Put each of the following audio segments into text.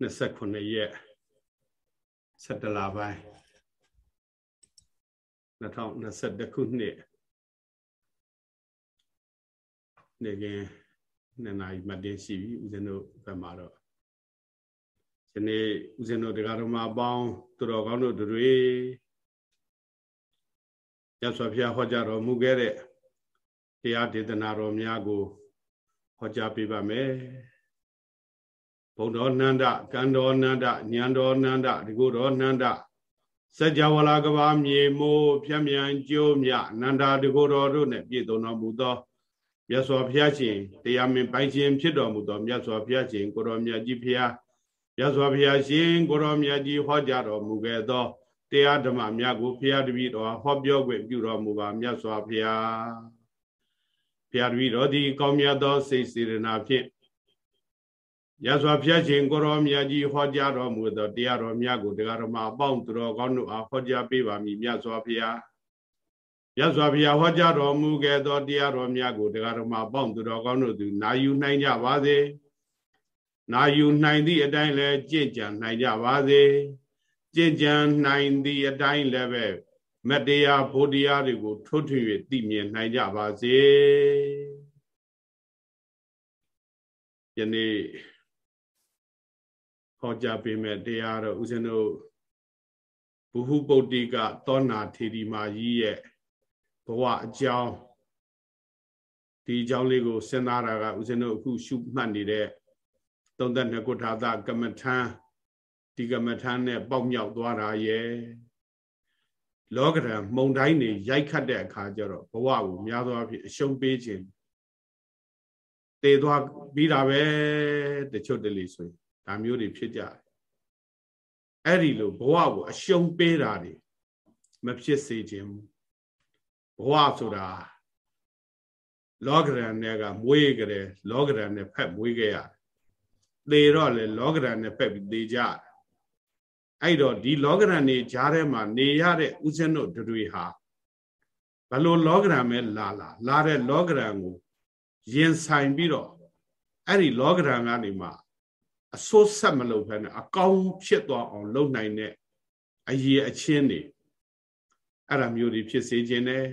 29ရက်17လပိုင်း2021ခုနှစ်နေကင်းနှစ်နာရီမှတင်ရှိပြီဦးဇင်းတို့ဘက်မှာတော့ဒီနေ့ဦးဇင်းတို့တရားတော်မှာအပေါင်းသူတော်ကောင်းတို့တွေရသော်ဖျားဟောကြားတော်မူခဲ့တဲ့တရားဒေသနာတော်များကိုဟောကြားပေးပါမယ် ဘုံတော်နန္ဒကံတော်နန္ဒညံတော်နန္ဒဒီကိုတော်နန္ဒစัจ java လာကဘာမြေမိုးဖြတ်မြန်ကျိုးမြနန္ဒာဒီကိုတော်တို့နဲ့ပြည့်စုံတော်မူသောမြတ်စွာဘုရားရှင်တရားမင်ပိုင်ရှင်ဖြစ်တော်မူသောမြတ်စွာဘုရားရှင်ကိုတော်မြတ်ကြီးဖျားမြတ်စွာဘုရားရှင်ကိုတော်မြတ်ကြီးဟောကြားတော်မူခဲ့သောတရားဓမ္မများကိုဘုရားတပည့်တော်ဟောပြောခွင့်ပြုတော်မူပါမြတ်စွာဘုရားဘုရားတပည့်တော်ဒီကောင်းမြတ်သောစိတ်စေရနာဖြင့် ရသော်ဖျက်ခြင်းကိုရောမြတ်ကြီးဟောကြားတော်မူသောတရားတော်များကိုတရားတော်မှာအပေါင်းသူတော်ကောင်းတို့အားဟောကြားပေးပါမည်မြတ်စွာဘုရားမြတ်စွာဘုရားဟောကြားတော်မူခဲ့သောတရားတော်များကိုတရားတော်မှာအပေါင်းသူတော်ကောင်းတို့သူနာယူနိုင်ကြပါစေနာယူနိုင်သည့်အတိုင်းလည်းကြင့်ကြံနိုင်ကြပါစေကြင့်ကြံနိုင်သည့်အတိုင်းလည်းပဲမတရားဘုရားတွေကိုထွတ်ထွ၍သိမြင်နိုင်ကြပါစေယနေ့ ဟောကြားပေးမဲ့တရားတော့ဦးဇင်းတို့ဘုဟုပုတ်တိကသောနာထေရီမာကြီးရဲ့ဘဝအကြောင်းဒီအကြောင်းလေးကိုစဉ်းစားတာကဦးဇင်းတို့အခုရှုမှတ်နေတဲ့သုံးသက်နှစ်ကုထာသကမ္မထံဒီကမ္မထံနဲ့ပေါက်မြောက်သွားတာရဲ့လောကဓာတ်မှုံတိုင်းနေရိုက်ခတ်တဲ့အခါကျတော့ဘဝကိုများသောအားဖြင့်အရှုံးပေးခြင်းတည်သွားပြီးတာပဲတချို့တလေဆိုရင် ဒါမျိုးတွေဖြစ်ကြတယ်အဲ့ဒီလိုဘဝကိုအရှုံးပေးတာတွေမဖြစ်စေခြင်းဘဝဆိုတာလောကရန်နဲ့ကမွေးကြတယ်လောကရန်နဲ့ဖက်မွေးခဲ့ရတယ်သေတော့လေလောကရန်နဲ့ဖက်ပြီးသေကြတယ်အဲ့တော့ဒီလောကရန်နေကြားထဲမှာနေရတဲ့ဥစဉ်တို့တွေဟာဘလို့လောကရန်ပဲလာလာလာတဲ့လောကရန်ကိုရင်ဆိုင်ပြီးတော့အဲ့ဒီလောကရန်ကနေမှ အစိုးဆက်မလုပ်ဖဲနဲ့အကောင်းဖြစ်သွားအောင် လုပ်နိုင်တဲ့အရေးအချင်းတွေအဲ့ဒါမျိုးတွေဖြစ်စေခြင်းနဲ့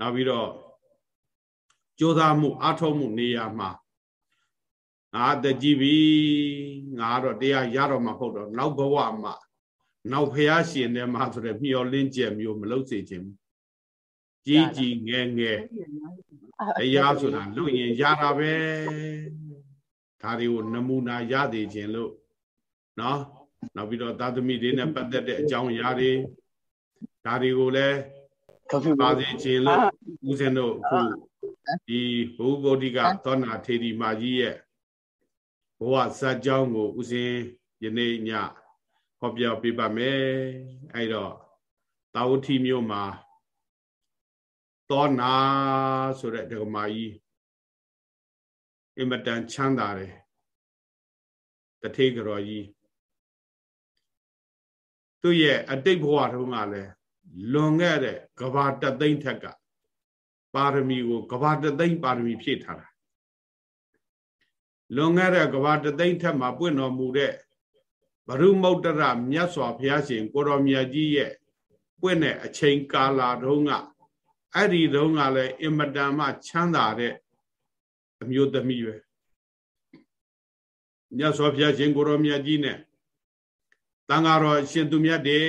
နောက်ပြီးတော့ကြိုးစားမှုအားထုတ်မှုနေရာမှာငါတကြည်ပြီငါတော့တရားရတော့မှဟုတ်တော့နောက်ဘဝမှာနောက်ဖះရှင်တယ်မှာဆိုတဲ့မျောလင်းကျက်မျိုးမလုပ်စေခြင်းကြီးကြီးငယ်ငယ်တရားဆိုတာလူရင်ရတာပဲ ဒါတွေကိုနမူနာရသေးခြင်းလို့နော်နောက်ပြီးတော့သာသမီတွေနဲ့ပတ်သက်တဲ့အကြောင်းအရာတွေဒါတွေကိုလည်းပါစေခြင်းလို့ဦးဇင်းတို့အခုဒီဘုဗုဒ္ဓိကသောနာထေရီမာကြီးရဲ့ဘဝဇာတ်ကြောင်းကိုဦးဇင်းယနေ့ညဟောပြောပေးပါမယ်အဲ့တော့တာဝတိမြို့မှာသောနာဆိုတဲ့ဒကမာကြီး အင်မတန်ချမ်းသာတယ်တထေးကြော်ကြီးသူ့ရဲ့အတိတ်ဘဝတုန်းကလည်းလွန်ခဲ့တဲ့ကဘာတသိမ့်ထက်ကပါရမီကိုကဘာတသိမ့်ပါရမီဖြည့်ထားတာလွန်ခဲ့တဲ့ကဘာတသိမ့်ထက်မှာပွင့်တော်မူတဲ့ဘရုမုတ်တရမြတ်စွာဘုရားရှင်ကိုတော်မြတ်ကြီးရဲ့ပွင့်တဲ့အချိန်ကာလတုန်းကအဲ့ဒီတုန်းကလည်းအင်မတန်မှချမ်းသာတဲ့ အမျိုးသမီးပဲမြတ်စွာဘုရားရှင်ကိုရောမြတ်ကြီးနဲ့တန်ဃာတော်ရှင်သူမြတ်တွေ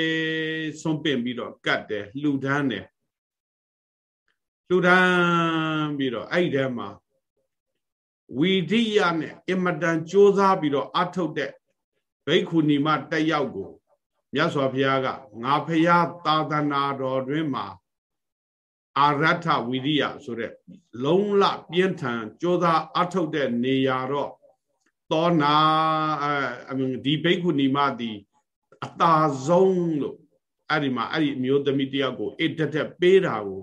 ဆုံးပင့်ပြီးတော့ကတ်တယ်လှူဒန်းတယ်လှူဒန်းပြီးတော့အဲ့ဒီထဲမှာဝီဒိယနဲ့အမတန်ကြိုးစားပြီးတော့အထုတ်တဲ့ဘိက္ခုနီမတက်ရောက်ကိုမြတ်စွာဘုရားကငါဖရာသာသနာတော်တွင်မှာ အာရထဝိရိယဆိုတဲ့လုံးလပြင်းထန်ကြိုးစားအထုတ်တဲ့နေရာတော့သောနာအဒီဘိက္ခုနီမသည်အတာဆုံးလို့အဲ့ဒီမှာအဲ့ဒီအမျိုးသမီးတယောက်ကိုအတက်တက်ပေးတာကို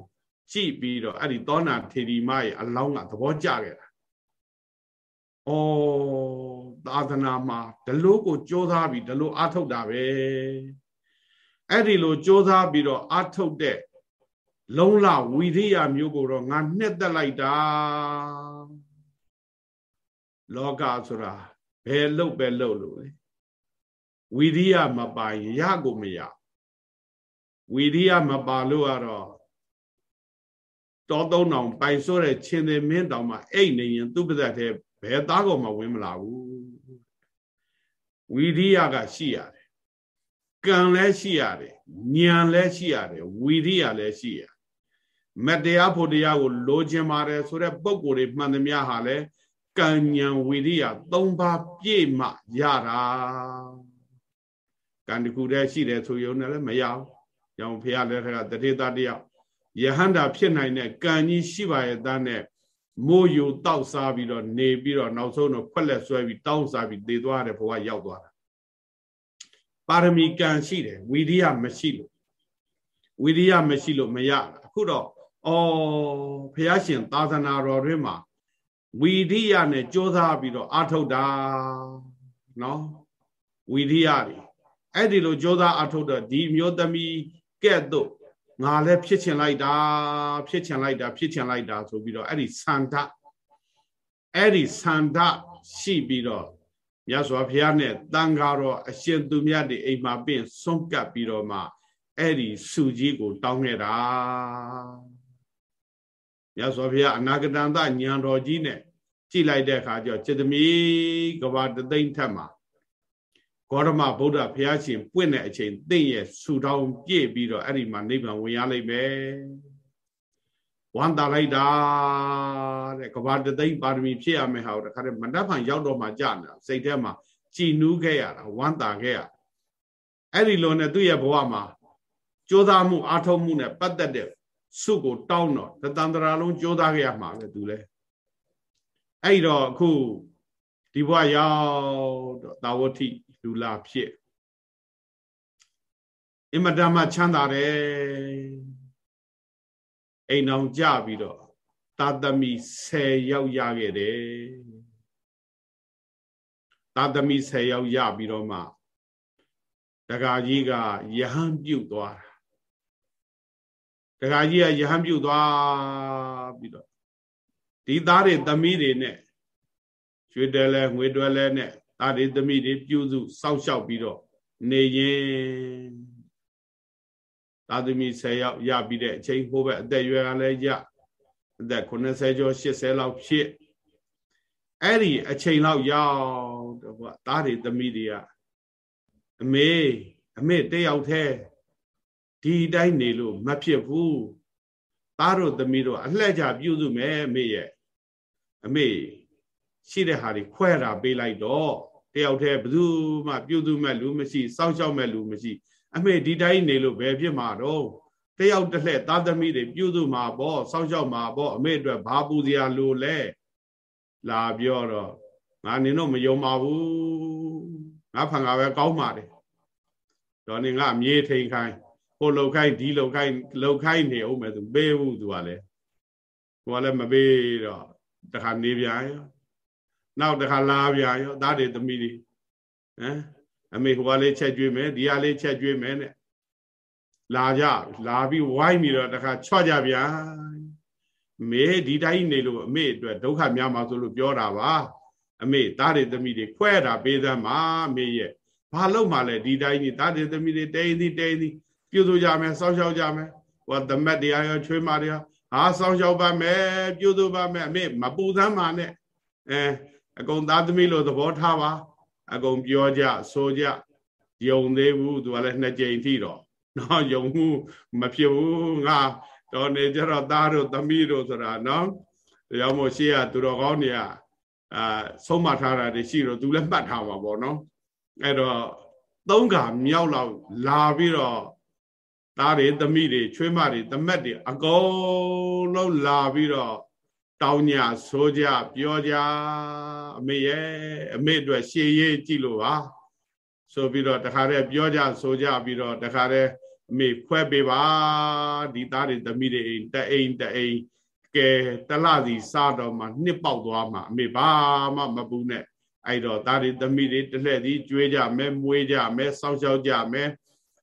ကြည့်ပြီးတော့အဲ့ဒီသောနာထေရီမရဲ့အလောင်းကသဘောကျခဲ့တာ။အော်သာသနာမှာဒီလိုကိုကြိုးစားပြီးဒီလိုအားထုတ်တာပဲ။အဲ့ဒီလိုကြိုးစားပြီးတော့အားထုတ်တဲ့ လုံးလဝီရိယမျိုးကိုတော့ငါနှစ်သက်လိုက်တာလောကဆိုတာဘယ်လုတ်ပဲလုတ်လို့လေဝီရိယမပါရင်ရကိုမရဝီရိယမပါလို့ကတော့တောသုံးတောင်ပိုင်ဆိုးတဲ့ချင်းသေးမင်းတောင်မှအိတ်နေရင်သူ့ပါဇက်ထဲဘယ်သားကောင်မှဝင်မလာဘူးဝီရိယကရှိရတယ်ကံလည်းရှိရတယ်ဉာဏ်လည်းရှိရတယ်ဝီရိယလည်းရှိရ မတရားဖို့တရားကိုလိုချင်ပါတယ်ဆိုတဲ့ပုံကိုယ်တွေမှန်သမျှဟာလည်းကံဉာဏ်ဝီရိယ၃ပါးပြည့်မှရတာကံတခုတည်းရှိတယ်ဆိုရုံနဲ့လည်းမရဘူး။ကြောင့်ဖះလည်းထကတတိတတယောက်ယဟန္တာဖြစ်နိုင်တဲ့ကံကြီးရှိပါရဲ့သားနဲ့မိုးယူတောက်စားပြီးတော့နေပြီးတော့နောက်ဆုံးတော့ခွက်လက်ဆွဲပြီးတောင်းစားပြီးသေသွားတဲ့ဘဝရောက်သွားတာပါရမီကံရှိတယ်ဝိရိယမရှိလို့ဝိရိယမရှိလို့မရအခုတော့ အော်ဘုရားရှင် သာသနာတော်တွင်မှာဝီရိယနဲ့ကြိုးစားပြီးတော့အာထုတ်တာနော်ဝီရိယတွေအဲ့ဒီလိုကြိုးစားအာထုတ်တော့ဒီမျိုးသမီးကဲ့သို့ငါလည်းဖြစ်ချင်လိုက်တာဖြစ်ချင်လိုက်တာဖြစ်ချင်လိုက်တာဆိုပြီးတော့အဲ့ဒီဆန္ဒအဲ့ဒီဆန္ဒရှိပြီးတော့မြတ်စွာဘုရားနဲ့တန်ဃာတော်အရှင်သူမြတ်တွေအိမ်မှာပြင်စွန့်ကပ်ပြီးတော့မှအဲ့ဒီစုကြီးကို တောင်းခဲ့တာ မြတ်စွာဘုရားအနာဂတန်တညံတော်ကြီးနဲ့ကြည်လိုက်တဲ့အခါကျတော့จิตမီကဘာတသိမ့်ထက်မှာဂေါရမဗုဒ္ဓဘုရားရှင်ပွင့်တဲ့အချိန်သင်ရဲ့ဆူတောင်းပြည့်ပြီးတော့အဲ့ဒီမှာနိဗ္ဗာန်ဝင်ရလိမ့်မယ်ဝမ်းသာလိုက်တာတဲ့ကဘာတသိမ့်ပါရမီဖြစ်ရမယ်ဟာတခါတည်းမနှက်ဖန်ရောက်တော့မှကြာနေတာစိတ်ထဲမှာကြည်နူးခဲ့ရတာဝမ်းသာခဲ့ရအဲ့ဒီလိုနဲ့သူ့ရဲ့ဘဝမှာကြိုးစားမှုအားထုတ်မှုနဲ့ပတ်သက်တဲ့ စုကိုတောင်းတော့တန်တရာလုံးကြိုးစားခဲ့ရမှာပဲသူလဲအဲ့တော့အခုဒီဘဝရောက်တော့တာဝတိလူလာဖြစ်အင်မတန်မှချမ်းသာတယ်အိမ်အောင်ကြပြီးတော့သာသမီ10ယောက်ရခဲ့တယ်သာသမီ10ယောက်ရပြီးတော့မှတက္ကကြီးကယဟန်ပြုတ်သွားတာ တက္ကကြီးကယဟန်ပြုတ်သွားပြီးတော့ဒီသားတွေသမီးတွေနဲ့ရွှေတဲလဲငွေတွဲလဲနဲ့သားတွေသမီးတွေပြုစုစောက်ရှောက်ပြီးတော့နေရင်သားသမီး10ယောက်ရပြီးတဲ့အချိန်ဟိုဘက်အသက်ရွယ်ကလည်းရအသက်80ကျော်80လောက်ဖြစ်အဲ့ဒီအချိန်လောက်ရောက်တော့ကသားတွေသမီးတွေကအမေအမေတယောက်တည်း ဒီတိုင်းနေလို့မဖြစ်ဘူးသားတို့သမီးတို့အလှည့်ကြပြုစုမယ်အမေရဲ့အမေရှိတဲ့ဟာတွေခွဲတာပေးလိုက်တော့တယောက်တည်းဘယ်သူမှပြုစုမဲ့လူမရှိစောင့်ရှောက်မဲ့လူမရှိ အမေဒီတိုင်းနေလို့ဘယ်ဖြစ်မှာတော့တယောက်တစ်လှဲ့သားသမီးတွေပြုစုမှာပေါ့စောင့်ရှောက်မှာပေါ့အမေအတွက်ဘာပူစရာလိုလဲလာပြောတော့ငါနင်တော့မယုံပါဘူးငါဖန်ကပဲကောင်းပါတယ်တော့နေငါမြေထိန်ခိုင်း ဟိုလောက်ခိုင်းဒီလောက်ခိုင်းလောက်ခိုင်းနေအောင်မယ်သူပေးဘူးသူကလည်းကိုကလည်းမပေးတော့တခါနေပြန်ရောနောက်တခါလာပြန်ရောသားတွေသမီးတွေဟမ်အမေဟိုကလေးချက်ကျွေးမယ်ဒီကလေးချက်ကျွေးမယ်နဲ့လာကြလာပြီးဝိုင်းပြီးတော့တခါချော့ကြပြန်မေဒီတိုင်းနေလို့အမေအတွက်ဒုက္ခများမှာဆိုလို့ပြောတာပါအမေသားတွေသမီးတွေခွဲတာပေးသမ်းပါအမေရဲ့ဘာလို့မှလဲဒီတိုင်းကြီးသားတွေသမီးတွေတိန်သည်တိန်သည် ပြုစုကြမယ်စောင့်ရှောက်ကြမယ်ဟိုသမက်တရားရောချွေးမတရားဟာစောင့်ရှောက်ပါမယ်ပြုစုပါမယ်အမေမပူသမ်းပါနဲ့အဲအကုန်သားသမီးလို့သဘောထားပါအကုန်ပြောကြဆိုကြယုံသေးဘူးသူကလည်းနှစ်ကြိမ်ထိတော့နော်ယုံမှုမဖြစ်ဘူးငါတော်နေကြတော့သားတို့သမီးတို့ဆိုတာနော်တရားမို့ရှေ့ကသူတော်ကောင်းတွေကအာဆုံးမထားတာတွေရှိတော့သူလည်းမှတ်ထားမှာပေါ့နော်အဲ့တော့သုံးခါမြောက်လောက်လာပြီးတော့ သားတွေသမီးတွေချွေးမတွေတမက်တွေအကုန်လုံးလာပြီးတော့တောင်းညဆိုကြပြောကြအမေရဲ့အမေအတွက်ရှေးရေးကြည့်လို့ပါဆိုပြီးတော့တခါတည်းပြောကြဆိုကြပြီးတော့တခါတည်းအမေခွဲပေးပါဒီသားတွေသမီးတွေအိမ်တအိမ်တအိမ်ကဲတလစီစားတော့မှနှစ်ပေါက်သွားမှအမေဘာမှမပူနဲ့အဲ့တော့သားတွေသမီးတွေတလှည့်စီကျွေးကြမယ်မွေးကြမယ်စောင့်ရှောက်ကြမယ်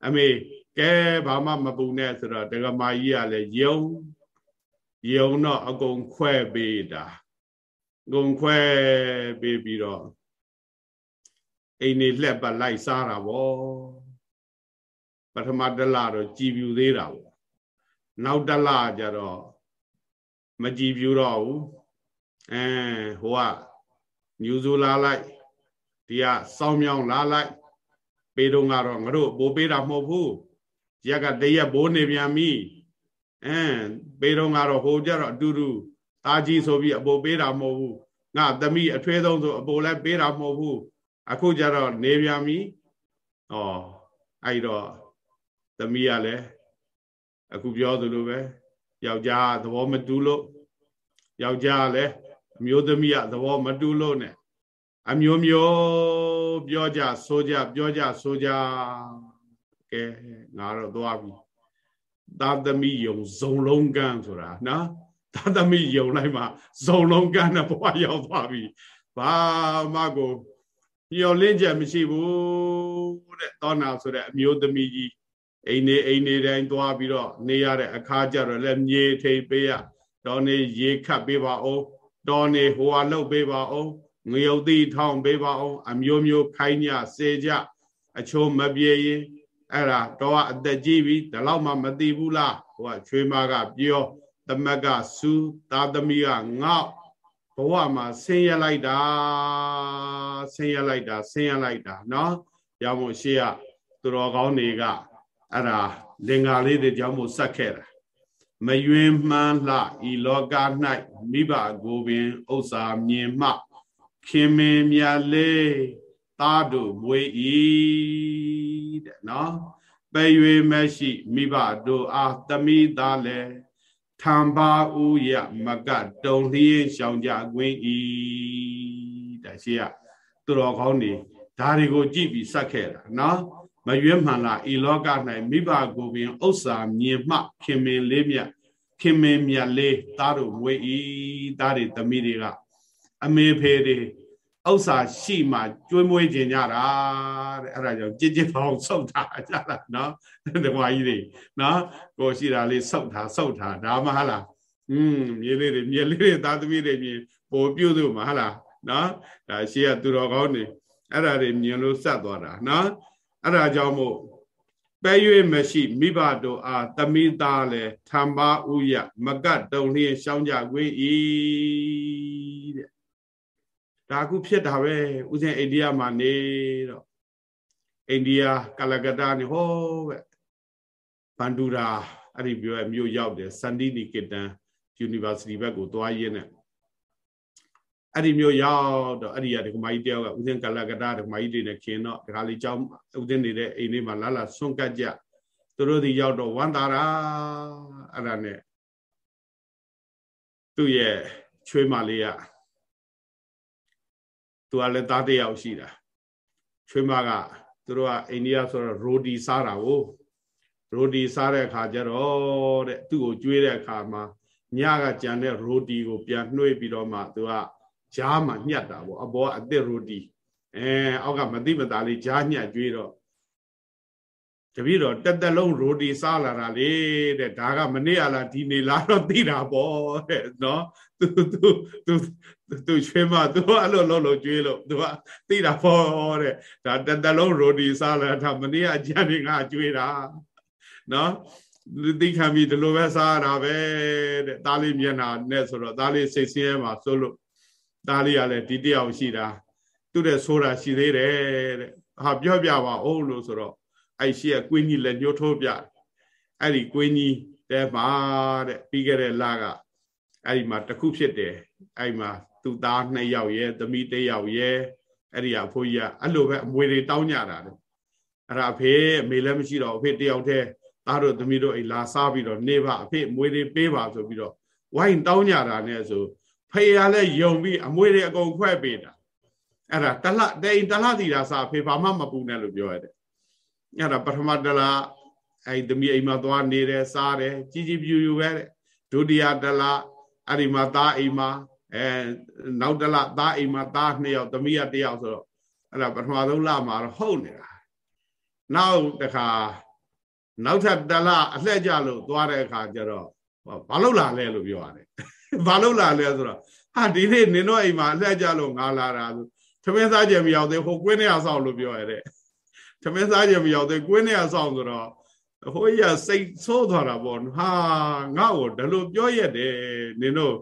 အမေ ကဲဘာမှမပူနဲ့ဆိုတော့ဒကမာကြီးကလည်းယုံယုံတော့အကုန်ခွဲပေးတာအကုန်ခွဲပေးပြီးတော့အိမ်နေလှက်ပတ်လိုက်စားတာဗောပထမတလတော့ကြည်ပြူသေးတာဗောနောက်တလကျတော့မကြည်ပြူတော့ဘူးအဲဟိုကညူဇူလာလိုက်ဒီကစောင်းမြောင်းလာလိုက်ပေတော့ကတော့ငါတို့ဘိုးပေးတာမဟုတ်ဘူး ရက်ကတရက်ဘိုးနေပြန်ပြီအဲပေတော့ကတော့ဟိုကြတော့အတူတူตาကြီးဆိုပြီးအဘိုးပေးတာမဟုတ်ဘူးငါသမီးအထွေးဆုံးဆိုအဘိုးလည်းပေးတာမဟုတ်ဘူးအခုကြတော့နေပြန်ပြီဩအဲ့တော့သမီးကလည်းအခုပြောသလိုပဲယောက်ျားသဘောမတူလို့ယောက်ျားလည်းအမျိုးသမီးကသဘော မတူလို့ ਨੇ အမျိုးမျိုးပြောကြဆိုကြပြောကြဆိုကြကဲ ငါတော့သွားပြီသာသမီယုံဇုံလုံးကန်းဆိုတာနော်သာသမီယုံလိုက်မှာဇုံလုံးကန်းနဲ့ဘဝရောက်သွားပြီဘာမှကိုညှော်လင့်ချက်မရှိဘူးတဲ့သောနာဆိုတဲ့အမျိုးသမီးကြီးအိမ်နေအိမ်နေတိုင်းသွားပြီးတော့နေရတဲ့အခါကျတော့လည်းမြေထိပ်ပေးရတော်နေရေခတ်ပေးပါအောင်တော်နေဟိုဟာလှုပ်ပေးပါအောင်ငရုတ်တိထောင်းပေးပါအောင်အမျိုးမျိုးခိုင်းညစေကြအချိုးမပြေရင် အဲ့ဒါတော့အသက်ကြီးပြီဒီလောက်မှမသိဘူးလားဟိုကချွေးမကပြောသမက်ကစူသာသမီကငေါ့ဘဝမှာဆင်းရဲလိုက်တာဆင်းရဲလိုက်တာဆင်းရဲလိုက်တာเนาะရောင်မို့ရှေ့ကသူတော်ကောင်းတွေကအဲ့ဒါလင်္ကာလေးတွေကြောင့်မို့ဆက်ခဲ့တာမယွင်းမှန်းလှဤလောက၌မိဘကိုပင်ဥစ္စာမြင်မှခင်မင်မြတ်လေး သားတို့မွေဤတဲ့နော်ပဲ့၍မရှိမိဘတို့အားတမိသားလဲထံပါဥယမကတုံလျင်းရှောင်ကြကွင်းဤတဲ့ရှိရသူတော်ကောင်းနေဒါတွေကိုကြည့်ပြီးစက်ခဲ့တာနော်မရွေးမှန်လားဤလောက၌မိဘကိုပင်ဥစ္စာမြင်မှခင်မင်လေးမြတ်ခင်မင်မြတ်လေးသားတို့မွေဤသားတွေသမီးတွေကအမေဖေတွေ ဥစ္စာရှိမှကျွေးမွေးခြင်းကြတာတဲ့အဲ့ဒါကြောင့်ကြည်ကြည်ပေါင်းဆုတ်တာကြတာနော်တကွာကြီးတွေနော်ကိုရှိတာလေးဆုတ်တာဆုတ်တာဒါမှဟလားอืมမြေလေးတွေမြေလေးတွေသားသမီးတွေမြင်ပိုပြုတ်သူမှာဟလားနော်ဒါရှိရသူတော်ကောင်းနေအဲ့ဒါတွေမြင်လို့စက်သွားတာနော်အဲ့ဒါကြောင့်မို့ပဲ၍မရှိမိဘတို့အားတမိသားလဲထံပါဥယမကတ်တုံလျင်ရှောင်းကြခွင့်ဤတဲ့ ဒါအခုဖြစ်တာပဲဥစဉ်အိန္ဒိယမှာနေတော့အိန္ဒိယကလကတ္တာနေဟောပဲဘန္ဒူရာအဲ့ဒီပြောမြို့ရောက်တယ်စန္ဒီနီကေတန် University ဘက်ကိုသွားရင်းနဲ့အဲ့ဒီမျိုးရောက်တော့အဲ့ဒီကဒကမာကြီးတယောက်ကဥစဉ်ကလကတ္တာဒကမာကြီးတွေနဲ့ခင်တော့ဒကာလေးကြောင်းဥစဉ်နေတဲ့အိမ်လေးမှာလာလာဆွန့်ကတ်ကြသူတို့ဒီရောက်တော့ဝမ်းသာတာအဲ့ဒါနဲ့သူ့ရဲ့ချွေးမလေးက သူကလည်းသားတယောက်ရှိတာချွေးမကသူတို့ကအိန္ဒိယဆိုတော့ရိုဒီစားတာကိုရိုဒီစားတဲ့အခါကျတော့တဲ့သူ့ကိုကျွေးတဲ့အခါမှာညကကြံတဲ့ရိုဒီကိုပြန်နှွေးပြီးတော့မှသူကဂျားမှာညှက်တာပေါ့အဘောအစ်စ်ရိုဒီအဲအောက်ကမသိမသာလေးဂျားညှက်ကျွေးတော့တပည့်တော်တက်တက်လုံးရိုဒီစားလာတာလေတဲ့ဒါကမနေ့ကလားဒီနေ့လားတော့သိတာပေါ့တဲ့နော်သူသူသူ သူချွေးမသူအဲ့လိုလုံးလုံးကျွေးလို့သူကသိတာပေါ့တဲ့ဒါတက်တက်လုံးရိုဒီစားလာတာမနေ့ကကြံနေငါကျွေးတာနော်သိခံပြီးဒီလိုပဲစားရတာပဲတဲ့သားလေးမျက်နှာနဲ့ဆိုတော့သားလေးစိတ်ဆင်းရဲမှာစိုးလို့သားလေးကလည်းဒီတယောက်ရှိတာသူ့တဲ့ဆိုတာရှိသေးတယ်တဲ့ဟာပြောပြပါဦးလို့ဆိုတော့အဲ့ရှိကကွင်းကြီးလည်းညှိုးထိုးပြအဲ့ဒီကွင်းကြီးတဲမှာတဲ့ပြီးခဲ့တဲ့လကအဲ့ဒီမှာတခုဖြစ်တယ်အဲ့မှာ သူ့သားနှစ်ယောက်ရဲ့သမီးတစ်ယောက်ရဲ့အဲ့ဒီအဖိုးကြီးကအဲ့လိုပဲအမွေတွေတောင်းကြတာတဲ့အဲ့ဒါအဖေအမေလည်းမရှိတော့အဖေတယောက်တည်းသားတို့သမီးတို့အိလာစားပြီးတော့နေပါအဖေအမွေတွေပေးပါဆိုပြီးတော့ဝိုင်းတောင်းကြတာနဲ့ဆိုဖေရလည်းယုံပြီးအမွေတွေအကုန်ခွဲပေးတာအဲ့ဒါတလတိန်တလတီတာစားဖေဘာမှမပူနဲ့လို့ပြောရတယ်အဲ့ဒါပထမတလအဲ့သမီးအိမ်မှာသွားနေတယ်စားတယ်ကြီးကြီးပြူပြူပဲတဲ့ဒုတိယတလအဲ့ဒီမှာသားအိမ်မှာ အဲနောက်တလသားအိမ်မှာသားနှစ်ယောက်သမီးကတစ်ယောက်ဆိုတော့အဲ့ဒါပထမဆုံးလမှာတော့ဟုတ်နေတာနောက်တခါနောက်ထပ်တလအလှည့်ကြလို့သွားတဲ့အခါကျတော့ဘာလို့လာလဲလို့ပြောရတယ်ဘာလို့လာလဲဆိုတော့ဟာဒီနေ့နင်တို့အိမ်မှာအလှည့်ကြလို့ငါလာတာဆိုသမင်းစားကြမရောက်သေးဟိုကွင်းထဲအဆောင်လို့ပြောရတဲ့သမင်းစားကြမရောက်သေးကွင်းထဲအဆောင်ဆိုတော့ဟိုကြီးကစိတ်ဆိုးသွားတာပေါ့ဟာငါ့ကိုဒါလိုပြောရတယ်နင်တို့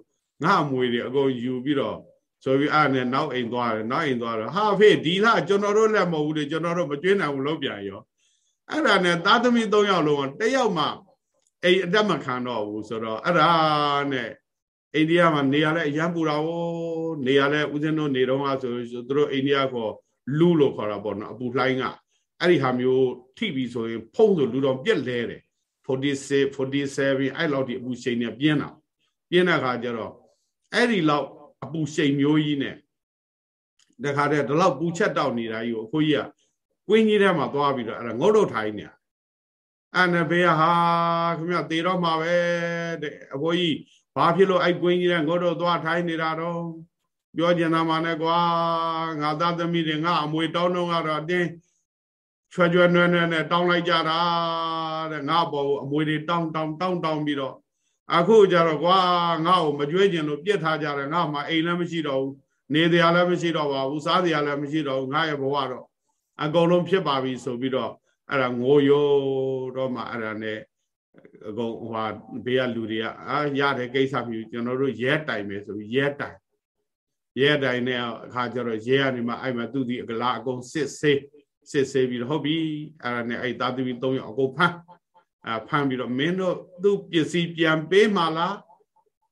ငါအမွေတွေအကုန်ယူပြီးတော့ဆိုပြီးအဲ့နဲ့နောက်အိမ်သွားတယ်နောက်အိမ်သွားတော့ဟာဖေဒီလားကျွန်တော်တို့လည်းမဟုတ်ဘူးလေကျွန်တော်တို့မကျွေးနိုင်ဘူးလို့ပြန်ရောအဲ့ဒါနဲ့သားသမီး၃ယောက်လုံးတယောက်မှအိမ်အတက်မခံတော့ဘူးဆိုတော့အဲ့ဒါနဲ့အိန္ဒိယမှာနေရလဲအရန်ပူတာဟိုနေရလဲဦးဇင်းတို့နေတော့ကဆိုသူတို့အိန္ဒိယခေါ်လူလို့ခေါ်တာပေါ့နော်အပူလှိုင်းကအဲ့ဒီဟာမျိုးထိပြီဆိုရင်ဖုံးဆိုလူတော်ပြက်လဲတယ်46 47အဲ့လောက်ဒီအပူချိန်နဲ့ပြင်းတာပြင်းတဲ့ခါကျတော့ အဲ့ဒီလောက်အပူရှိန်မျိုးကြီးနဲ့တခါတည်းဒီလောက်ပူချက်တောက်နေတာကြီးကိုအဖိုးကြီးကကွင်းကြီးထဲမှာသွားပြီးတော့အဲ့ဒါငုတ်တော့ထိုင်းနေအဲ့နဘေးဟာခင်ဗျသေတော့မှာပဲတဲ့အဖိုးကြီးဘာဖြစ်လို့အဲ့ကွင်းကြီးထဲငုတ်တော့သွားထိုင်းနေတာတော့ပြောကျင်တာမှနဲ့ကွာငါသားသမီးတွေငါအမွေတောင်းတော့ကတော့အတင်းချွဲချွဲနွဲ့နွဲ့နဲ့တောင်းလိုက်ကြတာတဲ့ငါဘောအမွေတွေတောင်းတောင်းတောင်းတောင်းပြီးတော့ အခုကြတော့ကွာငါ့ကိုမကြွေးကျင်လို့ပြစ်ထားကြတယ်ငါမှအိမ်လည်းမရှိတော့ဘူးနေတရားလည်းမရှိတော့ပါဘူးစားတရားလည်းမရှိတော့ဘူးငါရဲ့ဘဝတော့အကုန်လုံးဖြစ်ပါပြီဆိုပြီးတော့အဲ့ဒါငိုရိုးတော့မှအဲ့ဒါနဲ့အကုန်ဟိုဘေးကလူတွေကအာရတဲ့ကိစ္စမျိုးကျွန်တော်တို့ရဲတိုင်မယ်ဆိုပြီးရဲတိုင်ရဲတိုင်နဲ့အခါကျတော့ရဲကနေမှအဲ့မှာသူ့ဒီအကလာအကုန်စစ်ဆေးစစ်ဆေးပြီးတော့ဟုတ်ပြီအဲ့ဒါနဲ့အဲ့သားသမီး၃ယောက်အကုန်ဖမ်း အဖမ်းပြီးတော့မင်းတို့သူ့ပစ္စည်းပြန်ပေးမှလား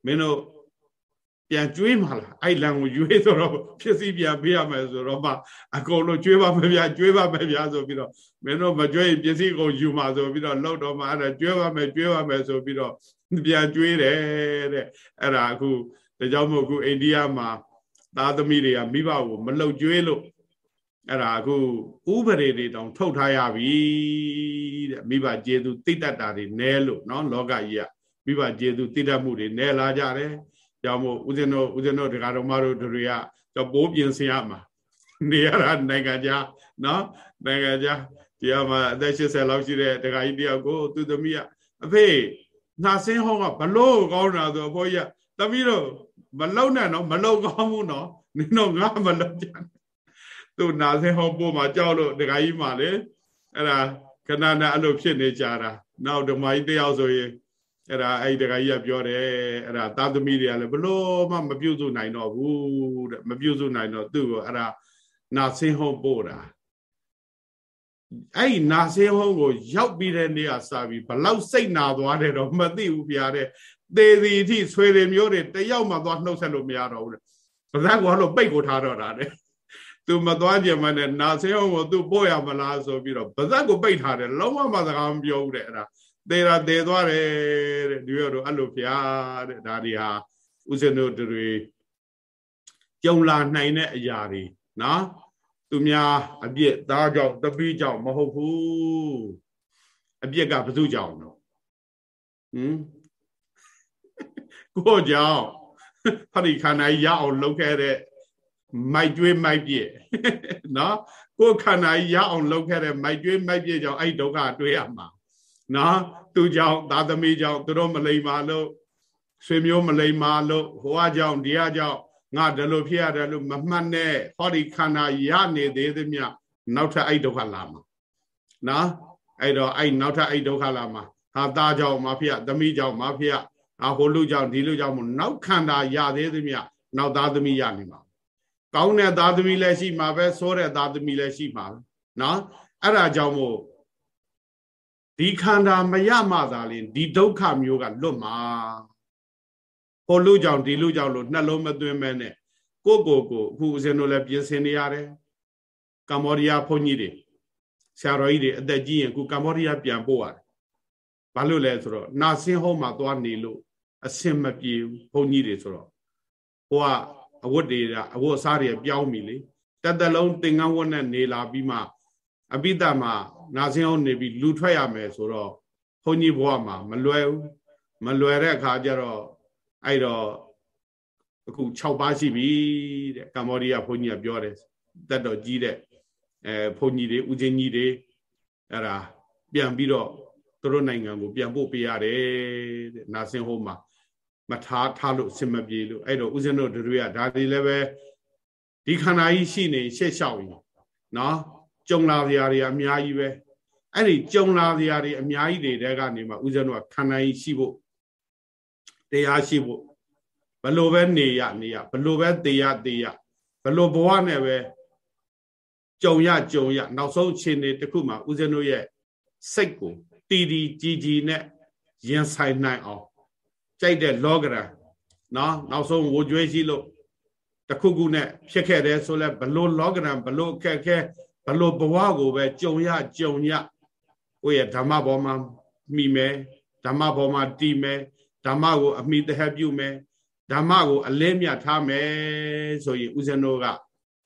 မင်းတို့ပြန်ကျွေးမှလားအဲ့လံကိုရွေးဆိုတော့ပစ္စည်းပြန်ပေးရမယ်ဆိုတော့မှအကုန်လုံးကျွေးပါမယ်ဗျာကျွေးပါမယ်ဗျာဆိုပြီးတော့မင်းတို့မကျွေးပစ္စည်းကိုယူမှဆိုပြီးတော့လောက်တော့မှအဲ့ဒါကျွေးပါမယ်ကျွေးပါမယ်ဆိုပြီးတော့ပြန်ကျွေးတယ်တဲ့အဲ့ဒါအခုဒါကြောင့်မို့အခုအိန္ဒိယမှာသားသမီးတွေကမိဘကိုမလှုပ်ကျွေးလို့ အဲ့ဒါအခုဥပဒေတွေတောင်ထုတ်ထားရပြီတဲ့မိဘကျေသူတိတတ်တာတွေနဲလို့နော်လောကကြီးကမိဘကျေသူတိတတ်မှုတွေနဲလာကြတယ်ကြောင့်မို့ဦးဇင်းတို့ဦးဇင်းတို့ဒကာတော်မတို့တွေကကြောပိုးပြင်ဆင်ရမှာနေရတာနိုင်ငံခြားနော်နိုင်ငံခြားဒီမှာအသက်80လောက်ရှိတဲ့ဒကာကြီးတယောက်ကိုသူသမီးကအဖေနှာစင်းဟောကဘလို့ကောင်းတာဆိုအဖိုးကြီးကသမီးတို့မလုံနဲ့နော်မလုံကောင်းဘူးနော်နင်တို့ငါမလုံကြနဲ့ သူနာစင်းဟောင်းပို့မှာကြောက်လို့ဒကာကြီးမှလေအဲ့ဒါခဏနဲ့အဲ့လိုဖြစ်နေကြတာနောက်ဓမ္မကြီးတယောက်ဆိုရင်အဲ့ဒါအဲ့ဒီတခါကြီးကပြောတယ်အဲ့ဒါသာသမီတွေကလည်းဘလို့မှမပြုတ်စုနိုင်တော့ဘူးတဲ့မပြုတ်စုနိုင်တော့သူ့ကိုအဲ့ဒါနာဆင်းဟုံးပို့တာအဲ့ဒီနာဆင်းဟုံးကိုရောက်ပြီးတဲ့နေ့ကစပြီးဘလောက်စိတ်နာသွားတယ်တော့မသိဘူးဗျာတဲ့သေသည်အထိဆွေတွေမျိုးတွေတယောက်မှသွားနှုတ်ဆက်လို့မရတော့ဘူးတဲ့ပါဇက်ကောလို့ပိတ်ကိုထားတော့တာတဲ့ သူမသွားကြမနဲ့နာဆင်းဟုံးကိုသူပို့ရမလားဆိုပြီးတော့ပါဇက်ကိုပိတ်ထားတယ်လုံးဝမစကားမပြောဘူးတဲ့အဲ့ဒါသေတာသေသွားတယ်တဲ့ဒီရောတို့အဲ့လိုဖျားတဲ့ဒါတွေဟာဥစဉ်တို့တွေကြုံလာနိုင်တဲ့အရာတွေနော်သူများအပြစ်သားကြောင့်တပိကြောင့်မဟုတ်ဘူးအပြစ်ကဘု து ကြောင့်တော့ဟင်ကိုကြောင့်ဖရိခန္ဓာရအောင်လုပ်ခဲ့တဲ့ မိုက်ကျွေးမိုက်ပြည့်နော်ကိုခန္ဓာရအောင်လုပ်ခဲ့တဲ့မိုက်ကျွေးမိုက်ပြည့်ကြောင့်အဲ့ဒုက္ခတွေ့ရမှာနော်သူကြောင့်သာသမီကြောင့်သူတို့မလိမ္မာလို့ဆွေမျိုးမလိမ္မာလို့ဟိုအကြောင့်ဒီအကြောင့်ငါဒီလိုဖြစ်ရတယ်လို့မမှတ်နဲ့ဟောဒီခန္ဓာရနေသေးသမျှနောက်ထပ်အဲ့ဒုက္ခလာမှာနော်အဲ့တော့အဲ့နောက်ထပ်အဲ့ဒုက္ခလာမှာဟာသားကြောင့်မဖြစ်သမီးကြောင့်မဖြစ်အဟိုလူကြောင့်ဒီလူကြောင့်မို့နောက်ခန္ဓာရသေးသမျှနောက်သားသမီးရနေမှာ ကောင်းတဲ့သားသမီးလည်းရှိမှာပဲဆိုးတဲ့သားသမီးလည်းရှိမှာပဲနော်အဲ့ဒါကြောင့်မို့ဒီခန္ဓာမရမှသာလင်ဒီဒုက္ခမျိုးကလွတ်မှာဟိုလူကြောင့်ဒီလူကြောင့်လို့နှလုံးမသွင်းမဲနဲ့ကိုကိုကိုအခုဦးဇင်းတို့လည်းပြင်ဆင်နေရတယ်ကမ္ဘောဒီးယားဘုန်းကြီးတွေဆရာတော်ကြီးတွေအသက်ကြီးရင်အခုကမ္ဘောဒီးယားပြန်ပို့ရတယ်ဘာလို့လဲဆိုတော့နာဆင်းဟုတ်မှသွားနေလို့အစင်မပြေဘူးဘုန်းကြီးတွေဆိုတော့ဟိုက အဝတ်တွေအဝတ်အစားတွေပြောင်းပြီလေတသက်လုံးသင်္ကန်းဝတ်နဲ့နေလာပြီးမှအပိတမှာနာဆင်းအောင်နေပြီးလူထွက်ရမယ်ဆိုတော့ဘုန်းကြီးဘဝမှာမလွယ်ဘူးမလွယ်တဲ့အခါကျတော့အဲ့တော့အခု6ပါးရှိပြီတဲ့ကမ္ဘောဒီးယားဘုန်းကြီးကပြောတယ်တက်တော်ကြီးတဲ့အဲဘုန်းကြီးတွေဦးချင်းကြီးတွေအဲ့ဒါပြန်ပြီးတော့သူတို့နိုင်ငံကိုပြန်ပို့ပေးရတယ်တဲ့နာဆင်းဟိုးမှာ မထားထားလို့အစင်မပြေလို့အဲ့တော့ဦးဇင်းတို့တို့တွေကဒါတွေလည်းပဲဒီခန္ဓာကြီးရှိနေရှေ့လျှောက်ရင်နော်ကြုံလာစရာတွေအများကြီးပဲအဲ့ဒီကြုံလာစရာတွေအများကြီးတွေတဲကနေမှဦးဇင်းတို့ကခန္ဓာကြီးရှိဖို့တရားရှိဖို့ဘလို့ပဲနေရနေရဘလို့ပဲတေရတေရဘလို့ဘဝနဲ့ပဲကြုံရကြုံရနောက်ဆုံးအခြေအနေတစ်ခုမှာဦးဇင်းတို့ရဲ့စိတ်ကိုတည်တည်ကြည်ကြည်နဲ့ရင်ဆိုင်နိုင်အောင် ကြိုက်တဲ့လောကရန်နော်နောက်ဆုံးဝကြွေးရှိလို့တခုခုနဲ့ဖြစ်ခဲ့တယ်ဆိုလဲဘလို့လောကရန်ဘလို့အခက်ခဲဘလို့ဘဝကိုပဲကြုံရကြုံရကိုယ့်ရဲ့ဓမ္မဘောမှာမိမယ်ဓမ္မဘောမှာတည်မယ်ဓမ္မကိုအမိတဟပြုမယ်ဓမ္မကိုအလဲမြတ်ထားမယ်ဆိုရင်ဦးဇင်းတို့က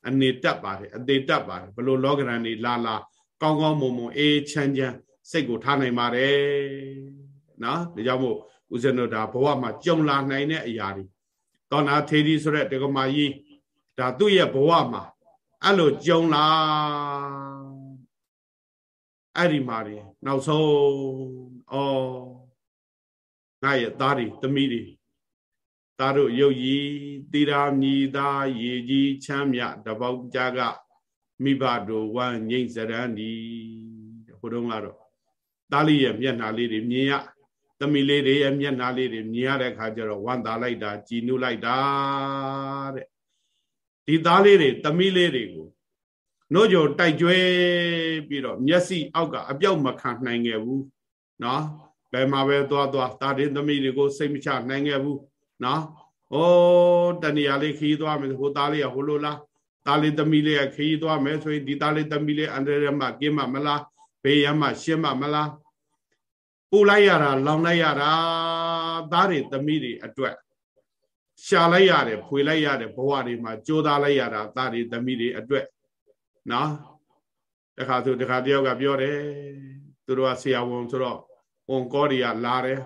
အနေတက်ပါတယ်အသေးတက်ပါတယ်ဘလို့လောကရန်နေလာလာကောင်းကောင်းမွန်မွန်အေးချမ်းချမ်းစိတ်ကိုထားနိုင်ပါတယ်နော်ဒါကြောင့်မို့ ဦးဇင်းတို့ဒါဘဝမှာကြုံလာနိုင်တဲ့အရာတွေသောနာထေဒီဆိုတဲ့တက္ကမကြီးဒါသူ့ရဲ့ဘဝမှာအဲ့လိုကြုံလာအဲ့ဒီမှာတွေနောက်ဆုံးဩငါရဲ့သားတွေသမီးတွေသားတို့ရုပ်ကြီးတိရာမြည်သားရေကြီးချမ်းမြတပေါက်ကြကမိဘတို့ဝမ်းငိမ့်စရန်ဒီဟိုတုန်းကတော့သားလေးရဲ့မျက်နှာလေးတွေမြင်ရ သမီးလေးတွေရဲ့မျက်နှာလေးတွေမြင်ရတဲ့ခါကျတော့ဝမ်းသာလိုက်တာကြည်နုလိုက်တာတဲ့ဒီသားလေးတွေသမီးလေးတွေကိုနှုတ်ကြတိုက်ကြွဲပြီးတော့မျက်စိအောက်ကအပြောက်မခံနိုင်ခဲ့ဘူးနော်ဘယ်မှာပဲသွားသွားသားတဲ့သမီးတွေကိုစိတ်မချနိုင်ခဲ့ဘူးနော်ဩတဏှာလေးခီးသွားမယ်ဟိုသားလေးကဟိုလိုလားသားလေးသမီးလေးကခီးသွားမယ်ဆိုရင်ဒီသားလေးသမီးလေးအန္တရာယ်မှကင်းမှမလားဘေးရမှရှင်းမှမလား ပူလိုက်ရတာလောင်လိုက်ရတာသားတွေသမီးတွေအတွက်ရှာလိုက်ရတယ်ဖွေလိုက်ရတယ်ဘဝတွေမှာကြိုးစားလိုက်ရတာသားတွေသမီးတွေအတွက်နော်တခါဆိုတခါတယောက်ကပြောတယ်သူတို့ကဆရာဝန်ဆိုတော့ဝန်ကောတွေကလာတယ်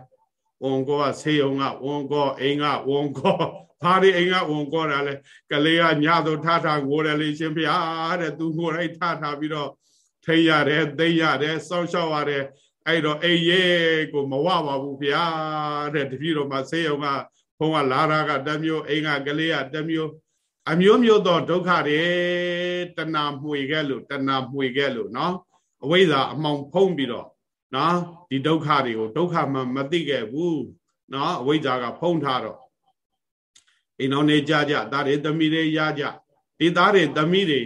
ဝန်ကောကဆေးရုံကဝန်ကောအိမ်ကဝန်ကောဘာဒီအိမ်ကဝန်ကောတာလဲကလေးကညသို့ထထငိုတယ်လေရှင်ဖေဟာတဲ့သူငိုလိုက်ထထပြီးတော့ထိရတယ်သိရတယ်စောင့်ရှောက်ရတယ် အဲ့တော့အိမ်ရဲ့ကိုမဝပါဘူးဗျာတဲ့တပည့်တော်မှာဆေးရုံကဘုံကလာတာကတမျိုးအိမ်ကကလေးကတမျိုးအမျိုးမျိုးသောဒုက္ခတွေတဏမှွေခဲ့လို့တဏမှွေခဲ့လို့เนาะအဝိဇ္ဇာအမှောင်ဖုံးပြီးတော့နော်ဒီဒုက္ခတွေကိုဒုက္ခမှမသိခဲ့ဘူးနော်အဝိဇ္ဇာကဖုံးထားတော့အိမ်တော်နေကြကြသားတွေသမီးတွေရကြဒီသားတွေသမီးတွေ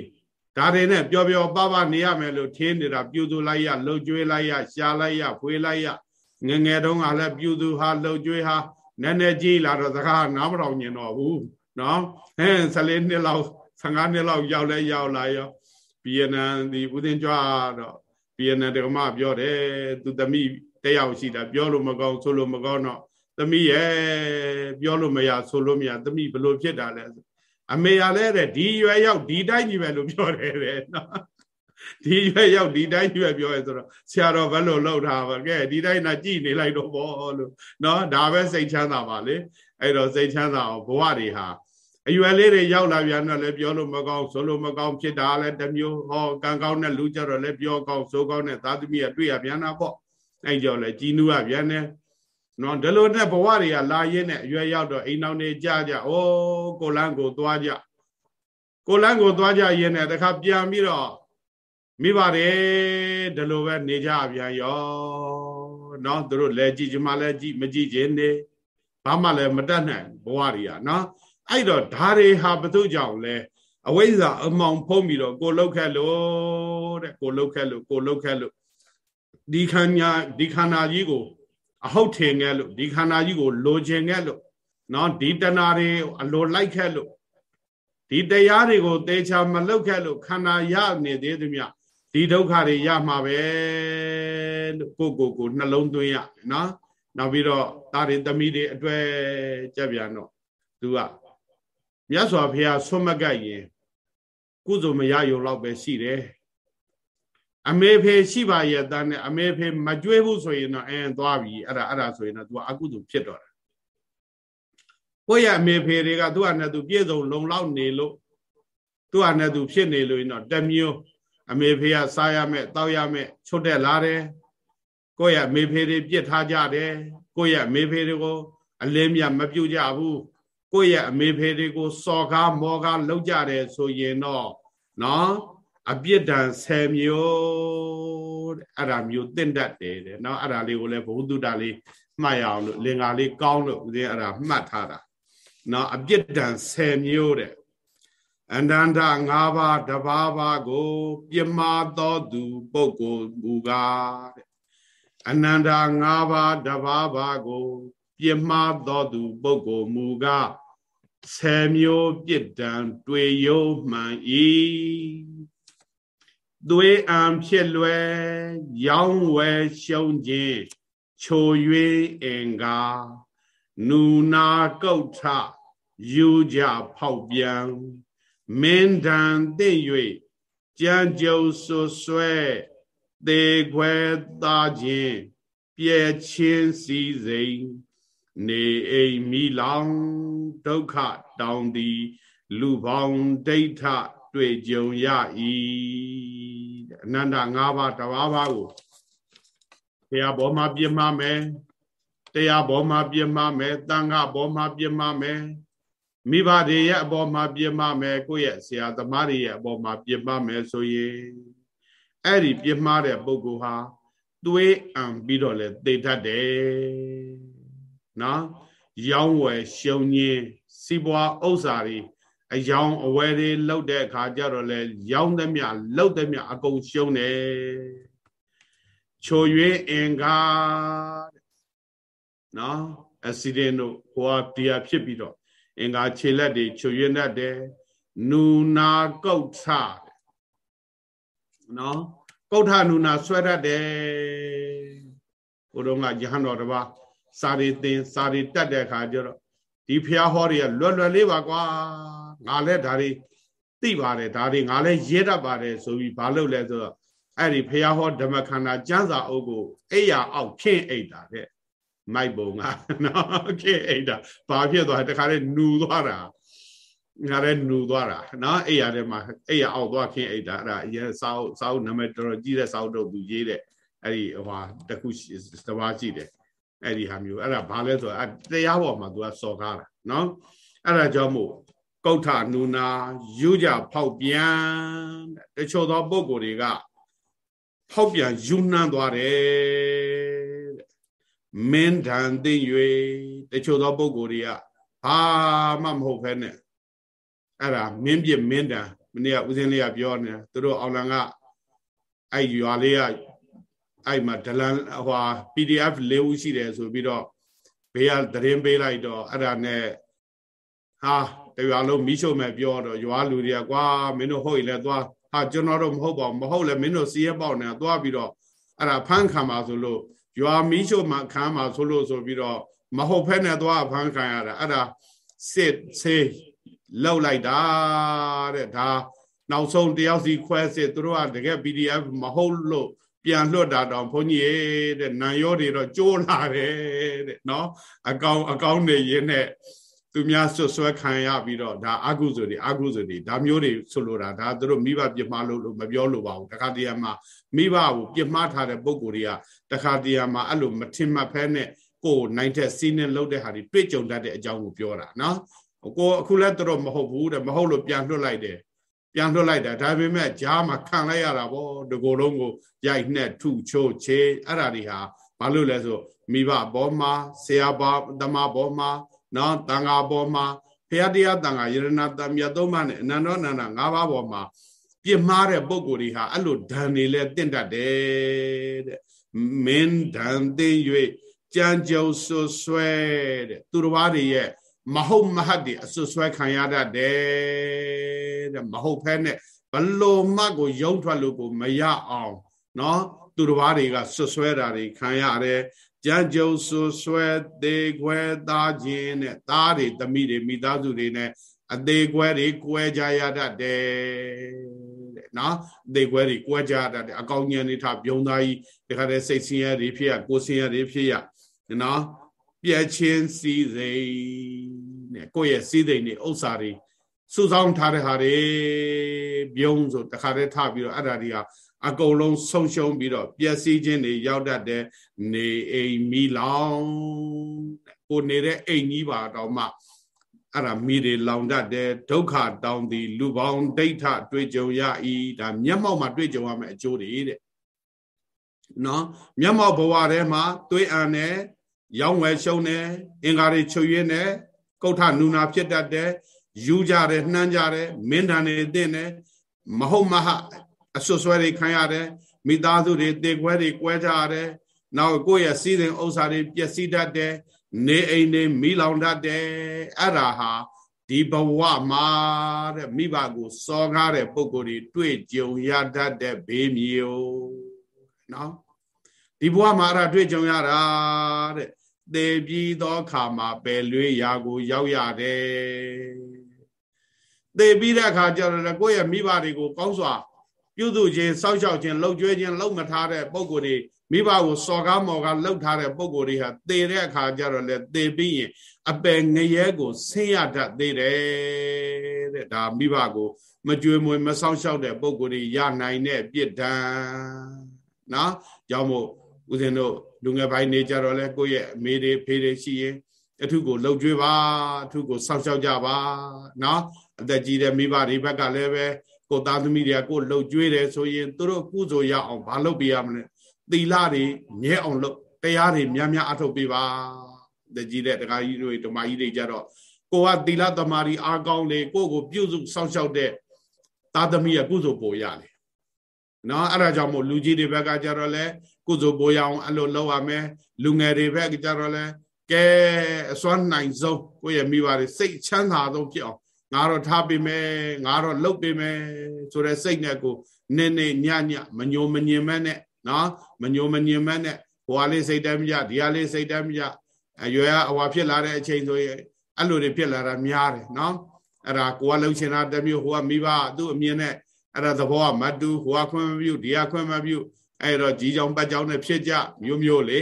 ဒါတွေနဲ့ပျော်ပျော်ပါပါနေရမယ်လို့ထင်းနေတာပြုစုလိုက်ရလှုပ်ကြွေးလိုက်ရရှားလိုက်ရဖွေးလိုက်ရငငယ်တုန်းကလည်းပြုစုဟာလှုပ်ကြွေးဟာနည်းနည်းကြီးလာတော့စကားနားမတော်ညင်တော့ဘူးနော်ဟဲ14နှစ်လောက်15နှစ်လောက်ရောက်လဲရောက်လာရောဗီယက်နမ်ဒီဦးသင်ကြွတော့ဗီယက်နမ်တက္ကမပြောတယ်သူသမီးတယောက်ရှိတာပြောလို့မကောင်းဆိုလို့မကောင်းတော့သမီးရဲ့ပြောလို့မရဆိုလို့မရသမီးဘလို့ဖြစ်တာလဲ အမေရလဲတဲ့ဒီရွယ်ရောက်ဒီတိုင်းကြီးပဲလို့ပြောတယ်တဲ့နော်ဒီရွယ်ရောက်ဒီတိုင်းကြီးပဲပြောရဲဆိုတော့ဆရာတော်ဘယ်လိုလုပ်ထားပါကဲဒီတိုင်းနာကြည်နေလိုက်တော့ဘောလို့နော်ဒါပဲစိတ်ချမ်းသာပါလေအဲ့တော့စိတ်ချမ်းသာအောင်ဘဝတွေဟာအရွယ်လေးတွေရောက်လာပြန်တော့လည်းပြောလို့မကောင်းဆိုလို့မကောင်းဖြစ်တာလည်းတမျိုးဟောကံကောင်းတဲ့လူကြတော့လည်းပြောကောင်းဆိုကောင်းတဲ့သာသမီကတွေ့ရပြန်တာပေါ့အဲ့ကြောင့်လည်းជីနူးရပြန်တယ် နော်ဒီလိုနဲ့ဘဝတွေကလာရင်းနဲ့အရွယ်ရောက်တော့အိမ်တော်နေကြကြဩကိုလန်းကိုသွားကြကိုလန်းကိုသွားကြရင်းနဲ့တခါပြန်ပြီးတော့မိပါတယ်ဒီလိုပဲနေကြပြန်ရောနော်သူတို့လဲကြည့်ချင်မှလဲကြည့်မကြည့်ခြင်းနေဘာမှလည်းမတတ်နိုင်ဘဝတွေကနော်အဲ့တော့ဓာတွေဟာဘသူကြောင့်လဲအဝိဇ္ဇာအမောင်ဖုံးပြီးတော့ကိုလုတ်ခက်လို့တဲ့ကိုလုတ်ခက်လို့ကိုလုတ်ခက်လို့ဒီခန္ဓာဒီခန္ဓာကြီးကို အဟုတ်ထင်ခဲ့လို့ဒီခန္ဓာကြီးကိုလိုချင်ခဲ့လို့နော်ဒီတဏှာတွေအလိုလိုက်ခဲ့လို့ဒီတရားတွေကိုသေချာမလုတ်ခဲ့လို့ခန္ဓာရနေသေးသမျှဒီဒုက္ခတွေရမှာပဲလို့ကိုကိုကိုနှလုံးသွင်းရနော်နောက်ပြီးတော့တာတွေသမီးတွေအတွေ့ကြက်ပြန်တော့သူကမြတ်စွာဘုရားဆွမကပ်ရင်ကုသိုလ်မရရုံလောက်ပဲရှိတယ် အမေဖေရှိပါရဲ့တန်းနဲ့အမေဖေမကြွေးဘူးဆိုရင်တော့အင်းသွားပြီအဲ့ဒါအဲ့ဒါဆိုရင်တော့ तू အကုသိုလ်ဖြစ်တော့တာကိုယ့်ရဲ့အမေဖေတွေကသူ့အနေနဲ့သူပြည့်စုံလုံလောက်နေလို့သူ့အနေနဲ့သူဖြစ်နေလို့ရင်တော့တမျိုးအမေဖေကစားရမယ်တောက်ရမယ်ချွတ်တက်လာတယ်ကိုယ့်ရဲ့အမေဖေတွေပြစ်ထားကြတယ်ကိုယ့်ရဲ့အမေဖေတွေကိုအလင်းမြမပြုတ်ကြဘူးကိုယ့်ရဲ့အမေဖေတွေကိုစော်ကားမော်ကားလောက်ကြတယ်ဆိုရင်တော့နော် အပြစ်ဒဏ်10မျိုးတဲ့အဲ့ဒါမျိုးတင့်တတ်တယ်တဲ့နော်အဲ့ဒါလေးကိုလည်းဘုဟုတ္တလေးမှတ်ရအောင်လို့လင်္ကာလေးကောင်းလို့ဦးဇင်းအဲ့ဒါမှတ်ထားတာနော်အပြစ်ဒဏ်10မျိုးတဲ့အန္တန္တ၅ပါးတဘာဘာကို ပြမသောသူပုဂ္ဂိုလ်မူကားတဲ့အနန္တ၅ပါးတဘာဘာကို ပြမသောသူပုဂ္ဂိုလ်မူကားဆယ်မျိုးပြစ်ဒဏ်တွေ့ရုံမှန်၏ သွေးအံဖြစ်လွယ်ရောင်းဝယ်ရှုံးခြင်းချို၍အင်္ဂါနူနာကုတ်ထယူကြဖောက်ပြန်မင်းတန်သိ၍ကြံကြုံဆွဆွဲသေခွဲသားခြင်းပြဲချင်းစီစိမ်နေအိမ်မိလောင်ဒုက္ခတောင်းသည် လူပေါင်းဒိဋ္ဌတွေ့ကြုံရ၏ အနန္တ၅ပါးတဘာဘာကိုတရားဘောမှာပြမမယ်တရားဘောမှာပြမမယ်တန်ခါဘောမှာပြမမယ်မိဘတွေရဲ့အပေါ်မှာပြမမယ်ကိုယ့်ရဲ့ဆရာသမားတွေရဲ့အပေါ်မှာပြမမယ်ဆိုရင်အဲ့ဒီပြမတဲ့ပုဂ္ဂိုလ်ဟာသွေးအံပြီးတော့လေသိတတ်တယ်နော်ရောင်းဝယ်ရှုံညင်းစီးပွားဥစ္စာတွေ အယောင်အဝယ်တွေလောက်တဲ့အခါကျတော့လေရောင်းသမျှလောက်သမျှအကုန်ရှုံးတယ်ချို၍အင်္ဂါနော်အက်ဆီဒင့်တို့ဟိုဟာဒီဟာဖြစ်ပြီးတော့အင်္ဂါခြေလက်တွေချို၍နဲ့တယ်နူနာကုတ်ထနော်ကုတ်ထနူနာဆွဲတတ်တယ်ဟိုတော့ကယဟန်တော်တပါးစာရီသင်စာရီတက်တဲ့အခါကျတော့ဒီဖျားဟောတွေကလွယ်လွယ်လေးပါကွာ ငါလည်းဒါတွေသိပါတယ်ဒါတွေငါလည်းရေးတတ်ပါတယ်ဆိုပြီးဘာလုပ်လဲဆိုတော့အဲ့ဒီဖះဟောဓမ္မခန္ဓာကျမ်းစာအုပ်ကိုအိယာအောက်ခင်းအိတ်တာတဲ့မိုက်ပုံကနော်ခင်းအိတ်တာဘာဖြစ်သွားတခါလေနူသွားတာငါလည်းနူသွားတာနော်အိယာထဲမှာအိယာအောက်သွားခင်းအိတ်တာအဲ့ဒါအရင်စာအုပ်စာအုပ်နာမည်တော်တော်ကြီးတဲ့စာအုပ်တော့သူရေးတဲ့အဲ့ဒီဟိုတခုတဘာကြည့်တယ်အဲ့ဒီဟာမျိုးအဲ့ဒါဘာလဲဆိုတော့တရားပေါ်မှာ तू ကစော်ကားတာနော်အဲ့ဒါကြောင့်မို့ ကုဋ္ဌနုနာယူကြဖောက်ပြန်တချို့သောပုဂ္ဂိုလ်တွေကဖောက်ပြန်ယူနှမ်းသွားတယ်မင်းတန်သိ၍တချို့သောပုဂ္ဂိုလ်တွေကဘာမှမဟုတ်ဖ ೇನೆ အဲ့ဒါမင်းပြမင်းတန်မနေ့ကဦးစင်းလေးကပြောနေတာသူတို့အောင်လံကအဲ့ရွာလေးကအဲ့မှာဒလန်ဟွာ PDF ၄ဦးရှိတယ်ဆိုပြီးတော့ဘေးကသတင်းပေးလိုက်တော့အဲ့ဒါနဲ့ဟာ တရွာလုံးမိရှုံမဲ့ပြောတော့ရွာလူတွေကကွာမင်းတို့ဟုတ်ရင်လည်းသွားဟာကျွန်တော်တို့မဟုတ်ပါဘူးမဟုတ်လည်းမင်းတို့စီးရဲပေါက်နေတာသွားပြီးတော့အဲ့ဒါဖမ်းခံပါဆိုလို့ရွာမိရှုံမှာခံပါဆိုလို့ဆိုပြီးတော့မဟုတ်ဖက်နဲ့သွားဖမ်းခံရတာအဲ့ဒါစစ်ဆေးလောက်လိုက်တာတဲ့ဒါနောက်ဆုံးတယောက်စီခွဲစစ်သူတို့ကတကယ် PDF မဟုတ်လို့ပြန်လွတ်တာတော့ဘုန်းကြီးရဲ့တဲ့နံရောတွေတော့ကြိုးလာတယ်တဲ့နော်အကောင်အကောင်နေရင်နဲ့ သူများဆွဆွဲခံရပြီးတော့ဒါအကုသိုလ်တွေအကုသိုလ်တွေဒါမျိုးတွေဆိုလိုတာဒါသူတို့မိဘပြစ်မှားလို့လို့မပြောလို့ပါဘူးတခါတည်းမှာမိဘကိုပြစ်မှားထားတဲ့ပုံကိုယ်တွေကတခါတည်းမှာအဲ့လိုမထင်မှတ်ဖဲနဲ့ကိုယ်နိုင်တဲ့စီးနဲ့လှုပ်တဲ့ဟာတွေတွေ့ကြုံတတ်တဲ့အကြောင်းကိုပြောတာနော်ကိုအခုလည်းသူတို့မဟုတ်ဘူးတဲ့မဟုတ်လို့ပြန်လွှတ်လိုက်တယ်ပြန်လွှတ်လိုက်တာဒါပေမဲ့ဂျားမှာခံလိုက်ရတာဗောဒီကိုယ်လုံးကိုရိုက်နှက်ထုချိုးချေအဲ့ဒါတွေဟာဘာလို့လဲဆိုမိဘဘောမှာဆရာဘာတမဘောမှာ နော်တန်ဃာပေါ်မှာဖရာတရားတန်ဃာယရဏတမြတ်သုံးပါးနဲ့အနန္တောနန္ဒ၅ပါးပေါ်မှာပြစ်မှားတဲ့ပုံကိုယ်တွေဟာအဲ့လိုဓာန်တွေလဲတင့်တတ်တယ်တဲ့မင်းဓာန်သိ၍ကြံကြုံဆွဆွဲတဲ့သူတော်ဘာတွေရဲ့မဟုတ်မဟတ်တွေအဆွဆွဲခံရတတ်တယ်တဲ့မဟုတ်ဖဲနဲ့ဘလို့မှကိုယုံထွက်လို့ကိုမရအောင် နော် သူတော်ဘာတွေကဆွဆွဲတာတွေခံရတယ် ကြံကြုံဆူဆွဲသေးခွဲသားခြင်းနဲ့သားတွေသမီးတွေမိသားစုတွေနဲ့အသေးခွဲတွေကွဲကြရတတ်တယ်တဲ့နော်အသေးခွဲတွေကွဲကြရတတ်တယ်အကောင်းဉာဏ်တွေထပြုံးသားကြီးဒီခါတည်းစိတ်ဆင်းရဲတွေဖြစ်ရကိုယ်ဆင်းရဲတွေဖြစ်ရနော်ပြည့်ချင်းစီစိမ်နဲ့ကိုယ့်ရဲ့စီးစိမ်တွေဥစ္စာတွေစုဆောင်းထားတဲ့ဟာတွေပြုံးဆိုတခါတည်းထပြီးတော့အဲ့ဒါတွေက အကုန်လုံးဆုံးရှုံးပြီးတော့ပျက်စီးခြင်းတွေရောက်တတ်တဲ့နေအိမ်မီလောင်ကိုနေတဲ့အိမ်ကြီးပါတော့မှအဲ့ဒါမိတွေလောင်တတ်တယ်ဒုက္ခတောင်းသည်လူပေါင်းဒိဋ္ဌတွေ့ကြုံရ၏ဒါမျက်မှောက်မှာတွေ့ကြုံရမယ့်အကျိုးတွေတဲ့နော်မျက်မှောက်ဘဝထဲမှာသွေးအံနဲ့ရောင်းဝယ်ရှုံတယ်အင်္ဂါတွေချုပ်ရင်းနဲ့ကုဋ္ဌနူနာဖြစ်တတ်တယ်ယူကြတယ်နှမ်းကြတယ်မင်းတန်တွေသိတယ်မဟုတ်မဟ အဆွဆွဲတွေခံရတယ်မိသားစုတွေတေခွဲတွေကွဲကြရတယ်နောက်ကိုယ့်ရဲ့စီးစိမ်ဥစ္စာတွေပျက်စီးတတ်တယ်နေအိမ်တွေမိလောင်တတ်တယ်အဲ့ဒါဟာဒီဘဝမှာတဲ့မိဘကိုစောကားတဲ့ပုံကိုယ်တွေတွေ့ကြုံရတတ်တဲ့ဘေးမျိုးနော်ဒီဘဝမှာအဲ့ဒါတွေ့ကြုံရတာတဲ့သေပြီးသောခါမှာပယ်လွေးရာကို ရောက်ရတယ်သေပြီးတဲ့အခါကျတော့ကိုယ့်ရဲ့မိဘတွေကိုကောင်းစွာ ပြုစုခြင်းစောင့်ရှောက်ခြင်းလှုပ်ကြွေးခြင်းလှုပ်မထားတဲ့ပုံကိုယ်တွေမိဘကိုစော်ကားမော်ကားလှုပ်ထားတဲ့ပုံကိုယ်တွေဟာသေတဲ့အခါကျတော့လေသေပြီးရင်အပယ်ငရဲကိုဆင်းရတတ်သေးတယ်တဲ့ဒါမိဘကိုမကြွေမွေမဆောင်ရှောက်တဲ့ပုံကိုယ်တွေရနိုင်တဲ့ပြစ်ဒဏ်နော်ကြောင့်မို့ဦးဇင်းတို့လူငယ်ပိုင်းနေကြတော့လေကိုယ့်ရဲ့အမေတွေဖေတွေရှိရင်အထုကိုလှုပ်ကြွေးပါအထုကိုစောင့်ရှောက်ကြပါနော်အသက်ကြီးတဲ့မိဘတွေဘက်ကလည်းပဲ ကိုသားသမီးတွေကကိုလှုပ်ကြွေးတယ်ဆိုရင်သူတို့ကုသိုလ်ရအောင်ဘာလုပ်ပေးရမလဲသီလတွေမြဲအောင်လုပ်တရားတွေများများအထုတ်ပေးပါတကြီးတဲ့တခါကြီးတွေဓမ္မကြီးတွေကြတော့ကိုကသီလသမารီအားကောင်းလေကိုကိုပြုစုစောင့်ရှောက်တဲ့သာသမီရဲ့ကုသိုလ်ပိုရတယ်နော်အဲ့ဒါကြောင့်မို့လူကြီးတွေဘက်ကကြတော့လဲကုသိုလ်ပိုရအောင်အဲ့လိုလုပ်ရမယ်လူငယ်တွေဘက်ကကြတော့လဲကဲအစွမ်းနိုင်ဆုံးကိုယ့်ရဲ့မိဘတွေစိတ်ချမ်းသာဆုံးဖြစ်အောင် ငါတော့ထားပေးမယ်ငါတော့လုပ်ပေးမယ်ဆိုတဲ့စိတ်နဲ့ကိုနည်းနည်းညညမညိုမညင်မဲ့နဲ့နော်မညိုမညင်မဲ့နဲ့ဟိုဟာလေးစိတ်တမ်းမကြဒီဟာလေးစိတ်တမ်းမကြအရွယ်အဝါဖြစ်လာတဲ့အချိန်ဆိုရင်အဲ့လိုတွေဖြစ်လာတာများတယ်နော်အဲ့ဒါကိုကလှုပ်ရှင်တာတမျိုးဟိုကမိဘသူ့အမြင်နဲ့အဲ့ဒါသဘောကမတူဟိုကခွင့်မပြုဒီကခွင့်မပြုအဲ့တော့ကြီးကြောင်ပတ်ကြောင်နဲ့ဖြစ်ကြမျိုးမျိုးလေ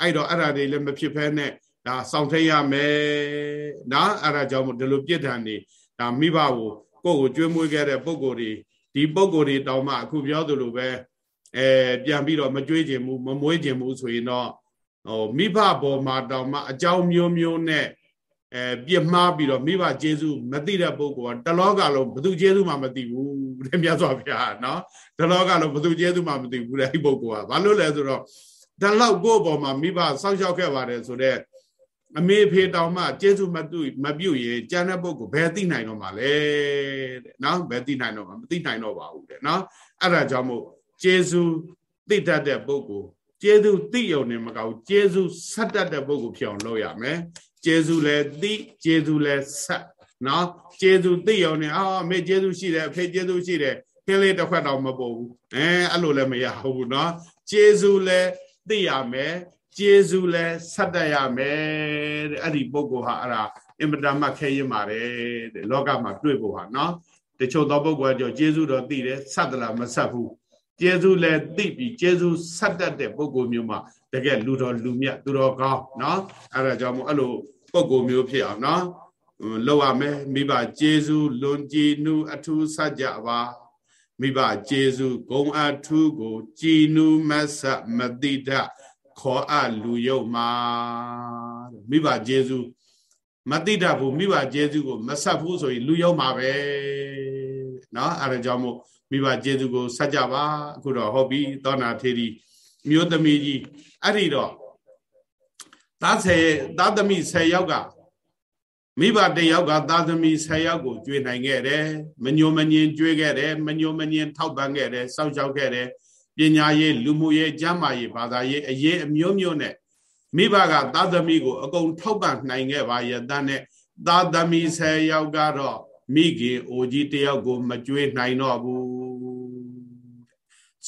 အဲ့တော့အဲ့ဒါတွေလည်းမဖြစ်ဖဲနဲ့ဒါစောင့်ထိတ်ရမယ်နော်အဲ့ဒါကြောင့်ဒီလိုပြစ်ဒဏ်နေ ဒါမိဘကိုကိုယ့်ကိုကြွေးမွေးခဲ့တဲ့ပုံကိုယ်တွေဒီပုံကိုယ်တွေတောင်းမှအခုပြောသလိုပဲအဲပြန်ပြီးတော့မကြွေးခြင်းဘူးမမွေးခြင်းဘူးဆိုရင်တော့ဟိုမိဘဘောမှာတောင်မှအကြောင်းမျိုးမျိုးနဲ့အဲပြစ်မှားပြီးတော့မိဘကျေးဇူးမသိတဲ့ပုဂ္ဂိုလ်ကတလောကလုံးဘသူကျေးဇူးမှမသိဘူးတဲ့မြတ်စွာဘုရားနော်တလောကလုံးဘသူကျေးဇူးမှမသိဘူးတဲ့အဲ့ပုဂ္ဂိုလ်ကဘာလို့လဲဆိုတော့တလောက်ကိုယ့်ဘောမှာမိဘစောင့်ရှောက်ခဲ့ပါတယ်ဆိုတော့ အမေဖေတောင်မှကျေးဇူးမတူမပြုတ်ရင်ကျန်တဲ့ပုဂ္ဂိုလ်ဘယ်သိနိုင်တော့မှာလဲတဲ့နော်ဘယ်သိနိုင်တော့မှာမသိနိုင်တော့ပါဘူးတဲ့နော်အဲ့ဒါကြောင့်မို့ကျေးဇူးသိတတ်တဲ့ပုဂ္ဂိုလ်ကျေးဇူးသိရုံနဲ့မကောက်ကျေးဇူးဆက်တတ်တဲ့ပုဂ္ဂိုလ်ဖြစ်အောင်လုပ်ရမယ်ကျေးဇူးလည်းသိကျေးဇူးလည်းဆက်နော်ကျေးဇူးသိရုံနဲ့အာအမေကျေးဇူးရှိတယ်အဖေကျေးဇူးရှိတယ်ခင်းလေးတစ်ခွက်တော့မပို့ဘူးအဲအဲ့လိုလည်းမရဘူးနော်ကျေးဇူးလည်းသိရမယ် ကျေးဇူးလည်းဆက်တတ်ရမယ်တဲ့အဲ့ဒီပုဂ္ဂိုလ်ဟာအဲ့ဒါအင်မတန်မှခဲရင်ပါတယ်တဲ့လောကမှာတွေ့ဖို့ဟာနော်တချို့သောပုဂ္ဂိုလ်ကကြောကျေးဇူးတော်သိတယ်ဆက်သလားမဆက်ဘူးကျေးဇူးလည်းသိပြီးကျေးဇူးဆက်တတ်တဲ့ပုဂ္ဂိုလ်မျိုးမှာတကယ်လူတော်လူမြတ်သူတော်ကောင်းနော်အဲ့ဒါကြောင့်မို့အဲ့လိုပုဂ္ဂိုလ်မျိုးဖြစ်အောင်နော်လောက်ရမယ်မိဘကျေးဇူးလွန်ကြည်နူအထူးဆက်ကြပါမိဘကျေးဇူးဂုံအထူးကိုကြည်နူမဆက်မတိတ ခေါ်အလူယုတ်မှာမိဘကျေးဇူးမတိတဘူးမိဘကျေးဇူးကိုမဆက်ဘူးဆိုရင်လူယုတ်မှာပဲเนาะအဲဒါကြောင့်မို့မိဘကျေးဇူးကိုဆက်ကြပါအခုတော့ဟုတ်ပြီသောနာထေရီမျိုးသမီးကြီးအဲ့ဒီတော့သားဆယ်သားသမီး10ယောက်ကမိဘတယောက်ကသားသမီး10ယောက်ကိုကြွေနိုင်ခဲ့တယ်မညိုမညင်ကြွေခဲ့တယ်မညိုမညင်ထောက်ပံ့ခဲ့တယ်စောင့်ရှောက်ခဲ့တယ် ပညာရေးလူမှုရေးကျန်းမာရေးဘာသာရေးအရေးအမျိုးမျိုးနဲ့မိဘကသားသမီးကိုအကုန်ထောက်ပံ့နိုင်ခဲ့ပါရဲ့တန်းနဲ့သားသမီး10ယောက်ကတော့မိခင်အိုကြီးတယောက်ကို မကြွေးနိုင်တော့ဘူး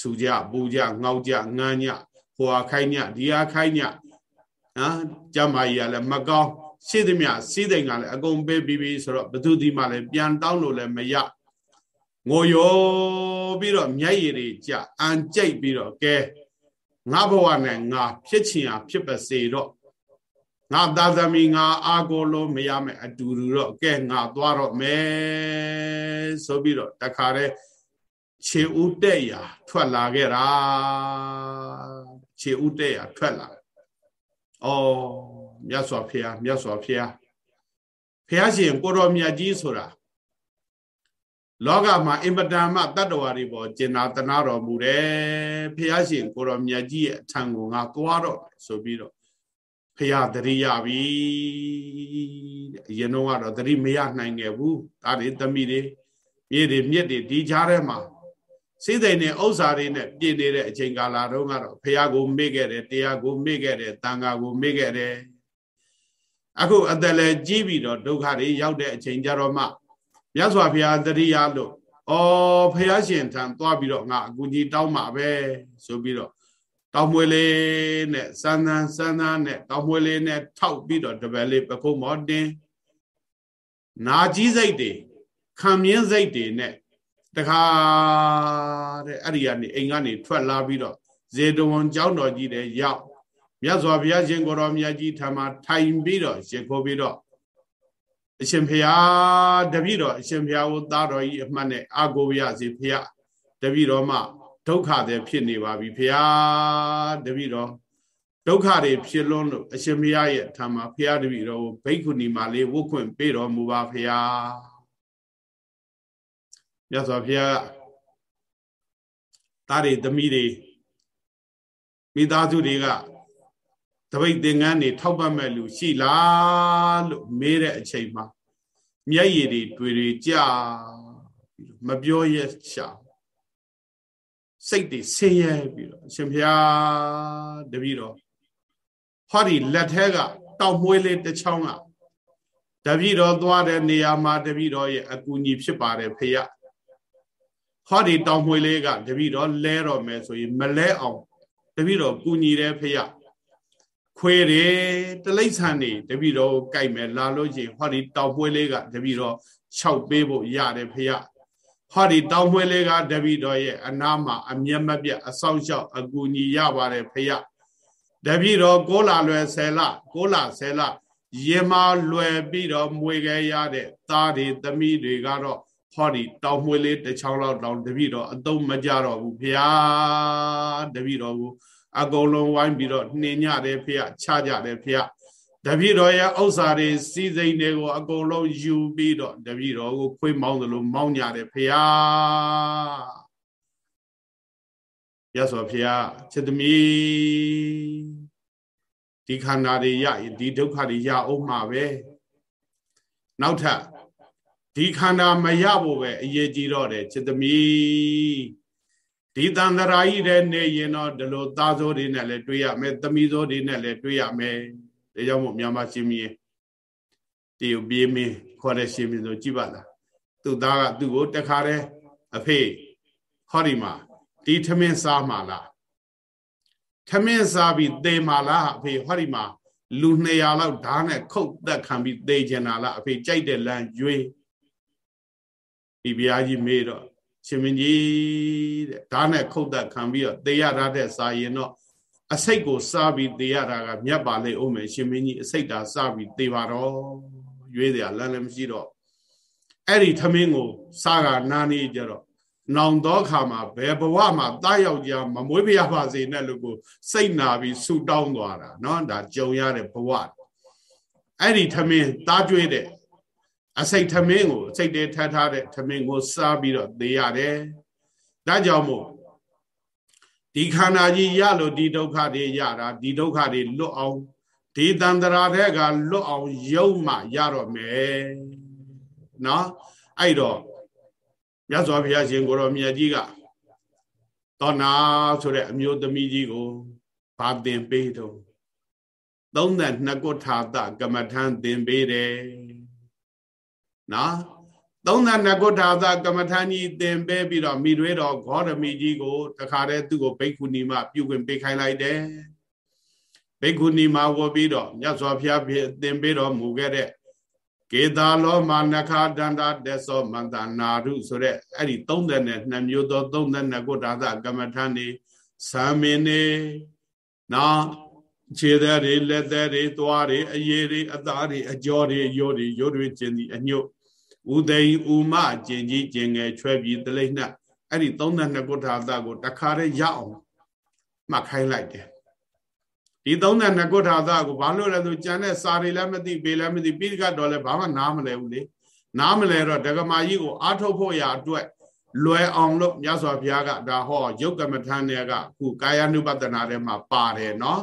ဆူကြပူကြငေါကြငန်းညဟိုဟာခိုင်းညဒီဟာခိုင်းညနော်ကျမကြီးကလည်းမကောင်းရှိသမျှစီးသိမ်ကလည်းအကုန်ပေးပြီးပြီဆိုတော့ဘသူဒီမှလည်းပြန်တောင်းလို့လည်းမရ ငိုရောပြီးတော့မျက်ရည်တွေကြအန်ကြိတ်ပြီးတော့ကဲငါဘဝနဲ့ငါဖြစ်ချင်အောင်ဖြစ်ပါစေတော့ငါသာသမီငါအာကိုလို့မရမယ်အတူတူတော့ကဲငါသွားတော့မယ်ဆိုပြီးတော့တခါတည်းခြေဥတဲ့ရာထွက်လာခဲ့တာခြေဥတဲ့ရာထွက်လာဩမြတ်စွာဘုရားမြတ်စွာဘုရားဖះရှင်ကိုတော်မြတ်ကြီးဆိုတာ လောကမှာအင်ပတန်မှတတ္တဝါတွေပေါ်ကျင်နာတနာတော်မူတယ်ဖះရှင်ကိုတော်မြတ်ကြီးရဲ့အထံကိုငါသွားတော့ဆိုပြီးတော့ဖះတရိရပြီတဲ့အရင်တော့ကတော့တရိမရနိုင်ခဲ့ဘူးဒါတွေတမိတွေမြေတွေမြစ်တွေဒီကြားထဲမှာစိတ်တိုင်းနဲ့ဥစ္စာတွေနဲ့ပြည့်နေတဲ့အချိန်ကာလတုန်းကတော့ဖះကိုမေ့ခဲ့တယ်တရားကိုမေ့ခဲ့တယ်တန်ခါကိုမေ့ခဲ့တယ်အခုအသက်လည်းကြီးပြီးတော့ဒုက္ခတွေရောက်တဲ့အချိန်ကြတော့မှ မြတ်စွာဘုရားတရိယာလို့ဩဖះရှင်ထံသွားပြီးတော့ငါအကူကြီးတောင်းမှာပဲဆိုပြီးတော့တောင်းမွေလေးနဲ့စမ်းစမ်းစမ်းစမ်းနဲ့တောင်းမွေလေးနဲ့ထောက်ပြီးတော့တပည့်လေးပခုံးမော်တင်နာကြီးစိတ်တွေခံမြင်းစိတ်တွေနဲ့တခါတဲ့အဲ့ဒီကနေအိမ်ကနေထွက်လာပြီးတော့ဇေတဝန်ကျောင်းတော်ကြီးတဲ့ရောက်မြတ်စွာဘုရားရှင်ကိုတော်မြတ်ကြီးထံမှာထိုင်ပြီးတော့ရေခိုးပြီးတော့ အရှင်ဖျားတပည့်တော်အရှင်ဖျားကိုသားတော်ကြီးအမှတ်နဲ့အာကိုရစီဖျားတပည့်တော်မှဒုက္ခတွေဖြစ်နေပါပြီဖျားတပည့်တော်ဒုက္ခတွေဖြစ်လွန်းလို့အရှင်ဖျားရဲ့ထံမှာဖျားတပည့်တော်ကိုဘိက္ခုနီမလေးဝုတ်ခွင့်ပေးတော်မူပါဖျားမြတ်စွာဘုရားကသားတွေသမီးတွေမိသားစုတွေကတ ပိတ်သင်္ကန်းတွေထောက်ပတ်မဲ့လူရှိလားလို့မေးတဲ့အချိန်မှာမျက်ရည်တွေတွေ့တွေကြာမပြောရရှာစိတ်တွေဆင်းရဲပြီးတော့အရှင်ဘုရားတပည့်တော်ဟောဒီလက်ထဲကတောက်မွေးလေးတစ်ချောင်းကတပည့်တော်သွားတဲ့နေရာမှာတပည့်တော်ရဲ့အကူအညီဖြစ်ပါတယ်ဖေရဟောဒီတောင်မွေလေးကတပည့်တော်လဲတော်မယ်ဆိုရင်မလဲအောင်တပည့်တော်ကူညီတယ်ဖေရ ခွေတယ်တလိษံနေတပည့်တော်ကိုကြိုက်မယ်လာလို့ရှိရင်ဟောဒီတောင်မွေလေးကတပည့်တော်၆ပေးဖို့ရတယ်ဖေရဟောဒီတောင်မွေလေးကတပည့်တော်ရဲ့အနာမှာအမျက်မပြတ်အဆောင်လျှောက်အကူညီရပါတယ်ဖေရတပည့်တော်ကိုလာလွယ်ဆယ်လကိုလာဆယ်လရေမာလွယ်ပြီးတော့မွေခဲ့ရတဲ့သားတွေသမီးတွေကတော့ဟောဒီတောင်မွေလေးတစ်ချောင်းလောက်တောင်တပည့်တော်အသုံးမကြတော့ဘူးဖေဟာတပည့်တော်ကို အကုန်လုံးဝိုင်းပြီးတော့နှင်ညတယ်ဖေဟာချကြတယ်ဖေဟာတပည့်တော်ရဲ့ဥစ္စာတွေစီစိန်တွေကိုအကုန်လုံးယူပြီးတော့တပည့်တော်ကိုခွေးမောင်းသလိုမောင်းကြတယ်ဖေဟာရသော်ဖေဟာချက်သမီးဒီခန္ဓာတွေရရင်ဒီဒုက္ခတွေရအောင်မှာပဲနောက်ထပ်ဒီခန္ဓာမရဖို့ပဲအရေးကြီးတော့တယ်จิตမီ ဒီတန်တရာကြီးတဲ့နေရင်တော့ဒီလိုသားစိုးတွေနဲ့လည်းတွေ့ရမယ်သမီးစိုးတွေနဲ့လည်းတွေ့ရမယ်ဒါကြောင့်မို့မြန်မာရှင်မင်းတီကိုပြေးမင်းခေါ်တဲ့ရှင်မင်းဆိုကြည့်ပါလားသူ့သားကသူ့ကိုတခါတည်းအဖေဟောဒီမှာဒီထမင်းစားမှာလားထမင်းစားပြီးသေမှာလားအဖေဟောဒီမှာလူ200လောက်ဓာတ်နဲ့ခုတ်သက်ခံပြီးသေကျင်တာလားအဖေကြိုက်တဲ့လမ်းရွေးဒီဘုရားကြီးမေးတော့ ရှင်မင်းကြီးတဲ့ဓာတ်နဲ့ခုတ်သက်ခံပြီးတော့သေရတာတဲ့စာရင်တော့အစိတ်ကိုစားပြီးသေရတာကမြတ်ပါလေအောင်မယ်ရှင်မင်းကြီးအစိတ်တာစားပြီးသေပါတော့ရွေးစရာလမ်းလည်းမရှိတော့အဲ့ဒီထမင်းကိုစားကနာနေကြတော့နောင်တော့ခါမှာဘယ်ဘဝမှာတားယောက်ျားမမွေးပြရပါစေနဲ့လို့ကိုစိတ်နာပြီးဆူတောင်းသွားတာเนาะဒါကြုံရတဲ့ဘဝအဲ့ဒီထမင်းတားကြွေးတဲ့ အစိတ်ထမင်းကိုစိတ်တဲထပ်ထားတဲ့ထမင်းကိုစားပြီးတော့သေရတယ်ဒါကြောင့်မို့ဒီခန္ဓာကြီးရလို့ဒီဒုက္ခတွေရတာဒီဒုက္ခတွေလွတ်အောင်ဒီတန်တရာတဲ့ကလွတ်အောင်ယုံမှရတော့မယ်နော်အဲ့တော့မြတ်စွာဘုရားရှင်ကိုရောမြတ်ကြီးကသောနာဆိုတဲ့အမျိုးသမီးကြီးကိုဘာသင်ပေးတော့32ကုဋ္ဌာတကမ္မထံသင်ပေးတယ် နော်32ကုဋ္ဌာသကမ္မထံကြီးသင်ပေးပြီးတော့မိတွေတော်ဂေါရမီကြီးကိုတခါတည်းသူ့ကိုဘိက္ခုနီမပြုခွင့်ပေးခိုင်းလိုက်တယ်ဘိက္ခုနီမဝပြီးတော့မြတ်စွာဘုရားသင်ပေးတော်မူခဲ့တဲ့ကေတာလောမနခဒန္တာတေသောမန္တနာရုဆိုတဲ့အဲ့ဒီ32မျိုးသော32ခုဒါသကမ္မထန်နေသာမင်းနေနော်ခြေသည်တွေလက်သည်တွေသွားတွေအရေးတွေအသားတွေအကြောတွေရိုးတွေရိုးတွေကျင်သည်အညွတ် ဥသိဥမကျင်ကြီးကျင်ငယ်ချွဲပြီးတလိမ့်နှက်အဲ့ဒီ32ခုဒါသကိုတခါတည်းရအောင်မှတ်ခိုင်းလိုက်တယ်ဒီ32ကုဋ္ဌာသကိုဘာလို့လဲဆိုကြံတဲ့စာတွေလည်းမသိပေလည်းမသိပိဋကတော့လည်းဘာမှနားမလဲဘူးလေနားမလဲတော့ဒကမာကြီးကိုအာထုတ်ဖို့ရအတွက်လွယ်အောင်လို့မြတ်စွာဘုရားကဒါဟောယုတ်ကမထန်တွေကခုကာယ ानु ပတနာထဲမှာပါတယ်နော်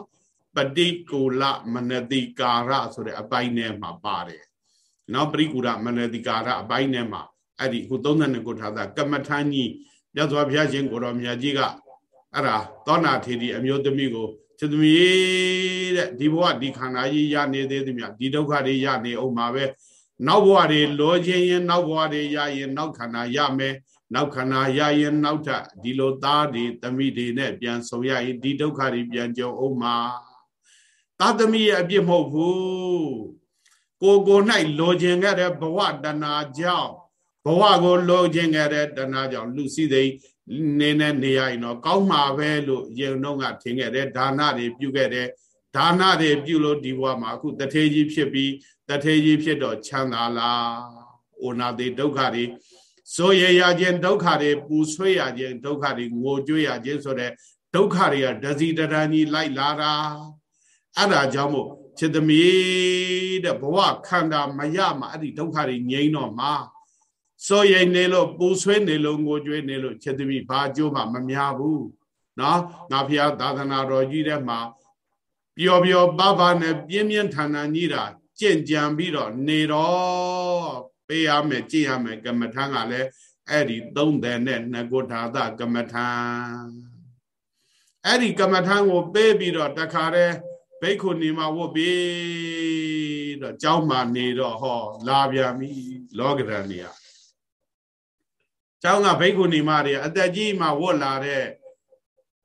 ပฏิကူလမနတိကာရဆိုတဲ့အပိုင်းထဲမှာပါတယ် နော်ပရိကူရမနတိကာရအပိုင်းထဲမှာအဲ့ဒီခု32ခုထားတာကမ္မထန်ကြီးမြတ်စွာဘုရားရှင်ကိုတော်မြတ်ကြီးကအဲ့ဒါသောနာထေရီအမျိုးသမီးကိုချစ်သမီးတဲ့ဒီဘဝဒီခန္ဓာကြီးရနေသေးသည်မြဒီဒုက္ခတွေရနေအောင်မှာပဲနောက်ဘဝတွေလောခြင်းရင်နောက်ဘဝတွေရရင်နောက်ခန္ဓာရမယ်နောက်ခန္ဓာရရင်နောက်ထပ်ဒီလိုသားတွေတမိတွေနဲ့ပြန်ဆုံရရင်ဒီဒုက္ခတွေပြန်ကြုံအောင်မှာသာသမီရဲ့အပြစ်မဟုတ်ဘူး ကိုကို၌လိုချင်ခဲ့တဲ့ဘဝတဏှာကြောင့်ဘဝကိုလိုချင်ခဲ့တဲ့တဏှာကြောင့်လူစည်းစိမ်နေနဲ့နေရရင်တော့ကောင်းမှာပဲလို့ယုံတော့ကထင်ခဲ့တယ်ဒါနတွေပြုခဲ့တယ်ဒါနတွေပြုလို့ဒီဘဝမှာအခုတထေကြီးဖြစ်ပြီးတထေကြီးဖြစ်တော့ချမ်းသာလားအိုနာတိဒုက္ခတွေဆိုရရခြင်းဒုက္ခတွေပူဆွေးရခြင်းဒုက္ခတွေငိုကြွေးရခြင်းဆိုတဲ့ဒုက္ခတွေကဒဇီတရန်ကြီးလိုက်လာတာအဲ့ဒါကြောင့်မို့ ချစ်သမီးတဲ့ဘဝခန္ဓာမရမှာအဲ့ဒီဒုက္ခတွေငြိမ်းတော့မှာစိုးရိမ်နေလို့ပူဆွေးနေလို့ငိုကြွေးနေလို့ချစ်သမီးဘာကြိုးမှမများဘူးနော်ငါဖျားသာသနာတော်ကြီးတဲ့မှာပျော်ပျော်ပါပါနဲ့ပြင်းပြင်းထန်ထန်ကြီးတာကြင်ကြံပြီးတော့နေတော့ပေးရမယ်ကြည့်ရမယ်ကမ္မထံကလည်းအဲ့ဒီ30နဲ့နှစ်ကုဋ္ဌာသကမ္မထံအဲ့ဒီကမ္မထံကိုပေးပြီးတော့တခါတည်း ဘိက္ခုနီမဝတ်ပြီးတော့เจ้าမှနေတော့ဟောလာပြန်ပြီလောကရန်နေရเจ้าကဘိက္ခုနီမတွေအသက်ကြီးမှဝတ်လာတဲ့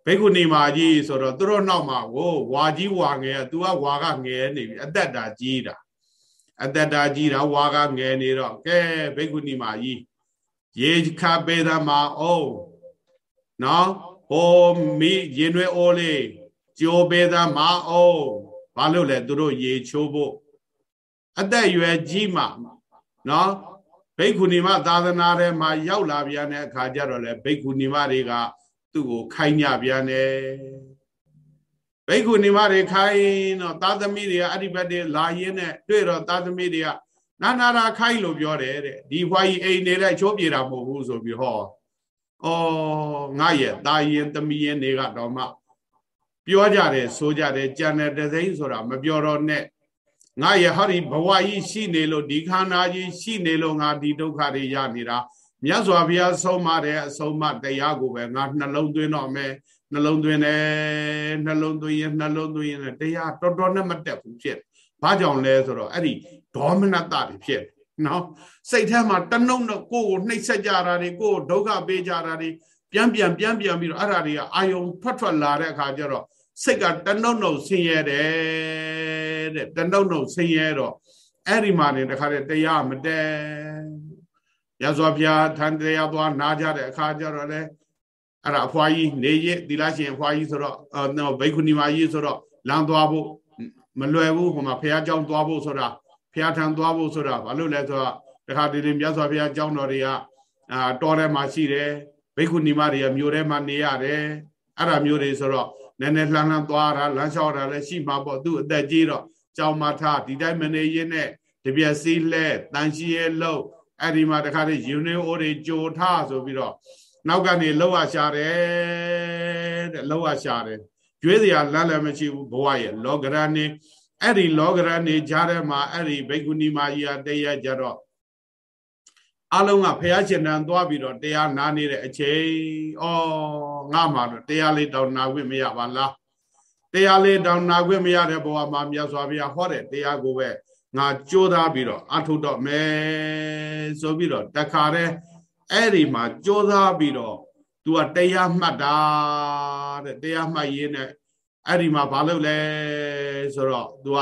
ဘိက္ခုနီမကြီးဆိုတော့သူတို့နောက်မှာကိုဝါကြီးဝါငယ် तू ကဝါကငယ်နေပြီအသက်တာကြီးတာအသက်တာကြီးတာဝါကငယ်နေတော့ကဲဘိက္ခုနီမကြီးရေခပေသမာအောင်နော်ဟိုမိရင်ွယ်အိုးလေး ကြိုပေသမာအောင်ဘာလို့လဲသူတို့ရေချိုးဖို့အသက်ရွယ်ကြီးမှနော်ဘိက္ခုနီမသာသနာထဲမှာရောက်လာပြန်တဲ့အခါကျတော့လေဘိက္ခုနီမတွေကသူ့ကိုခိုင်းကြပြန်တယ်ဘိက္ခုနီမတွေခိုင်းတော့သာသမီတွေကအဲ့ဒီဘက်တွေလာရင်းနဲ့တွေ့တော့သာသမီတွေကနာနာရာခိုင်းလို့ပြောတယ်တဲ့ဒီဖွာကြီးအိမ်နေတဲ့ချိုးပြေတာမဟုတ်ဘူးဆိုပြီးဟောဩငါရဲ့တာရင်သမီးရင်တွေကတော့မှ ပြောကြတယ်ဆိုကြတယ်ကြံတဲ့တစိမ့်ဆိုတာမပြောတော့နဲ့ငါရဲ့ဟာဒီဘဝကြီးရှိနေလို့ဒီခန္ဓာကြီးရှိနေလို့ငါဒီဒုက္ခတွေရနေတာမြတ်စွာဘုရားဆုံးမတဲ့အဆုံးမတရားကိုပဲငါနှလုံးသွင်းတော့မယ်နှလုံးသွင်းတယ်နှလုံးသွင်းရင်နှလုံးသွင်းရင်တရားတော်တော်နဲ့မတက်ဘူးဖြစ်ဘာကြောင့်လဲဆိုတော့အဲ့ဒီဒေါမနတတွေဖြစ်နော်စိတ်ထဲမှာတနှုံတော့ကိုယ့်ကိုနှိပ်စက်ကြတာတွေကိုယ်ဒုက္ခပေးကြတာတွေပြန်ပြန်ပြန်ပြန်ပြီးတော့အဲ့ဒါတွေကအာယုံထွက်ထွက်လာတဲ့အခါကျတော့ စိတ်ကတနှုံနှုံဆင်းရဲတယ်တဲ့တနှုံနှုံဆင်းရဲတော့အဲ့ဒီမှာနေတခါတည်းတရားမတည်ရသော်ဘုရားထန်တရားသွားနာကြတဲ့အခါကျတော့လေအဲ့ဒါအဖွားကြီးနေရသီလရှင်အဖွားကြီးဆိုတော့ဘိက္ခုနီမကြီးဆိုတော့လမ်းသွားဖို့မလွယ်ဘူးဟိုမှာဘုရားကျောင်းသွားဖို့ဆိုတာဘုရားထံသွားဖို့ဆိုတာဘာလို့လဲဆိုတော့တခါတည်းမြတ်စွာဘုရားကျောင်းတော်တွေကအာတော်ထဲမှာရှိတယ်ဘိက္ခုနီမတွေကမြို့ထဲမှာနေရတယ်အဲ့ဒါမျိုးတွေဆိုတော့ နည်းနည်းလှမ်းလှမ်းသွားတာလမ်းလျှောက်တာလည်းရှိမှာပေါ့သူ့အသက်ကြီးတော့ကြောင်မထဒီတိုင်းမနေရင်းနဲ့တပြက်စီးလဲတန်ရှိရဲ့လို့အဲ့ဒီမှာတခါတည်းယူနေအိုးတွေကြိုထဆိုပြီးတော့နောက်ကနေလောက်ရရှာတယ်တဲ့လောက်ရရှာတယ်ကျွေးစရာလမ်းလည်းမရှိဘူးဘဝရဲ့လောကရန်နေအဲ့ဒီလောကရန်နေကြားထဲမှာအဲ့ဒီဘိက္ခုနီမာကြီးကတည့်ရကြတော့ အလုံးကဖះရှင်တန်သွားပြီးတော့တရားနာနေတဲ့အချိန်ဩငါမှတော့တရားလေးတောင်နာခွင့်မရပါလားတရားလေးတောင်နာခွင့်မရတဲ့ဘဝမှာမြတ်စွာဘုရားဟောတဲ့တရားကိုပဲငါကြိုးစားပြီးတော့အထုတော့မယ်ဆိုပြီးတော့တခါတည်းအဲ့ဒီမှာကြိုးစားပြီးတော့ तू ကတရားမှတ်တာတဲ့တရားမှတ်ရင်းနဲ့အဲ့ဒီမှာဘာလုပ်လဲဆိုတော့ तू က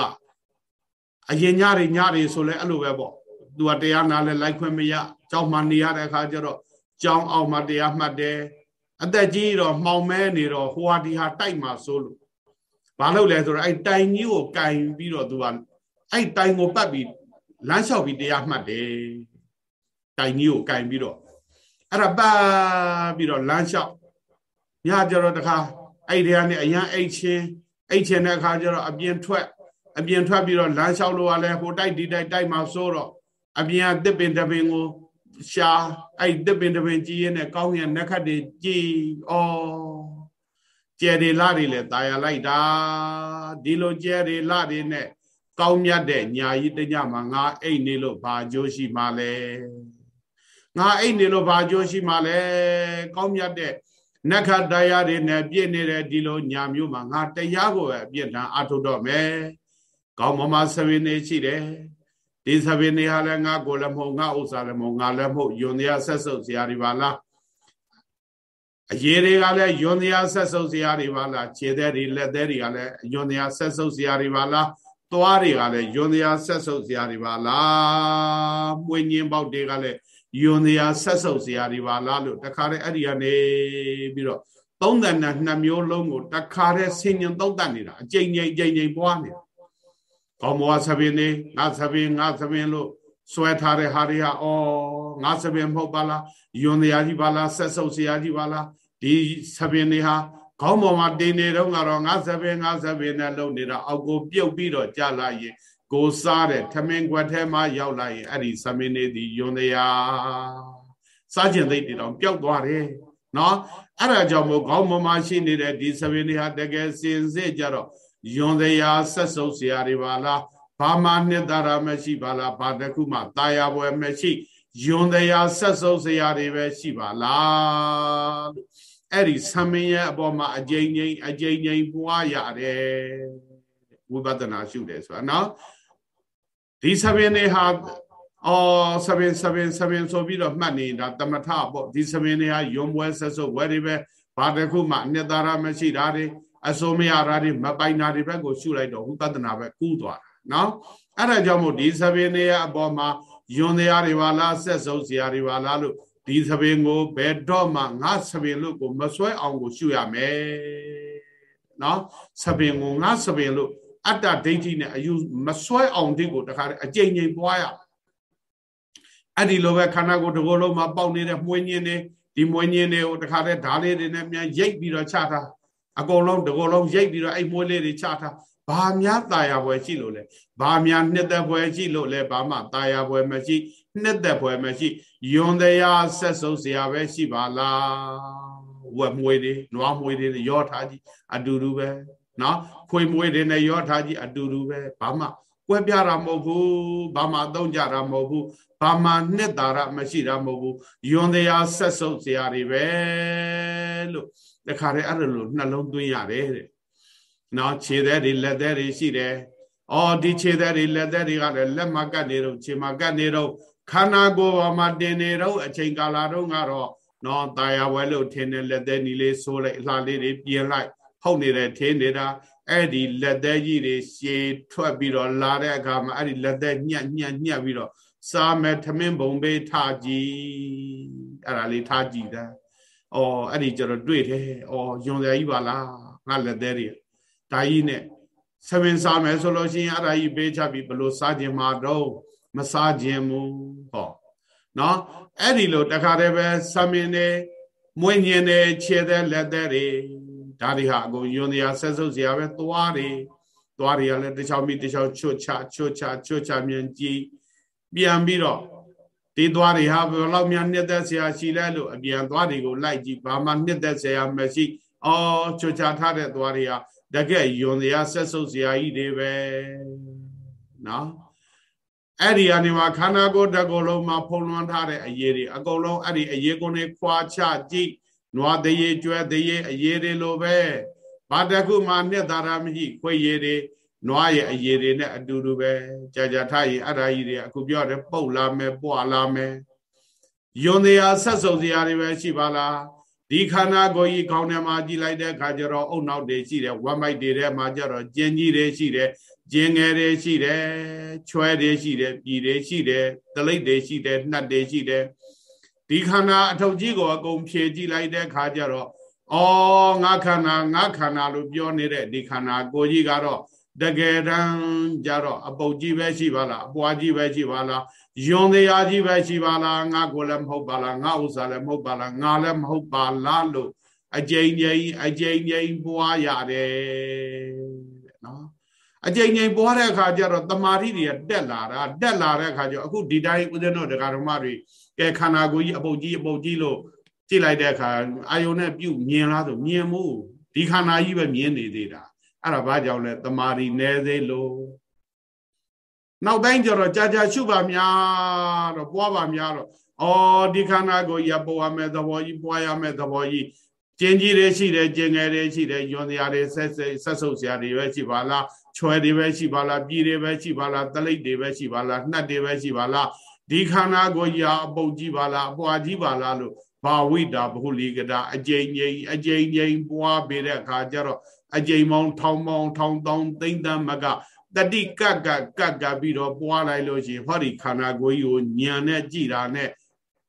အရင်ညတွေညတွေဆိုလဲအဲ့လိုပဲပေါ့ तू ကတရားနာလဲလိုက်ခွင့်မရကြောက်မှနေရတဲ့အခါကျတော့ကြောင်းအောင်မှတရားမှတ်တယ်အသက်ကြီးတော့မှောင်မဲနေတော့ဟိုဟာဒီဟာတိုက်မှာဆိုလို့ဘာလုပ်လဲဆိုတော့အဲ့တိုင်ကြီးကိုကင်ပြီးတော့ तू ကအဲ့တိုင်ကိုပတ်ပြီးလမ်းလျှောက်ပြီးတရားမှတ်တယ်တိုင်ကြီးကိုကင်ပြီးတော့အဲ့ဒါပတ်ပြီးတော့လမ်းလျှောက်ညကြတော့တခါအဲ့ဒီကနေအရန်အိတ်ချင်းအိတ်ချင်တဲ့အခါကျတော့အပြင်ထွက်အပြင်ထွက်ပြီးတော့လမ်းလျှောက်လို့ကလည်းဟိုတိုက်ဒီတိုက်တိုက်မှဆိုတော့ အပြင်ကတစ်ပင်တပင်ကိုရှာအဲ့တစ်ပင်တပင်ကြည်ရင်နဲ့ကောင်းရင်နက်ခတ်တွေကြည်ဩကျယ်တွေလာတွေလည်းตายရလိုက်တာဒီလိုကျယ်တွေလာတွေနဲ့ကောင်းမြတ်တဲ့ညာကြီးတညမှာငါအိတ်နေလို့ဘာကြိုးရှိမှလဲငါအိတ်နေလို့ဘာကြိုးရှိမှလဲကောင်းမြတ်တဲ့နက္ခတရားတွေနဲ့ပြည့်နေတဲ့ဒီလိုညာမျိုးမှာငါတရားကိုပဲအပြည့်တန်းအထုတ်တော့မယ်ကောင်းမမဆဝင်းနေရှိတယ် ဒီဆဝင်းနေဟာလည်းငါကိုလည်းမဟုတ်ငါဥစ္စာလည်းမဟုတ်ငါလည်းမဟုတ်ယွန်တရားဆက်စုပ်စရာတွေပါလားအရေးတွေကလည်းယွန်တရားဆက်စုပ်စရာတွေပါလားခြေသက်တွေလက်သက်တွေကလည်းယွန်တရားဆက်စုပ်စရာတွေပါလားသွားတွေကလည်းယွန်တရားဆက်စုပ်စရာတွေပါလားမှွေညင်းပေါက်တွေကလည်းယွန်တရားဆက်စုပ်စရာတွေပါလားလို့တခါတည်းအဲ့ဒီကနေပြီးတော့သုံးတန်နဲ့နှစ်မျိုးလုံးကိုတခါတည်းဆင်ញံသုံးတတ်နေတာအကြိမ်ကြိမ်ကြိမ်ကြိမ်ပွားနေတာ ကောင်းမောဆပင်နေငါဆပင်ငါဆပင်လို့ဆွဲထားတဲ့ဟာတွေကဩငါဆပင်မဟုတ်ပါလားယွန်တရားကြီးပါလားဆက်စုပ်စရာကြီးပါလားဒီဆပင်တွေဟာခေါင်းပေါ်မှာတင်နေတော့ကတော့ငါဆပင်ငါဆပင်နဲ့လုံနေတာအောက်ကိုပြုတ်ပြီးတော့ကြာလာရင်ကိုစားတဲ့ထမင်းကွက်ထဲမှာရောက်လာရင်အဲ့ဒီဆမင်းနေသည်ယွန်တရားစားကျင်သိတဲ့တောင်ပျောက်သွားတယ်နော်အဲ့ဒါကြောင့်မို့ခေါင်းပေါ်မှာရှိနေတဲ့ဒီဆမင်းတွေဟာတကယ်စင်စစ်ကြတော့ ယွန်တရားဆက်ဆုပ်စရာတွေပါလားဘာမှနှစ်သာရမရှိပါလားဘာတစ်ခုမှတာယာပွဲမရှိယွန်တရားဆက်ဆုပ်စရာတွေပဲရှိပါလားလို့အဲ့ဒီဆံမင်းရဲ့အပေါ်မှာအကျဉ်းချင်းအကျဉ်းချင်းပွားရတယ်ဝိပဿနာရှုတယ်ဆိုတာနော်ဒီဆံမင်းတွေဟာအော်ဆဗင်ဆဗင်ဆဗင်ဆိုပြီးတော့မှတ်နေတာတမထပေါ့ဒီဆဗင်တွေဟာယွန်ပွဲဆက်ဆုပ်ဝဲတွေပဲဘာတစ်ခုမှနှစ်သာရမရှိတာတွေ အစိုးမရတာတွေမပိုင်တာတွေဘက်ကိုရှုလိုက်တော့ဝိပဿနာပဲကူးသွားတာနော်အဲ့ဒါကြောင့်မို့ဒီဆပင်တွေရဲ့အပေါ်မှာယွန်တရားတွေပါလားဆက်စုပ်စရာတွေပါလားလို့ဒီသပင်ကိုဘယ်တော့မှငါသပင်လို့ကိုမဆွဲအောင်ကိုရှုရမယ်နော်သပင်ကိုငါသပင်လို့အတ္တဒိဋ္ဌိနဲ့အယူမဆွဲအောင်ဒီကိုတခါအကြိမ်ကြိမ်ပွားရအဲ့ဒီလိုပဲခန္ဓာကိုယ်တစ်ခုလုံးမှာပေါက်နေတဲ့မွေးညင်းနေဒီမွေးညင်းတွေကိုတခါတည်းဓာလေးတွေနဲ့မြန်ရိတ်ပြီးတော့ချထား အကုန်လုံးတစ်ခုလုံးရိတ်ပြီးတော့အဲ့မွေးလေးတွေချထားဘာများตายပွဲရှိလို့လဲဘာများနှစ်သက်ပွဲရှိလို့လဲဘာမှตายပွဲမရှိနှစ်သက်ပွဲမရှိယွန်တရားဆက်စုပ်เสียပဲရှိပါလားဝက်မွေတွေနွားမွေတွေရောထားကြည့်အတူတူပဲနော်ခွေမွေတွေနဲ့ရောထားကြည့်အတူတူပဲဘာမှကွဲပြားတာမဟုတ်ဘူးဘာမှသုံးကြတာမဟုတ်ဘူးဘာမှနှစ်သာရမရှိတာမဟုတ်ဘူးယွန်တရားဆက်စုပ်เสียတွေပဲလို့ တခါတည်းအဲ့လိုနှလုံးသွင်းရတယ်တဲ့နော်ခြေသက်တွေလက်သက်တွေရှိတယ်အော်ဒီခြေသက်တွေလက်သက်တွေကလည်းလက်မကတ်နေတော့ခြေမကတ်နေတော့ခန္ဓာကိုယ်ပေါ်မှာတင်နေတော့အချိန်ကာလတုန်းကတော့နော်တာယာဝဲလို့ထင်းတဲ့လက်သက်နီလေးဆိုးလိုက်အလှလေးတွေပြင်လိုက်ဟုတ်နေတဲ့ထင်းနေတာအဲ့ဒီလက်သက်ကြီးတွေရှည်ထွက်ပြီးတော့လာတဲ့အခါမှာအဲ့ဒီလက်သက်ညက်ညက်ညက်ပြီးတော့စားမဲ့ထမင်းပုံပေးထားကြည့်အဲ့ဒါလေးထားကြည့်တာ။ အော်အဲ့ဒီကျတော့တွေ့တယ်။အော်ယွန်စရာကြီးပါလားငါလက်သက်တွေဒါကြီးနဲ့ဆပင်စားမယ်ဆိုလို့ရှိရင်အဲ့ဒါကြီးပေးချပြီးဘလို့စားခြင်းမှာတော့မစားခြင်းမူဟောနော်အဲ့ဒီလိုတခါတည်းပဲဆမင်းနေမွေးညင်နေခြေတဲ့လက်တဲ့တွေဒါတွေဟာအကုန်ယွန်တရားဆက်စုပ်စရာပဲသွားတွေသွားတွေကလည်းတစ်ချောင်းပြီးတစ်ချောင်းချွတ်ချချွတ်ချချွတ်ချမြန်ကြည့်ပြန်ပြီးတော့ ဒီသွားတွေဟာဘယ်လောက်များနှစ်သက်ဆရာရှိလဲလို့အပြန်သွားတွေကိုလိုက်ကြည့်ဘာမှနှစ်သက်ဆရာမရှိအော်ချွတ်ချထားတဲ့သွားတွေဟာတကယ်ယွန်တရားဆက်စုပ်ဆရာကြီးတွေပဲနော်အဲ့ဒီအနေမှာခန္ဓာကိုယ်တစ်ခုလုံးမှာဖုံလွှမ်းထားတဲ့အရေးတွေအကုန်လုံးအဲ့ဒီအရေးကုန်တွေခွာချကြည့်နွားတရေကျွဲတရေအရေးတွေလိုပဲဘာတခုမှနှစ်သာရမရှိခွေရည်တွေ နွားရဲ့အရေးတွေနဲ့အတူတူပဲကြာကြာထားရင်အဲ့ဒါကြီးတွေအခုပြောတယ်ပုတ်လာမယ်ပွာလာမယ်ယွန်တရားဆက်စုပ်စရာတွေပဲရှိပါလားဒီခန္ဓာကိုယ်ကြီးခေါင်းထဲမှာကြည့်လိုက်တဲ့အခါကျတော့အုတ်နောက်တွေရှိတယ်ဝမ်းမိုက်တွေထဲမှာကျတော့ကျင်ကြီးတွေရှိတယ်ကျင်ငယ်တွေရှိတယ်ချွဲတွေရှိတယ်ပြည်တွေရှိတယ်တလိပ်တွေရှိတယ်နှက်တွေရှိတယ်ဒီခန္ဓာအထုပ်ကြီးကိုအကုန်ဖြည့်ကြည့်လိုက်တဲ့အခါကျတော့အော်ငါခန္ဓာငါခန္ဓာလို့ပြောနေတဲ့ဒီခန္ဓာကိုယ်ကြီးကတော့ တကယ်တမ်းကြတော့အပုတ်ကြီးပဲရှိပါလားအပွားကြီးပဲရှိပါလားယွန်တရားကြီးပဲရှိပါလားငါကိုလည်းမဟုတ်ပါလားငါဥစ္စာလည်းမဟုတ်ပါလားငါလည်းမဟုတ်ပါလားလို့အကြိမ်ကြိမ်အကြိမ်ကြိမ်ပွားရတယ်အကြိမ်ကြိမ်ပွားတဲ့အခါကျတော့တမာတိတွေကတက်လာတာတက်လာတဲ့အခါကျအခုဒီတိုင်းဦးဇင်းတို့ဒကာဓမ္မတွေကဲခန္ဓာကိုယ်ကြီးအပုတ်ကြီးအပုတ်ကြီးလို့ကြည့်လိုက်တဲ့အခါအာယုန်နဲ့ပြုတ်မြင်လားဆိုမြင်မှုဒီခန္ဓာကြီးပဲမြင်နေသေးတာ အဲ့ဒါဘာကြောင့်လဲတမာတိနည်းသေးလို့နောက်တိုင်းကျတော့ကြာကြာရှုပါများတော့ပွားပါများတော့အော်ဒီခန္ဓာကိုရပွားမယ်သဘောကြီးပွားရမယ်သဘောကြီးကျင်ကြီးတွေရှိတယ်ကျင်ငယ်တွေရှိတယ်ယွန်စရာတွေဆက်ဆက်ဆုပ်စရာတွေပဲရှိပါလားချွဲတွေပဲရှိပါလားပြည်တွေပဲရှိပါလားတလိပ်တွေပဲရှိပါလားနှက်တွေပဲရှိပါလားဒီခန္ဓာကိုရာအပုတ်ကြီးပါလားအပွားကြီးပါလားလို့ဘာဝိတာဘဟုလီကတာအကျိန်ကျိန်အကျိန်ကျိန်ပွားပေးတဲ့အခါကျတော့ အကျိန်မောင်းထောင်းမောင်းထောင်းတောင်းသိမ့်တမ်းမကတတိကကကကပြီးတော့ပွားလိုက်လို့ရှိရင်ဟောဒီခန္ဓာကိုယ်ကြီးကိုညံနဲ့ကြည်တာနဲ့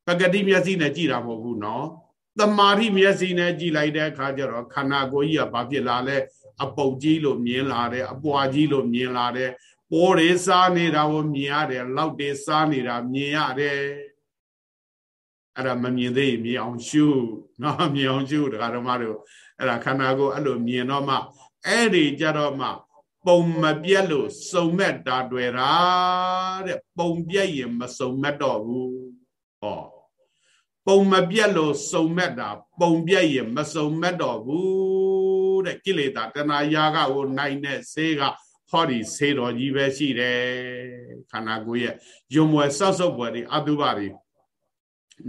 ပဂတိမျက်စိနဲ့ကြည်တာမဟုတ်ဘူးနော်တမာတိမျက်စိနဲ့ကြည်လိုက်တဲ့အခါကျတော့ခန္ဓာကိုယ်ကြီးကဘာဖြစ်လာလဲအပုတ်ကြီးလို့မြင်လာတယ်အပွားကြီးလို့မြင်လာတယ်ပိုးတွေစားနေတာကိုမြင်ရတယ်လောက်တွေစားနေတာမြင်ရတယ်အဲ့ဒါမမြင်သေးရင်မြင်အောင်ရှုနော်မြင်အောင်ရှုတရားဓမ္မတို့ အဲ့ဒါခန္ဓာကိုယ်အဲ့လိုမြင်တော့မှအဲ့ဒီကြတော့မှပုံမပြက်လို့စုံမဲ့တာတွေ့တာတဲ့ပုံပြက်ရင်မစုံမဲ့တော့ဘူးဟောပုံမပြက်လို့စုံမဲ့တာပုံပြက်ရင်မစုံမဲ့တော့ဘူးတဲ့ကိလေသာတဏှာယာကကိုနိုင်တဲ့ဆေးကဟောဒီဆေးတော်ကြီးပဲရှိတယ်ခန္ဓာကိုယ်ရဲ့ယုံမွယ်ဆော့ဆော့ပွဲတွေအတုပတွေ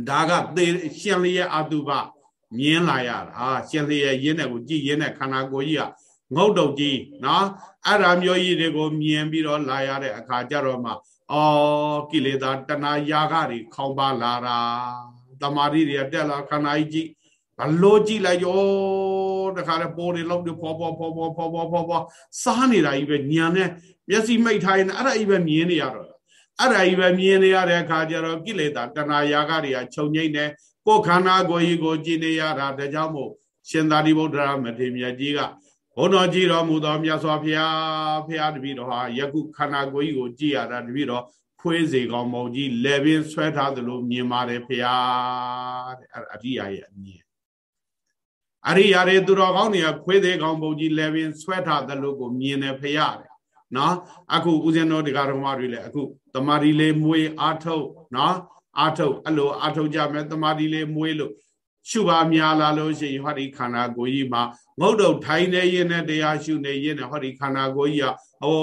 ဒါကသေရှင်လျက်အတုပ မြင်လာရတာရှင်လျက်ရင်းတဲ့ကိုကြည်ရင်းတဲ့ခန္ဓာကိုယ်ကြီးကငုတ်တုတ်ကြီးနော်အဲ့ဒါမျိုးကြီးတွေကိုမြင်ပြီးတော့လာရတဲ့အခါကျတော့မှအော်ကိလေသာတဏှာယာကတွေခေါင်းပါလာတာတမာရီတွေတက်လာခန္ဓာကြီးကြည့်ဘလို့ကြည့်လိုက်ရောတခါလေပေါ်နေလောက်တွေပေါ်ပေါ်ပေါ်ပေါ်ပေါ်ပေါ်ပေါ်ပေါ်စားနေတာကြီးပဲညံနဲ့မျက်စိမိတ်ထားရင်အဲ့ဒါကြီးပဲမြင်နေရတော့အဲ့ဒါကြီးပဲမြင်နေရတဲ့အခါကျတော့ကိလေသာတဏှာယာကတွေကခြုံငိမ့်နေ ကိုယ်ခန္ဓာကိုယ်ကြီးကိုကြည်နေရတာဒါကြောင့်မို့ရှင်သာရိပုတ္တရာမထေရမြတ်ကြီးကဘုန်းတော်ကြည်တော်မူသောမြတ်စွာဘုရားဘုရားတပည့်တော်ဟာယခုခန္ဓာကိုယ်ကြီးကိုကြည်ရတာတပည့်တော်ခွေးစေကောင်မုံကြီးလေပင်ဆွဲထားသလိုမြင်ပါတယ်ဘုရားတဲ့အရိယာရဲ့အမြင်အရိယာတွေသူတော်ကောင်းတွေကခွေးသေးကောင်မုံကြီးလေပင်ဆွဲထားသလိုကိုမြင်တယ်ဘုရားတဲ့နော်အခုဦးဇင်းတော်တရားတော်မတွေလည်းအခုတမာရီလေးမွေးအာထုတ်နော် အာထုတ်အဲ့လိုအာထုတ်ကြမယ်တမာရီလေးမွေးလို့ရှုပါများလာလို့ရှိရင်ဟောဒီခန္ဓာကိုယ်ကြီးမှာငုတ်တုတ်ထိုင်နေရင်နဲ့တရားရှုနေရင်နဲ့ဟောဒီခန္ဓာကိုယ်ကြီးကဟို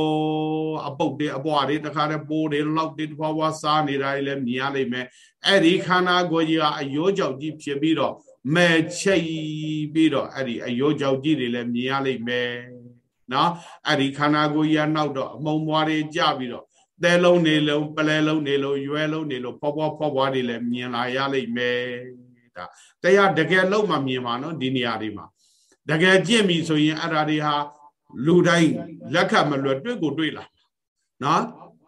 အပုတ်တွေအပွားတွေတခါတည်းပိုးတွေလောက်တွေတစ်ဖွာဖွာစားနေတာလည်းမြင်ရလိမ့်မယ်အဲ့ဒီခန္ဓာကိုယ်ကြီးကအယောကြောက်ကြီးဖြစ်ပြီးတော့မဲ့ချိတ်ပြီးတော့အဲ့ဒီအယောကြောက်ကြီးတွေလည်းမြင်ရလိမ့်မယ်နော်အဲ့ဒီခန္ဓာကိုယ်ကြီးကနောက်တော့အမုံမွားတွေကြပြီးတော့ သဲလုံးနေလုံးပလဲလုံးနေလုံးရွယ်လုံးနေလုံးဖွာဖွာဖွာဖွာတွေလည်းမြင်လာရလိမ့်မယ်ဒါတရားတကယ်လုံးမှမြင်ပါနော်ဒီနေရာတွေမှာတကယ်ကြင့်ပြီဆိုရင်အဲ့ဒါတွေဟာလူတိုင်းလက်ခတ်မလွယ်တွေ့ကိုတွေ့လာနော်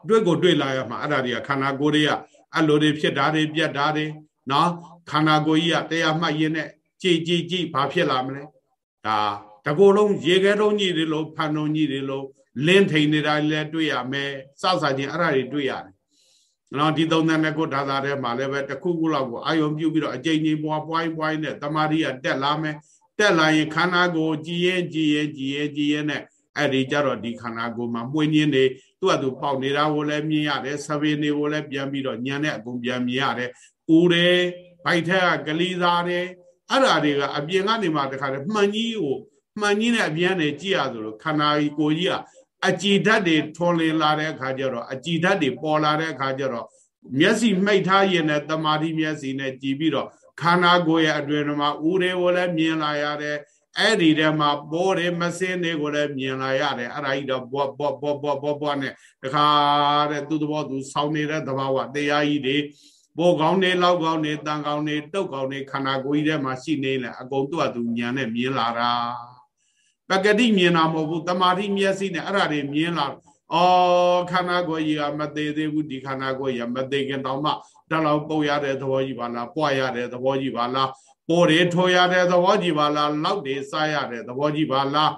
တွေ့ကိုတွေ့လာရမှာအဲ့ဒါတွေကခန္ဓာကိုယ်တွေကအဲ့လိုတွေဖြစ်တာတွေပြက်တာတွေနော်ခန္ဓာကိုယ်ကြီးကတရားမှတ်ရင်းနဲ့ကြည်ကြည်ကြည်ဘာဖြစ်လာမလဲဒါတကူလုံးရေခဲတုံးကြီးတွေလို့ဖန်တုံးကြီးတွေလို့ လင်းထိန်နေတာလည်းတွေ့ရမယ်စစချင်းအဲ့ဒါတွေတွေ့ရတယ်နော်ဒီသုံးသန်းနဲ့ကိုဒါသာထဲမှာလည်းပဲတစ်ခုခုလောက်ကိုအာယုံပြုပြီးတော့အကြိမ်ကြီးပွားပွားပွားနဲ့တမာရီကတက်လာမယ်တက်လာရင်ခန္ဓာကိုယ်ကြည်ရင်ကြည်ရင်ကြည်ရင်ကြည်ရင်နဲ့အဲ့ဒီကြတော့ဒီခန္ဓာကိုယ်မှာမှွင်းရင်းနေသူ့အတူပေါက်နေတာကိုလည်းမြင်ရတယ်ဆပင်းတွေကိုလည်းပြန်ပြီးတော့ညံနဲ့အကုန်ပြန်မြင်ရတယ်ဦးတယ်ဗိုက်ထက်ကကလေးသားတယ်အဲ့ဓာတွေကအပြင်ကနေမှတခါတည်းမှန်ကြီးကိုမှန်ကြီးနဲ့အပြင်နဲ့ကြည့်ရသလိုခန္ဓာကိုယ်ကြီးက အကြည်ဓာတ်တွေထွန်လင်းလာတဲ့အခါကျတော့အကြည်ဓာတ်တွေပေါ်လာတဲ့အခါကျတော့မျက်စိမှိတ်ထားရင်လည်းတမာတိမျက်စိနဲ့ကြည်ပြီးတော့ခန္ဓာကိုယ်ရဲ့အတွင်မှာဥတွေကိုလည်းမြင်လာရတယ်အဲ့ဒီထဲမှာဘောတွေမစင်းတွေကိုလည်းမြင်လာရတယ်အဲ့ဒါကြီးတော့ဘောဘောဘောဘောဘောဘောနဲ့တခါတဲ့သူ့သဘောသူဆောင်းနေတဲ့သဘာဝတရားကြီးတွေဘောကောင်းနေလောက်ကောင်းနေတန်ကောင်းနေတုတ်ကောင်းနေခန္ဓာကိုယ်ကြီးထဲမှာရှိနေလေအကုန်သူ့အတူညံနဲ့မြင်လာတာ ပကတိမြင်တာမဟုတ်ဘူးတမာတိမျက်စိနဲ့အဲ့ဒါတွေမြင်လာအော်ခန္ဓာကိုယ်ကြီးကမသေးသေးဘူးဒီခန္ဓာကိုယ်ကြီးကမသေးခင်တောင်မှတလောက်ပုတ်ရတဲ့သဘောကြီးပါလားပွားရတဲ့သဘောကြီးပါလားပိုးတွေထိုးရတဲ့သဘောကြီးပါလားလောက်တွေစားရတဲ့သဘောကြီးပါလား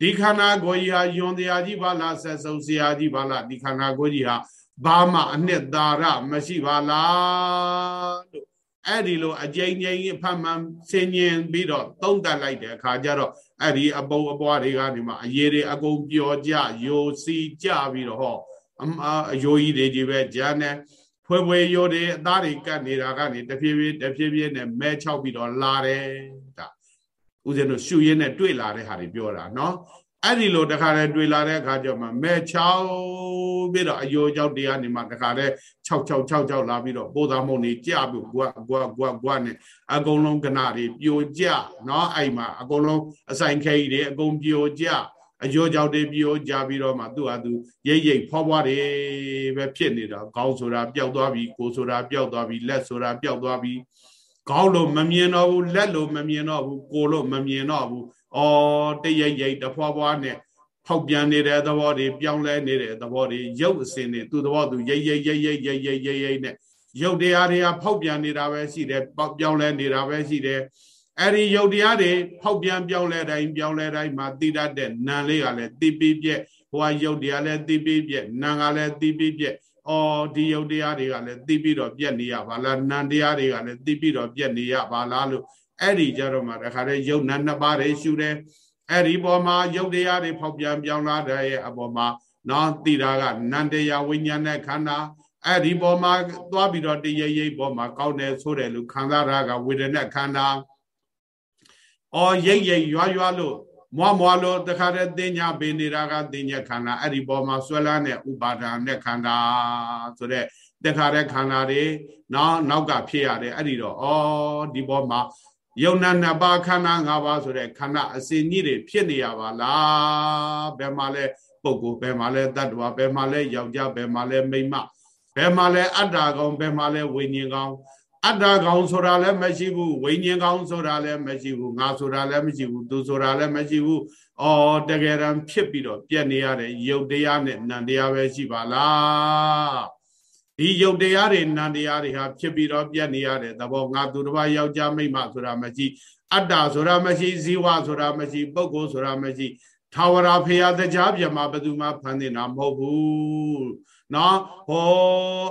ဒီခန္ဓာကိုယ်ကြီးဟာယွန်တရားကြီးပါလားဆက်စုံစရာကြီးပါလားဒီခန္ဓာကိုယ်ကြီးဟာဘာမှအနှစ်သာရမရှိပါလားလို့ အဲ့ဒီလိုအကြိမ်ကြိမ်ဖတ်မှန်ဆင်ញင်ပြီးတော့သုံးတတ်လိုက်တဲ့အခါကျတော့အဲ့ဒီအပုံအပွားတွေကနေမှအရေးတွေအကုန်ပျော်ကြယိုစီကြပြီးတော့ဟောအယိုးကြီးတွေကြီးပဲဂျာနဲ့ဖွယ်ဖွယ်ရိုးတွေအသားတွေကတ်နေတာကနေတဖြည်းဖြည်းတဖြည်းဖြည်းနဲ့မဲချောက်ပြီးတော့လာတယ်ဒါဦးဇင်းတို့ရှုရင်းနဲ့တွေ့လာတဲ့ဟာတွေပြောတာနော် အဲ့ဒီလိုတခါတည်းတွေ့လာတဲ့အခါကျမှမဲချောက်ပြီးတော့အယိုးကြောက်တရားနေမှတခါတည်း6666လာပြီးတော့ပိုးသားမုံနေကြပြီးကွာကွာကွာကွာနဲ့အကုန်လုံးကနာတွေပြိုကျနော်အဲ့မှာအကုန်လုံးအဆိုင်ခဲကြီးတွေအကုန်ပြိုကျအယောကြောင့်တွေပြိုကြပြီးတော့မှသူ့ဟာသူရိတ်ရိတ်ဖွားဖွားတွေပဲဖြစ်နေတာခေါင်းဆိုတာပျောက်သွားပြီကိုယ်ဆိုတာပျောက်သွားပြီလက်ဆိုတာပျောက်သွားပြီခေါင်းလို့မမြင်တော့ဘူးလက်လို့မမြင်တော့ဘူးကိုယ်လို့မမြင်တော့ဘူး အော်တရိတ်ရိတ်တဖွားဖွားနဲ့ဖောက်ပြန်နေတဲ့သဘောတွေပြောင်းလဲနေတဲ့သဘောတွေရုပ်အစင်တွေသူ့သဘောသူရိတ်ရိတ်ရိတ်ရိတ်ရိတ်ရိတ်ရိတ်ရိတ်နဲ့ရုပ်တရားတွေကဖောက်ပြန်နေတာပဲရှိတယ်ပြောင်းလဲနေတာပဲရှိတယ်အဲ့ဒီယုတ်တရားတွေဖောက်ပြန်ပြောင်းလဲတိုင်းပြောင်းလဲတိုင်းမှာတိတတ်တဲ့နံလေးကလည်းတိပိပြက်ဟိုကယုတ်တရားလည်းတိပိပြက်နံကလည်းတိပိပြက်အော်ဒီယုတ်တရားတွေကလည်းတိပြီးတော့ပြက်နေရပါလားနံတရားတွေကလည်းတိပြီးတော့ပြက်နေရပါလားလို့ အဲ့ဒီကြတော့မှတခါတည်းယုတ်နံနှစ်ပါးတွေရှုတယ်အဲ့ဒီပေါ်မှာယုတ်တရားတွေဖောက်ပြန်ပြောင်းလာတဲ့အပေါ်မှာနော်တိတာကနန္တရားဝိညာဉ်နဲ့ခန္ဓာအဲ့ဒီပေါ်မှာသွားပြီးတော့တရရိပ်ပေါ်မှာကောင်းတယ်ဆိုတယ်လို့ခံစားရကဝေဒနာခန္ဓာအော်ရိတ်ရိတ်ရွာရွာလို့မွားမွားလို့တခါတည်းတင်ညာပေးနေတာကတင်ညာခန္ဓာအဲ့ဒီပေါ်မှာဆွဲလာတဲ့ဥပါဒာနဲ့ခန္ဓာဆိုတဲ့တခါတည်းခန္ဓာတွေနောက်နောက်ကဖြစ်ရတယ်အဲ့ဒီတော့အော်ဒီပေါ်မှာ ယုံနာနှစ်ပါးခန္ဓာ၅ပါးဆိုတဲ့ခန္ဓာအစဉ်ကြီးတွေဖြစ်နေရပါလားဘယ်မှာလဲပုဂ္ဂိုလ်ဘယ်မှာလဲတတ္တဝါဘယ်မှာလဲယောက်ျားဘယ်မှာလဲမိန်းမဘယ်မှာလဲအတ္တကောင်ဘယ်မှာလဲဝိညာဉ်ကောင်အတ္တကောင်ဆိုတာလည်းမရှိဘူးဝိညာဉ်ကောင်ဆိုတာလည်းမရှိဘူးငါဆိုတာလည်းမရှိဘူးသူဆိုတာလည်းမရှိဘူးအော်တကယ်တမ်းဖြစ်ပြီးတော့ပြက်နေရတဲ့ယုတ်တရားနဲ့နံတရားပဲရှိပါလား ဒီယုတ်တရားတွေနံတရားတွေဟာဖြစ်ပြီးတော့ပြက်နေရတဲ့သဘောငါသူတစ်ပါးယောက်ျားမိန်းမဆိုတာမရှိအတ္တဆိုတာမရှိဇီဝဆိုတာမရှိပုဂ္ဂိုလ်ဆိုတာမရှိထာဝရဖရာတရားပြမှာဘယ်သူမှဖန်နေတာမဟုတ်ဘူးနော်ဟော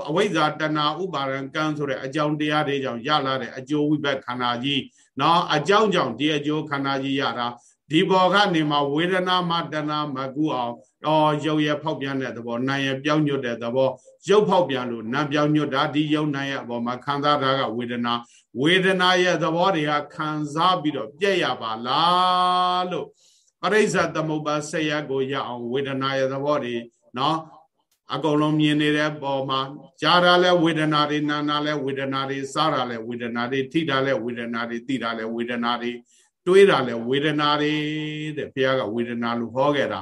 အဝိဇ္ဇာတဏှာဥပါရံကံဆိုတဲ့အကြောင်းတရားတွေကြောင့်ရလာတဲ့အကျိုးဝိဘက်ခန္ဓာကြီးနော်အကြောင်းကြောင့်ဒီအကျိုးခန္ဓာကြီးရတာ ဒီဘောကနေမှာဝေဒနာမတဏမကူအောင်တော့ရုပ်ရဖောက်ပြန်တဲ့သဘောနာရပြောင်းညွတ်တဲ့သဘောရုပ်ဖောက်ပြန်လို့နာပြောင်းညွတ်တာဒီရုပ်နာရအပေါ်မှာခံစားတာကဝေဒနာဝေဒနာရဲ့သဘောတွေကခံစားပြီးတော့ပြည့်ရပါလားလို့ပရိစ္ဆသမုပ္ပါဆက်ရကိုရအောင်ဝေဒနာရဲ့သဘောတွေနော်အကုန်လုံးမြင်နေတဲ့ပုံမှာကြားတာလဲဝေဒနာတွေနာနာလဲဝေဒနာတွေစားတာလဲဝေဒနာတွေထိတာလဲဝေဒနာတွေသိတာလဲဝေဒနာတွေ တွေးတာလဲဝေဒနာတွေတဲ့ဘုရားကဝေဒနာလို့ဟောခဲ့တာ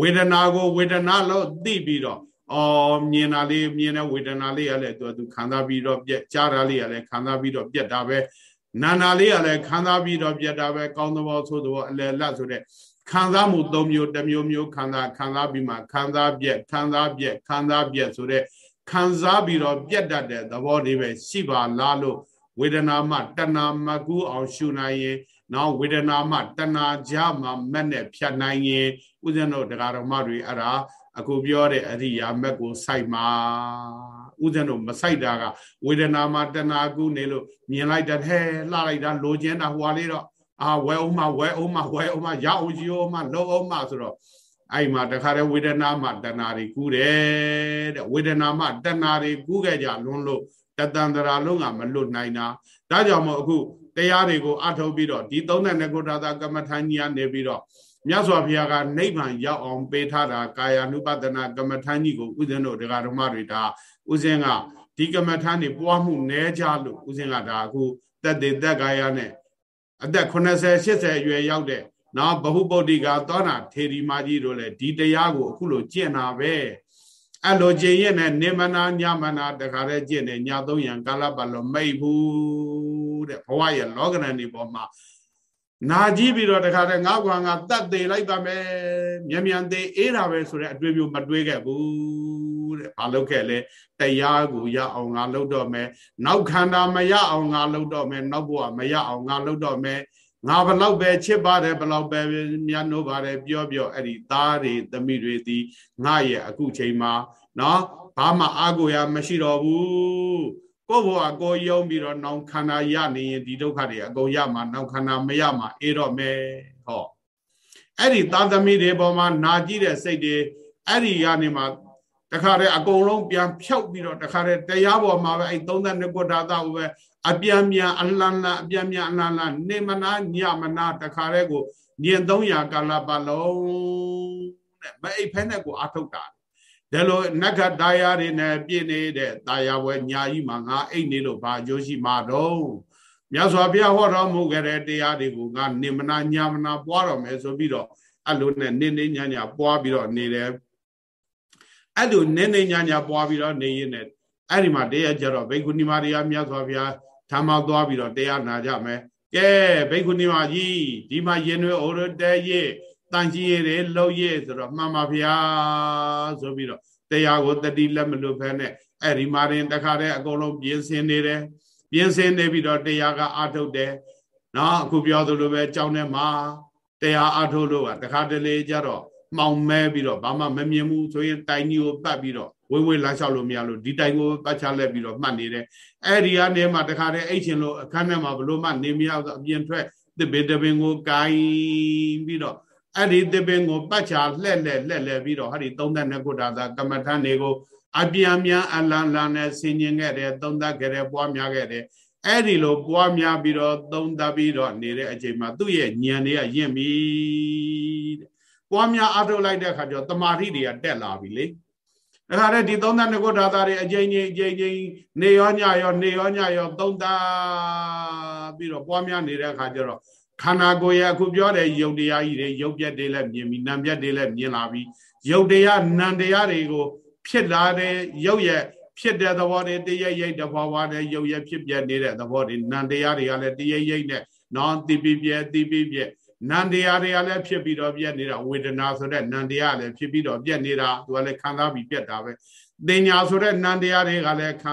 ဝေဒနာကိုဝေဒနာလို့သိပြီးတော့အော်မြင်တာလေးမြင်တဲ့ဝေဒနာလေးရလဲသူသူခံစားပြီးတော့ပြက်ကြားတာလေးရလဲခံစားပြီးတော့ပြက်တာပဲနာနာလေးရလဲခံစားပြီးတော့ပြက်တာပဲကောင်းသဘောဆိုးသဘောအလယ်လတ်ဆိုတဲ့ခံစားမှု၃မျိုးတစ်မျိုးမျိုးခံစားခံစားပြီးမှခံစားပြက်ခံစားပြက်ခံစားပြက်ဆိုတဲ့ခံစားပြီးတော့ပြက်တတ်တဲ့သဘောတွေပဲရှိပါလားလို့ဝေဒနာမှတဏမကူအောင်ရှုနိုင်ရင် နောက်ဝေဒနာမှတဏကြမှာမက်နဲ့ဖြတ်နိုင်ရင်ဥစဉ်တို့တရားတော်မတွေအဲ့ဒါအခုပြောတဲ့အရိယာမက်ကိုစိုက်မှာဥစဉ်တို့မစိုက်တာကဝေဒနာမှတဏကူနေလို့မြင်လိုက်တဲ့ဟဲလှလိုက်တာလိုချင်တာဟွာလေးတော့အာဝဲအောင်မဝဲအောင်မဝဲအောင်မရအောင်ကြီးအောင်မလောအောင်မဆိုတော့အဲ့မှာတခါတည်းဝေဒနာမှတဏှာတွေကူးတယ်တဲ့ဝေဒနာမှတဏှာတွေကူးခဲ့ကြလွန်းလို့တတန်တရာလုံးကမလွတ်နိုင်တာဒါကြောင့်မို့အခု တရားတွေကိုအထုတ်ပြီးတော့ဒီ32ခုထာသာကမ္မထာညနေပြီးတော့မြတ်စွာဘုရားကနိဗ္ဗာန်ရောက်အောင်ပေးထားတာကာယ ानु ပဒနာကမ္မထာကြီးကိုဥစဉ်တို့ဒကာဓမ္မတွေဒါဥစဉ်ကဒီကမ္မထာနေပွားမှုနည်းကြလို့ဥစဉ်ကဒါအခုတက်တဲ့တက်ကာယနဲ့အသက်80 80အရွယ်ရောက်တဲ့နော်ဘဟုပုဒ္ဓိကသောနာထေရီမကြီးတို့လည်းဒီတရားကိုအခုလိုကျင့်တာပဲအဲ့လိုကျင့်ရင်နဲ့နေမနာညမနာတခါတည်းကျင့်တယ်ညသုံးရံကာလပတ်လို့မိတ်ဘူး တဲ့ဘဝရဲ့လောကရန်ဒီပေါ်မှာနာကြည့်ပြီးတော့တခါတည်းငါ့ကွာငါတတ်သေးလိုက်ပါမယ်မြန်မြန်သေးအေးတာပဲဆိုတဲ့အတွေ့အကြုံမတွေးခဲ့ဘူးတဲ့ဘာလုပ်ခဲ့လဲတရားကိုရအောင်ငါလုပ်တော့မယ်နောက်ခန္ဓာမရအောင်ငါလုပ်တော့မယ်နောက်ဘဝမရအောင်ငါလုပ်တော့မယ်ငါဘလောက်ပဲချစ်ပါတယ်ဘလောက်ပဲမြတ်နိုးပါတယ်ပြောပြောအဲ့ဒီသားတွေသမီးတွေဒီငါရဲ့အခုချိန်မှာနော်ဘာမှအားကိုရမရှိတော့ဘူး ကိုယ့်ဘဝကိုယုံပြီးတော့နောင်ခန္ဓာရနေရင်ဒီဒုက္ခတွေအကုန်ရမှာနောင်ခန္ဓာမရမှာအေးတော့မယ်ဟောအဲ့ဒီသာသမီတွေပေါ်မှာနာကြည့်တဲ့စိတ်တွေအဲ့ဒီကနေမှတခါတည်းအကုန်လုံးပြန်ဖြောက်ပြီးတော့တခါတည်းတရားပေါ်မှာပဲအဲ့32ကုဋ္ဌာသကိုပဲအပြန်ပြန်အလန်းလန်းအပြန်ပြန်အလန်းလန်းနေမနာညမနာတခါတည်းကိုညင်300ကာလပတ်လုံးတဲ့မအိပ်ဖဲနဲ့ကိုအထုတ်တာ ဒါလိုနက္ခတာယာတွေနဲ့ပြည့်နေတဲ့တာယာဝဲညာကြီးမှာငါအိတ်နေလို့ဘာအကျိုးရှိမှာတော့မြတ်စွာဘုရားဟောတော်မူခဲ့တဲ့တရားတွေကိုငါနေမနာညာမနာပွားတော်မယ်ဆိုပြီးတော့အဲ့လိုနဲ့နေနေညာညာပွားပြီးတော့နေတယ်အဲ့လိုနေနေညာညာပွားပြီးတော့နေရင်လည်းအဲ့ဒီမှာတရားကြတော့ဘိက္ခုနီမတရားမြတ်စွာဘုရားဓမ္မသွားပြီးတော့တရားနာကြမယ်ကဲဘိက္ခုနီမကြီးဒီမှာရင်ွယ်ဩရတဲရဲ့ တန်ကြီးရည်လှုပ်ရဲ့ဆိုတော့မှန်ပါဗျာဆိုပြီးတော့တရားကိုတတိလက်မလွတ်ဖဲနဲ့အဲ့ဒီမှာရင်တခါတည်းအကုန်လုံးပြင်ဆင်နေတယ်ပြင်ဆင်နေပြီးတော့တရားကအာထုတ်တယ်နော်အခုပြောသလိုပဲကြောင်းထဲမှာတရားအာထုတ်လို့ကတခါတလေကြတော့မှောင်မဲပြီးတော့ဘာမှမမြင်ဘူးဆိုရင်တိုင်ကြီးကိုပတ်ပြီးတော့ဝေးဝေးလမ်းလျှောက်လို့မရလို့ဒီတိုင်ကိုပတ်ချလက်ပြီးတော့မှတ်နေတယ်အဲ့ဒီကနေမှတခါတည်းအိတ်ချင်လို့အခန်းထဲမှာဘလို့မှနေမရဆိုအပြင်ထွက်တစ်ပင်တစ်ပင်ကိုကိုင်းပြီးတော့ အဲ့ဒီတစ်ပင်ကိုပတ်ချလှက်လှက်လှက်လှက်ပြီးတော့ဟာဒီ32ခုထာသာကမ္မထန်တွေကိုအပြန်မြန်အလန်လန်နဲ့ဆင်ញင်ခဲ့တယ်သုံးသပ်ခဲ့တယ်ပွားများခဲ့တယ်အဲ့ဒီလိုပွားများပြီးတော့သုံးသပ်ပြီးတော့နေတဲ့အချိန်မှာသူ့ရဲ့ဉာဏ်တွေကယင့်ပြီတဲ့ပွားများအထုတ်လိုက်တဲ့အခါကျတော့တမာတိတွေကတက်လာပြီလေဒါခါတဲ့ဒီ32ခုထာသာတွေအကျဉ်းချင်းအကျဉ်းချင်းနေရောညရောနေရောညရောသုံးသပ်ပြီးတော့ပွားများနေတဲ့အခါကျတော့ ခန္ဓာကိုယ်ရဲ့အခုပြောတဲ့ယုတ်တရားကြီးတွေယုတ်ပြက်တွေလည်းမြင်ပြီနာမ်ပြက်တွေလည်းမြင်လာပြီယုတ်တရားနံတရားတွေကိုဖြစ်လာတဲ့ရုပ်ရဲ့ဖြစ်တဲ့သဘောတွေတရရိပ်တဘောဝါနဲ့ရုပ်ရဲ့ဖြစ်ပြနေတဲ့သဘောတွေနံတရားတွေကလည်းတရရိပ်နဲ့နော်တိပိပြတိပိပြနံတရားတွေကလည်းဖြစ်ပြီးတော့ပြက်နေတာဝေဒနာဆိုတဲ့နံတရားလည်းဖြစ်ပြီးတော့ပြက်နေတာသူကလည်းခံစားပြီးပြက်တာပဲတင်ညာဆိုတဲ့နံတရားတွေကလည်းခံ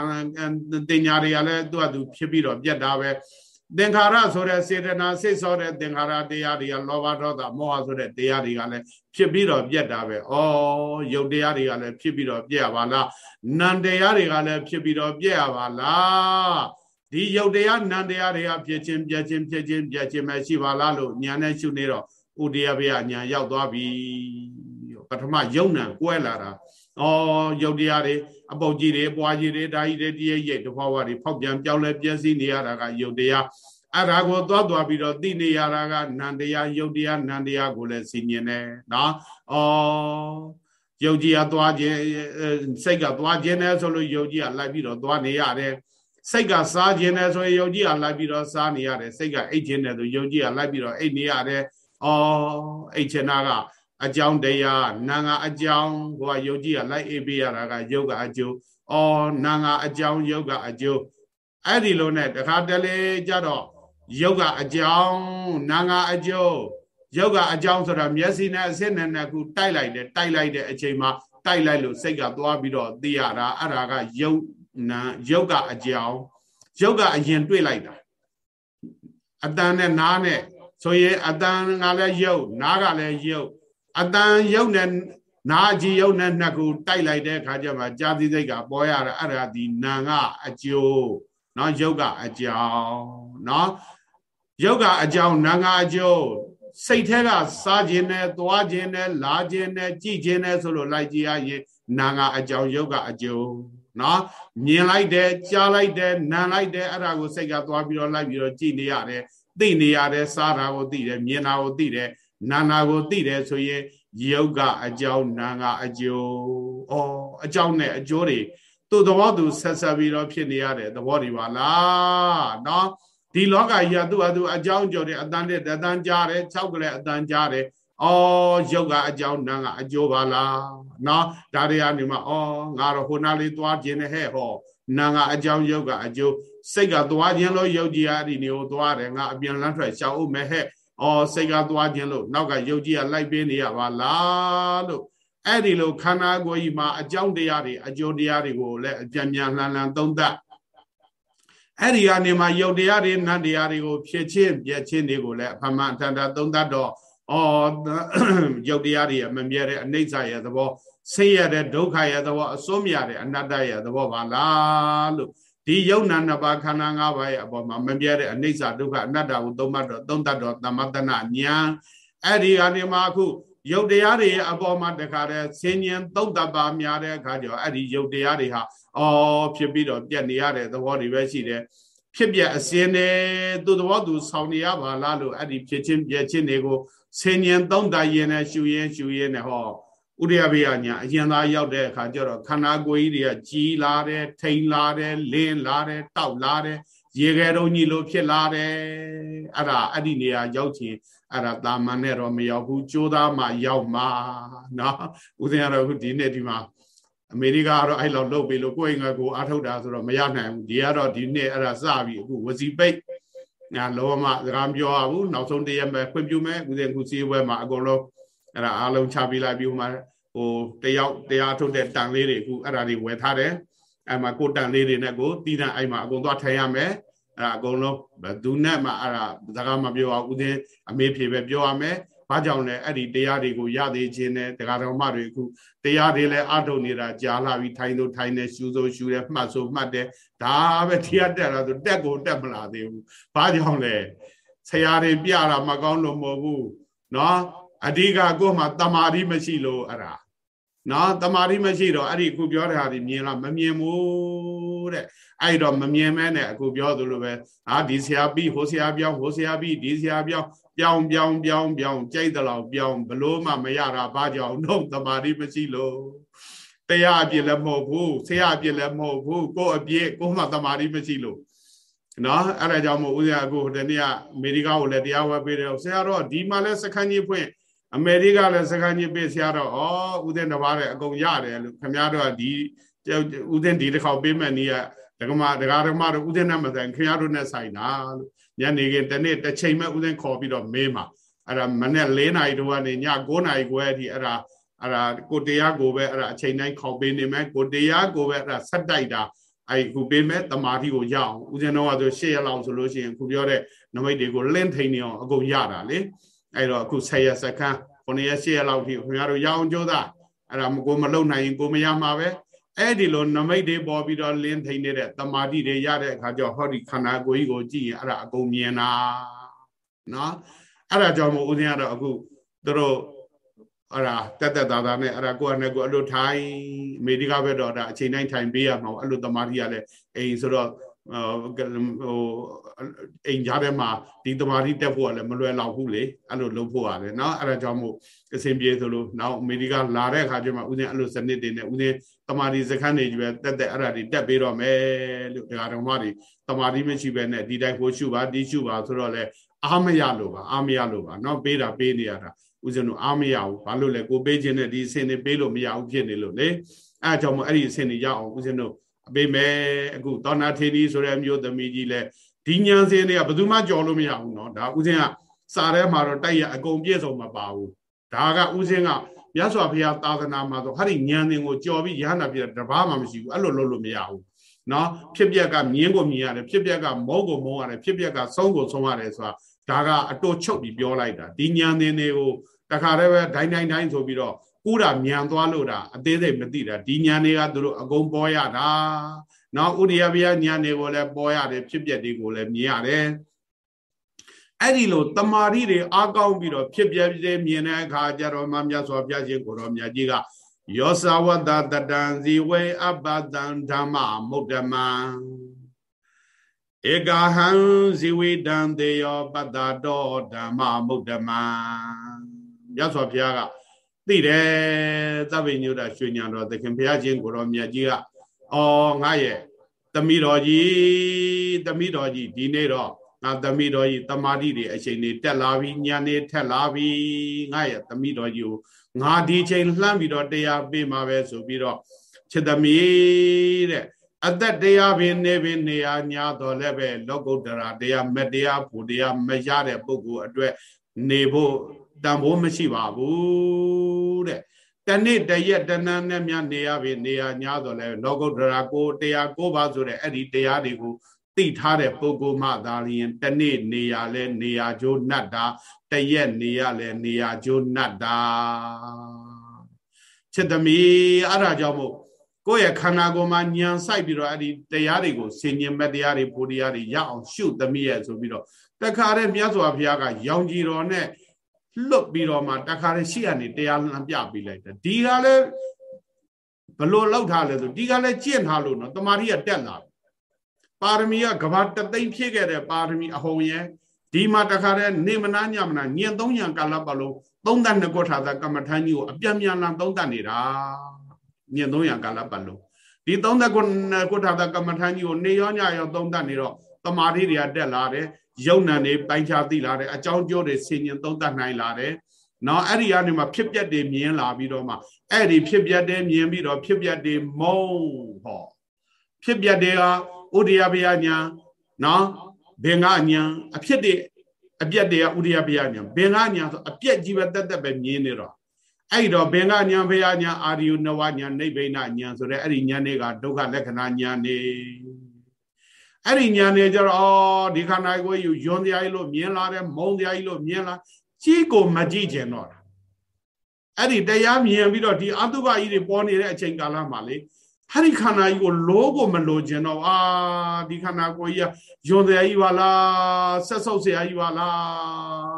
တင်ညာတွေကလည်းသူကသူဖြစ်ပြီးတော့ပြက်တာပဲ သင်္ခါရဆိုတဲ့စေတနာစိတ်ဆိုတဲ့သင်္ခါရတရားတွေကလောဘဒေါသမောဟဆိုတဲ့တရားတွေကလည်းဖြစ်ပြီးတော့ပြက်တာပဲ။ဩယုတ်တရားတွေကလည်းဖြစ်ပြီးတော့ပြက်ရပါလား။နံတရားတွေကလည်းဖြစ်ပြီးတော့ပြက်ရပါလား။ဒီယုတ်တရားနံတရားတွေကဖြစ်ချင်းပြက်ချင်းဖြစ်ချင်းပြက်ချင်းပဲရှိပါလားလို့ညာနဲ့ရှုနေတော့ဥဒယဘေယညာရောက်သွားပြီ။ပထမယုံနံကွဲလာတာ။ ဩယုတ်တရားတွေအပုတ်ကြီးတွေပွားကြီးတွေဓာကြီးတွေတည်းရိပ်တဖွားဖွားတွေဖောက်ပြန်ပြောင်းလဲပြည့်စည်နေရတာကယုတ်တရားအဲ့ဒါကိုသွားသွားပြီးတော့သိနေရတာကနန္တရားယုတ်တရားနန္တရားကိုလည်းစီမြင်တယ်နော်ဩယုတ်ကြီးကသွားခြင်းစိတ်ကသွားခြင်းနဲ့ဆိုလို့ယုတ်ကြီးကလိုက်ပြီးတော့သွားနေရတယ်စိတ်ကစားခြင်းနဲ့ဆိုရင်ယုတ်ကြီးကလိုက်ပြီးတော့စားနေရတယ်စိတ်ကအိတ်ခြင်းနဲ့ဆိုယုတ်ကြီးကလိုက်ပြီးတော့အိတ်နေရတယ်ဩအိတ်ချင်တာက အကြောင်းတရားနာငါအကြောင်းဟိုကယုတ်ကြီးကလိုက်အေးပေးရတာကယုတ်ကအကျိုးအော်နာငါအကြောင်းယုတ်ကအကျိုးအဲ့ဒီလိုနဲ့တခါတလေကြတော့ယုတ်ကအကြောင်းနာငါအကျိုးယုတ်ကအကြောင်းဆိုတာမျက်စိနဲ့အဆင့်နဲ့နှစ်ခုတိုက်လိုက်တယ်တိုက်လိုက်တဲ့အချိန်မှာတိုက်လိုက်လို့စိတ်ကသွားပြီးတော့သိရတာအဲ့ဒါကယုတ်နာယုတ်ကအကြောင်းယုတ်ကအရင်တွေ့လိုက်တာအတန်နဲ့နားနဲ့ဆိုရင်အတန်ကလည်းယုတ်နားကလည်းယုတ် အတန်ယုတ်နဲ့နာကြည်ယုတ်နဲ့နှစ်ခုတိုက်လိုက်တဲ့အခါကျမှကြာတိစိတ်ကပေါ်ရတာအဲ့ဒါဒီနာကအကျိုးเนาะယုတ်ကအကြောင်းเนาะယုတ်ကအကြောင်းနာကအကျိုးစိတ်ထဲကစားခြင်းနဲ့သွားခြင်းနဲ့လာခြင်းနဲ့ကြည်ခြင်းနဲ့ဆိုလို့လိုက်ကြည့်ရရင်နာကအကြောင်းယုတ်ကအကျိုးနော်မြင်လိုက်တယ်ကြားလိုက်တယ်နားလိုက်တယ်အဲ့ဒါကိုစိတ်ကသွားပြီးတော့လိုက်ပြီးတော့ကြည်နေရတယ်သိနေရတယ်စားတာကိုသိတယ်မြင်တာကိုသိတယ် နာနာကိုသိတယ်ဆိုရင်ယုတ်ကအကြောင်းနာကအကျိုးဩအကြောင်းနဲ့အကျိုးတွေသူ့သဘောသူဆက်ဆက်ပြီးတော့ဖြစ်နေရတဲ့သဘောတွေပါလားနော်ဒီလောကကြီးကသူ့အတူအကြောင်းကြော်တယ်အတန်တဲ့အတန်ကြားတယ်၆ကလေးအတန်ကြားတယ်အော်ယုတ်ကအကြောင်းနာကအကျိုးပါလားနော်ဒါတွေကနေမှအော်ငါတော့ဟိုနာလေးသွားခြင်းနဲ့ဟဲ့ဟောနာကအကြောင်းယုတ်ကအကျိုးစိတ်ကသွားခြင်းလို့ယုတ်ကြီးအဲ့ဒီနေကိုသွားတယ်ငါအပြန်လန်းထွက်ရှောက်ဦးမယ်ဟဲ့ အော်စိတ်ကသွားခြင်းလို့နောက်ကယုတ်ကြီးကလိုက်ပေးနေရပါလားလို့အဲ့ဒီလိုခန္ဓာကိုယ်ကြီးမှာအကြောင်းတရားတွေအကျိုးတရားတွေကိုလည်းအပြန်ပြန်လှန်လှန်သုံးသပ်အဲ့ဒီကနေမှယုတ်တရားတွေနတ်တရားတွေကိုဖြစ်ချင်းပြည့်ချင်းတွေကိုလည်းအမှန်အတန်တသုံးသပ်တော့အော်ယုတ်တရားတွေမမြဲတဲ့အနိစ္စရဲ့သဘောဆင်းရဲတဲ့ဒုက္ခရဲ့သဘောအစွန်းမြတဲ့အနတ္တရဲ့သဘောပါလားလို့ ဒီယုံနာနှစ်ပါးခန္ဓာ၅ပါးရဲ့အပေါ်မှာမပြတ်တဲ့အနိစ္စဒုက္ခအနတ္တကိုသုံးမှတ်တော့သုံးတတ်တော့သမတနာညာအဲ့ဒီကနေမှအခုယုတ်တရားတွေအပေါ်မှာတခါတည်းဆင်းញံသုံးတတ်ပါများတဲ့အခါကျတော့အဲ့ဒီယုတ်တရားတွေဟာအော်ဖြစ်ပြီးတော့ပြက်နေရတဲ့သဘောတွေပဲရှိတယ်ဖြစ်ပြအစင်းနဲ့သူ့သဘောသူဆောင်နေရပါလားလို့အဲ့ဒီဖြစ်ချင်းပြက်ချင်းတွေကိုဆင်ញံသုံးတတ်ရင်နဲ့ရှူရင်ရှူရင်နဲ့ဟော ဥရိယဘေယညာအရင်သားရောက်တဲ့အခါကျတော့ခန္ဓာကိုယ်ကြီးတွေကကြီးလာတယ်ထိန်လာတယ်လင်းလာတယ်တောက်လာတယ်ရေခဲတုံးကြီးလိုဖြစ်လာတယ်အဲ့ဒါအဲ့ဒီနေရာရောက်ချင်အဲ့ဒါတာမန်နဲ့တော့မရောက်ဘူးကြိုးသားမှရောက်မှာနော်ဦးဇင်းကတော့အခုဒီနေ့ဒီမှာအမေရိကကတော့အဲ့လောက်လုပ်ပြီလို့ကိုယ့်အိမ်ကကိုအားထုတ်တာဆိုတော့မရနိုင်ဘူးဒီကတော့ဒီနေ့အဲ့ဒါစပြီအခုဝစီပိတ်ညာလောမစကားပြောရဘူးနောက်ဆုံးတရက်ပဲခွင့်ပြုမယ်ဦးဇင်းခုစီးပွဲမှာအကုန်လုံး အဲ့ဒါအားလုံးချပေးလိုက်ပြီးဟိုမှာဟိုတယောက်တရားထုတ်တဲ့တန်လေးတွေအခုအဲ့ဒါတွေဝယ်ထားတယ်အဲ့မှာကိုတန်လေးတွေနဲ့ကိုတီးတန်အဲ့မှာအကုန်သွားထိုင်ရမယ်အဲ့ဒါအကုန်လုံးဘသူနဲ့မှအဲ့ဒါစကားမပြောအောင်ဦးဇင်းအမေဖြေပဲပြောရမယ်ဘာကြောင့်လဲအဲ့ဒီတရားတွေကိုရသေးခြင်းနဲ့တရားတော်မှတွေအခုတရားတွေလည်းအထုတ်နေတာကြားလာပြီးထိုင်လို့ထိုင်နေရှူဆိုရှူတယ်မှတ်ဆိုမှတ်တယ်ဒါပဲတရားတက်လာဆိုတက်ကိုတက်မလာသေးဘူးဘာကြောင့်လဲဆရာတွေပြတာမကောင်းလို့မဟုတ်ဘူးเนาะ အဓိကကိုယ်မှာတမာတိမရှိလို့အဲ့ဒါနော်တမာတိမရှိတော့အဲ့ဒီအခုပြောတဲ့ဟာဒီမြင်လားမမြင်ဘူးတဲ့အဲ့တော့မမြင်မဲနဲ့အခုပြောသလိုပဲဟာဒီဆရာပြီးဟိုဆရာပြောင်းဟိုဆရာပြီးဒီဆရာပြောင်းပြောင်းပြောင်းပြောင်းပြောင်းကြိုက်တယ်လို့ပြောင်းဘလို့မှမရတာဘာကြောင့်တော့တမာတိမရှိလို့တရားအပြည့်လည်းမဟုတ်ဘူးဆရာအပြည့်လည်းမဟုတ်ဘူးကိုယ်အပြည့်ကိုယ်မှတမာတိမရှိလို့နော်အဲ့ဒါကြောင့်မို့ဦးဇင်းအခုဒီနေ့ကအမေရိကကိုလည်းတရားဝဲပေးတယ်ဆရာတော့ဒီမှာလဲစခန်းကြီးဖွင့် အမေရိကလည်းစခန်းကြီးပေးဆရာတော့ဩဦးသိန်းတစ်ပါးတဲ့အကုန်ရတယ်လို့ခင်ဗျားတို့ကဒီဦးသိန်းဒီတစ်ခေါက်ပေးမဲ့နေရဒကမဒကာဒကမတို့ဦးသိန်းနဲ့မဆိုင်ခင်ဗျားတို့နဲ့ဆိုင်တာလို့ညနေခင်းတနေ့တစ်ချိန်မဲ့ဦးသိန်းခေါ်ပြီးတော့မေးမှာအဲ့ဒါမနေ့၄နာရီတော့ကနေည9နာရီခွဲအထိအဲ့ဒါအဲ့ဒါကိုတရားကိုပဲအဲ့ဒါအချိန်တိုင်းခေါ်ပေးနေမယ်ကိုတရားကိုပဲအဲ့ဒါဆက်တိုက်တာအဲ့ခုပေးမဲ့တမာတိကိုရအောင်ဦးဇင်းတော်ကဆို၈ရက်လောက်ဆိုလို့ရှိရင်ခုပြောတဲ့နမိတ်တွေကိုလင့်ထိန်နေအောင်အကုန်ရတာလေ အဲ့တော့အခု10ရက်စခန်း9ရက်10ရက်လောက်ထိခင်ဗျားတို့ရအောင်ကြိုးစားအဲ့ဒါမကိုမလုံနိုင်ရင်ကိုမရမှာပဲအဲ့ဒီလိုနမိတ်တွေပေါ်ပြီးတော့လင်းထိန်နေတဲ့တမာတိတွေရတဲ့အခါကျတော့ဟောဒီခန္ဓာကိုယ်ကြီးကိုကြည့်ရင်အဲ့ဒါအကုန်မြင်တာနော်အဲ့ဒါကြောင့်မို့ဦးဇင်းကတော့အခုတို့အဲ့ဒါတက်တက်သားသားနဲ့အဲ့ဒါကိုယ့်အနေကိုအဲ့လိုထိုင်အမေရိကဘက်တော့ဒါအချိန်တိုင်းထိုင်ပေးရမှာအဲ့လိုတမာတိရလဲအိမ်ဆိုတော့ ဟိုအိမ်ကြားထဲမှာဒီတမာတိတက်ဖို့ကလည်းမလွယ်လောက်ဘူးလေအဲ့လိုလုပ်ဖို့ရတယ်เนาะအဲ့ဒါကြောင့်မို့အစဉ်ပြေဆိုလို့နောက်အမေရိကလာတဲ့အခါကျမှဦးဇင်းအဲ့လိုစနစ်တွေနဲ့ဦးဇင်းတမာတိစခန်းတွေကြီးပဲတက်တက်အဲ့ဒါတွေတက်ပေးတော့မယ်လို့ဒကာတော်မတွေတမာတိမရှိပဲနဲ့ဒီတိုင်းကိုရှုပါဒီရှုပါဆိုတော့လေအားမရလို့ပါအားမရလို့ပါเนาะပေးတာပေးနေရတာဦးဇင်းတို့အားမရဘူးဘာလို့လဲကိုပေးခြင်းနဲ့ဒီအစဉ်တွေပေးလို့မရဘူးဖြစ်နေလို့လေအဲအကြောင်းမို့အဲ့ဒီအစဉ်တွေရအောင်ဦးဇင်းတို့ အပေးမယ်အခုသောနာထေရီဆိုတဲ့မျိုးသမီးကြီးလဲဒီညံစင်းတွေကဘယ်သူမှကြော်လို့မရဘူးเนาะဒါဥစဉ်ကစာထဲမှာတော့တိုက်ရအကုန်ပြည့်စုံမပါဘူးဒါကဥစဉ်ကမြတ်စွာဘုရားသာသနာမှာဆိုဟာဒီညံစင်းကိုကြော်ပြီးရဟနာပြတဘာမှမရှိဘူးအဲ့လိုလုပ်လို့မရဘူးเนาะဖြစ်ပျက်ကမြင်းကိုမြင်ရတယ်ဖြစ်ပျက်ကမုန်းကိုမုန်းရတယ်ဖြစ်ပျက်ကဆုံးကိုဆုံးရတယ်ဆိုတာဒါကအတိုချုပ်ပြီးပြောလိုက်တာဒီညံစင်းတွေကိုတခါတည်းပဲဒိုင်းဒိုင်းဒိုင်းဆိုပြီးတော့ ကူးတာမြန်သွားလို့တာအသေးစိတ်မသိတာဒီညာတွေကသူတို့အကုန်ပေါ်ရတာနောက်ဥရိယဗျာညာတွေကိုလည်းပေါ်ရတယ်ဖြစ်ပျက်တွေကိုလည်းမြင်ရတယ်အဲ့ဒီလိုတမာရီတွေအကောင်းပြီးတော့ဖြစ်ပြပြမြင်တဲ့အခါကျတော့မှမြတ်စွာဘုရားရှင်ကိုတော်မြတ်ကြီးကယောသဝတ္တတတံဇီဝေအပတံဓမ္မမုဒ္ဓမံဧကဟံဇီဝေတံတေယောပတ္တတောဓမ္မမုဒ္ဓမံမြတ်စွာဘုရားက သိတယ်သဗ္ဗညုတရွှေညာတော်သခင်ဘုရားရှင်ကိုတော်မြတ်ကြီးကအော်ငါရဲ့သမီးတော်ကြီးသမီးတော်ကြီးဒီနေ့တော့ငါသမီးတော်ကြီးတမာတိတွေအချိန်တွေတက်လာပြီညနေထက်လာပြီငါရဲ့သမီးတော်ကြီးကိုငါဒီချိန်လှမ်းပြီးတော့တရားပေးမှာပဲဆိုပြီးတော့ချစ်သမီးတဲ့အသက်တရားပင်နေပင်နေရာညာတော်လည်းပဲလောကုတ္တရာတရားမတရားဖို့တရားမရတဲ့ပုဂ္ဂိုလ်အတွက်နေဖို့ တန်ဖိုးမရှိပါဘူးတဲ့တနေ့တရက်တနန်းနဲ့မြနေရပြီနေရညာဆိုလဲလောကုတ္တရာကိုတရားကိုပါဆိုတဲ့အဲ့ဒီတရားတွေကိုသိထားတဲ့ပုဂ္ဂိုလ်မှသာလျင်တနေ့နေရလဲနေရကြိုးနှတ်တာတရက်နေရလဲနေရကြိုးနှတ်တာချစ်သမီးအဲ့ဒါကြောင့်မို့ကိုယ့်ရဲ့ခန္ဓာကိုယ်မှာညံဆိုင်ပြီးတော့အဲ့ဒီတရားတွေကိုဆင်ញင်မဲ့တရားတွေဖို့တရားတွေရအောင်ရှုသမီးရဲ့ဆိုပြီးတော့တခါတည်းမြတ်စွာဘုရားကရောင်ကြည်တော်နဲ့ လွတ်ပြီးတော့မှတခါတည်းရှိရနေတရားလမ်းပြပေးလိုက်တယ်ဒီကလည်းဘလို့လောက်ထားလဲဆိုဒီကလည်းကျင့်ထားလို့နော်တမာတိကတက်လာပါရမီကကဘာတသိမ့်ဖြစ်ခဲ့တဲ့ပါရမီအဟုန်ရဲ့ဒီမှာတခါတည်းနေမနာညမနာညင်သုံးညံကာလပတ်လုံးသုံးတတ်နှစ်ကွထာသာကမ္မထမ်းကြီးကိုအပြတ်မြန်လန်သုံးတတ်နေတာညင်သုံးညံကာလပတ်လုံးဒီသုံးတတ်ကွထာသာကမ္မထမ်းကြီးကိုနေရောညရောသုံးတတ်နေတော့တမာတိတွေကတက်လာတယ် ယုံနံတွေပိုင်းခြားသိလာတယ်အကြောင်းကျိုးတွေဆင်ញင်သုံးတတ်နိုင်လာတယ်နော်အဲ့ဒီကနေမှဖြစ်ပြက်တွေမြင်လာပြီးတော့မှအဲ့ဒီဖြစ်ပြက်တွေမြင်ပြီးတော့ဖြစ်ပြက်တွေမုံဟောဖြစ်ပြက်တွေကဥဒိယဘယညာနော်ဘင်္ဂညာအဖြစ်တွေအပြက်တွေကဥဒိယဘယညာဘင်္ဂညာဆိုအပြက်ကြီးပဲတက်တက်ပဲမြင်နေတော့အဲ့တော့ဘင်္ဂညာဘယညာအာရိယနဝညာနိဗ္ဗိဏညာဆိုတဲ့အဲ့ဒီညာတွေကဒုက္ခလက္ခဏာညာနေ အဲ့ဒီညာနေကြတော့အော်ဒီခန္ဓာကိုယ်ယူယွန်းတရားကြီးလို့မြင်လာတယ်မုံတရားကြီးလို့မြင်လာကြီးကိုမကြည့်ကျင်တော့တာအဲ့ဒီတရားမြင်ပြီးတော့ဒီအတုပကြီးတွေပေါ်နေတဲ့အချိန်ကာလမှာလေဟာဒီခန္ဓာကြီးကိုလိုးကိုမလိုချင်တော့အာဒီခန္ဓာကိုယ်ကြီးကယွန်စရာကြီးပါလားဆက်ဆုပ်စရာကြီးပါလား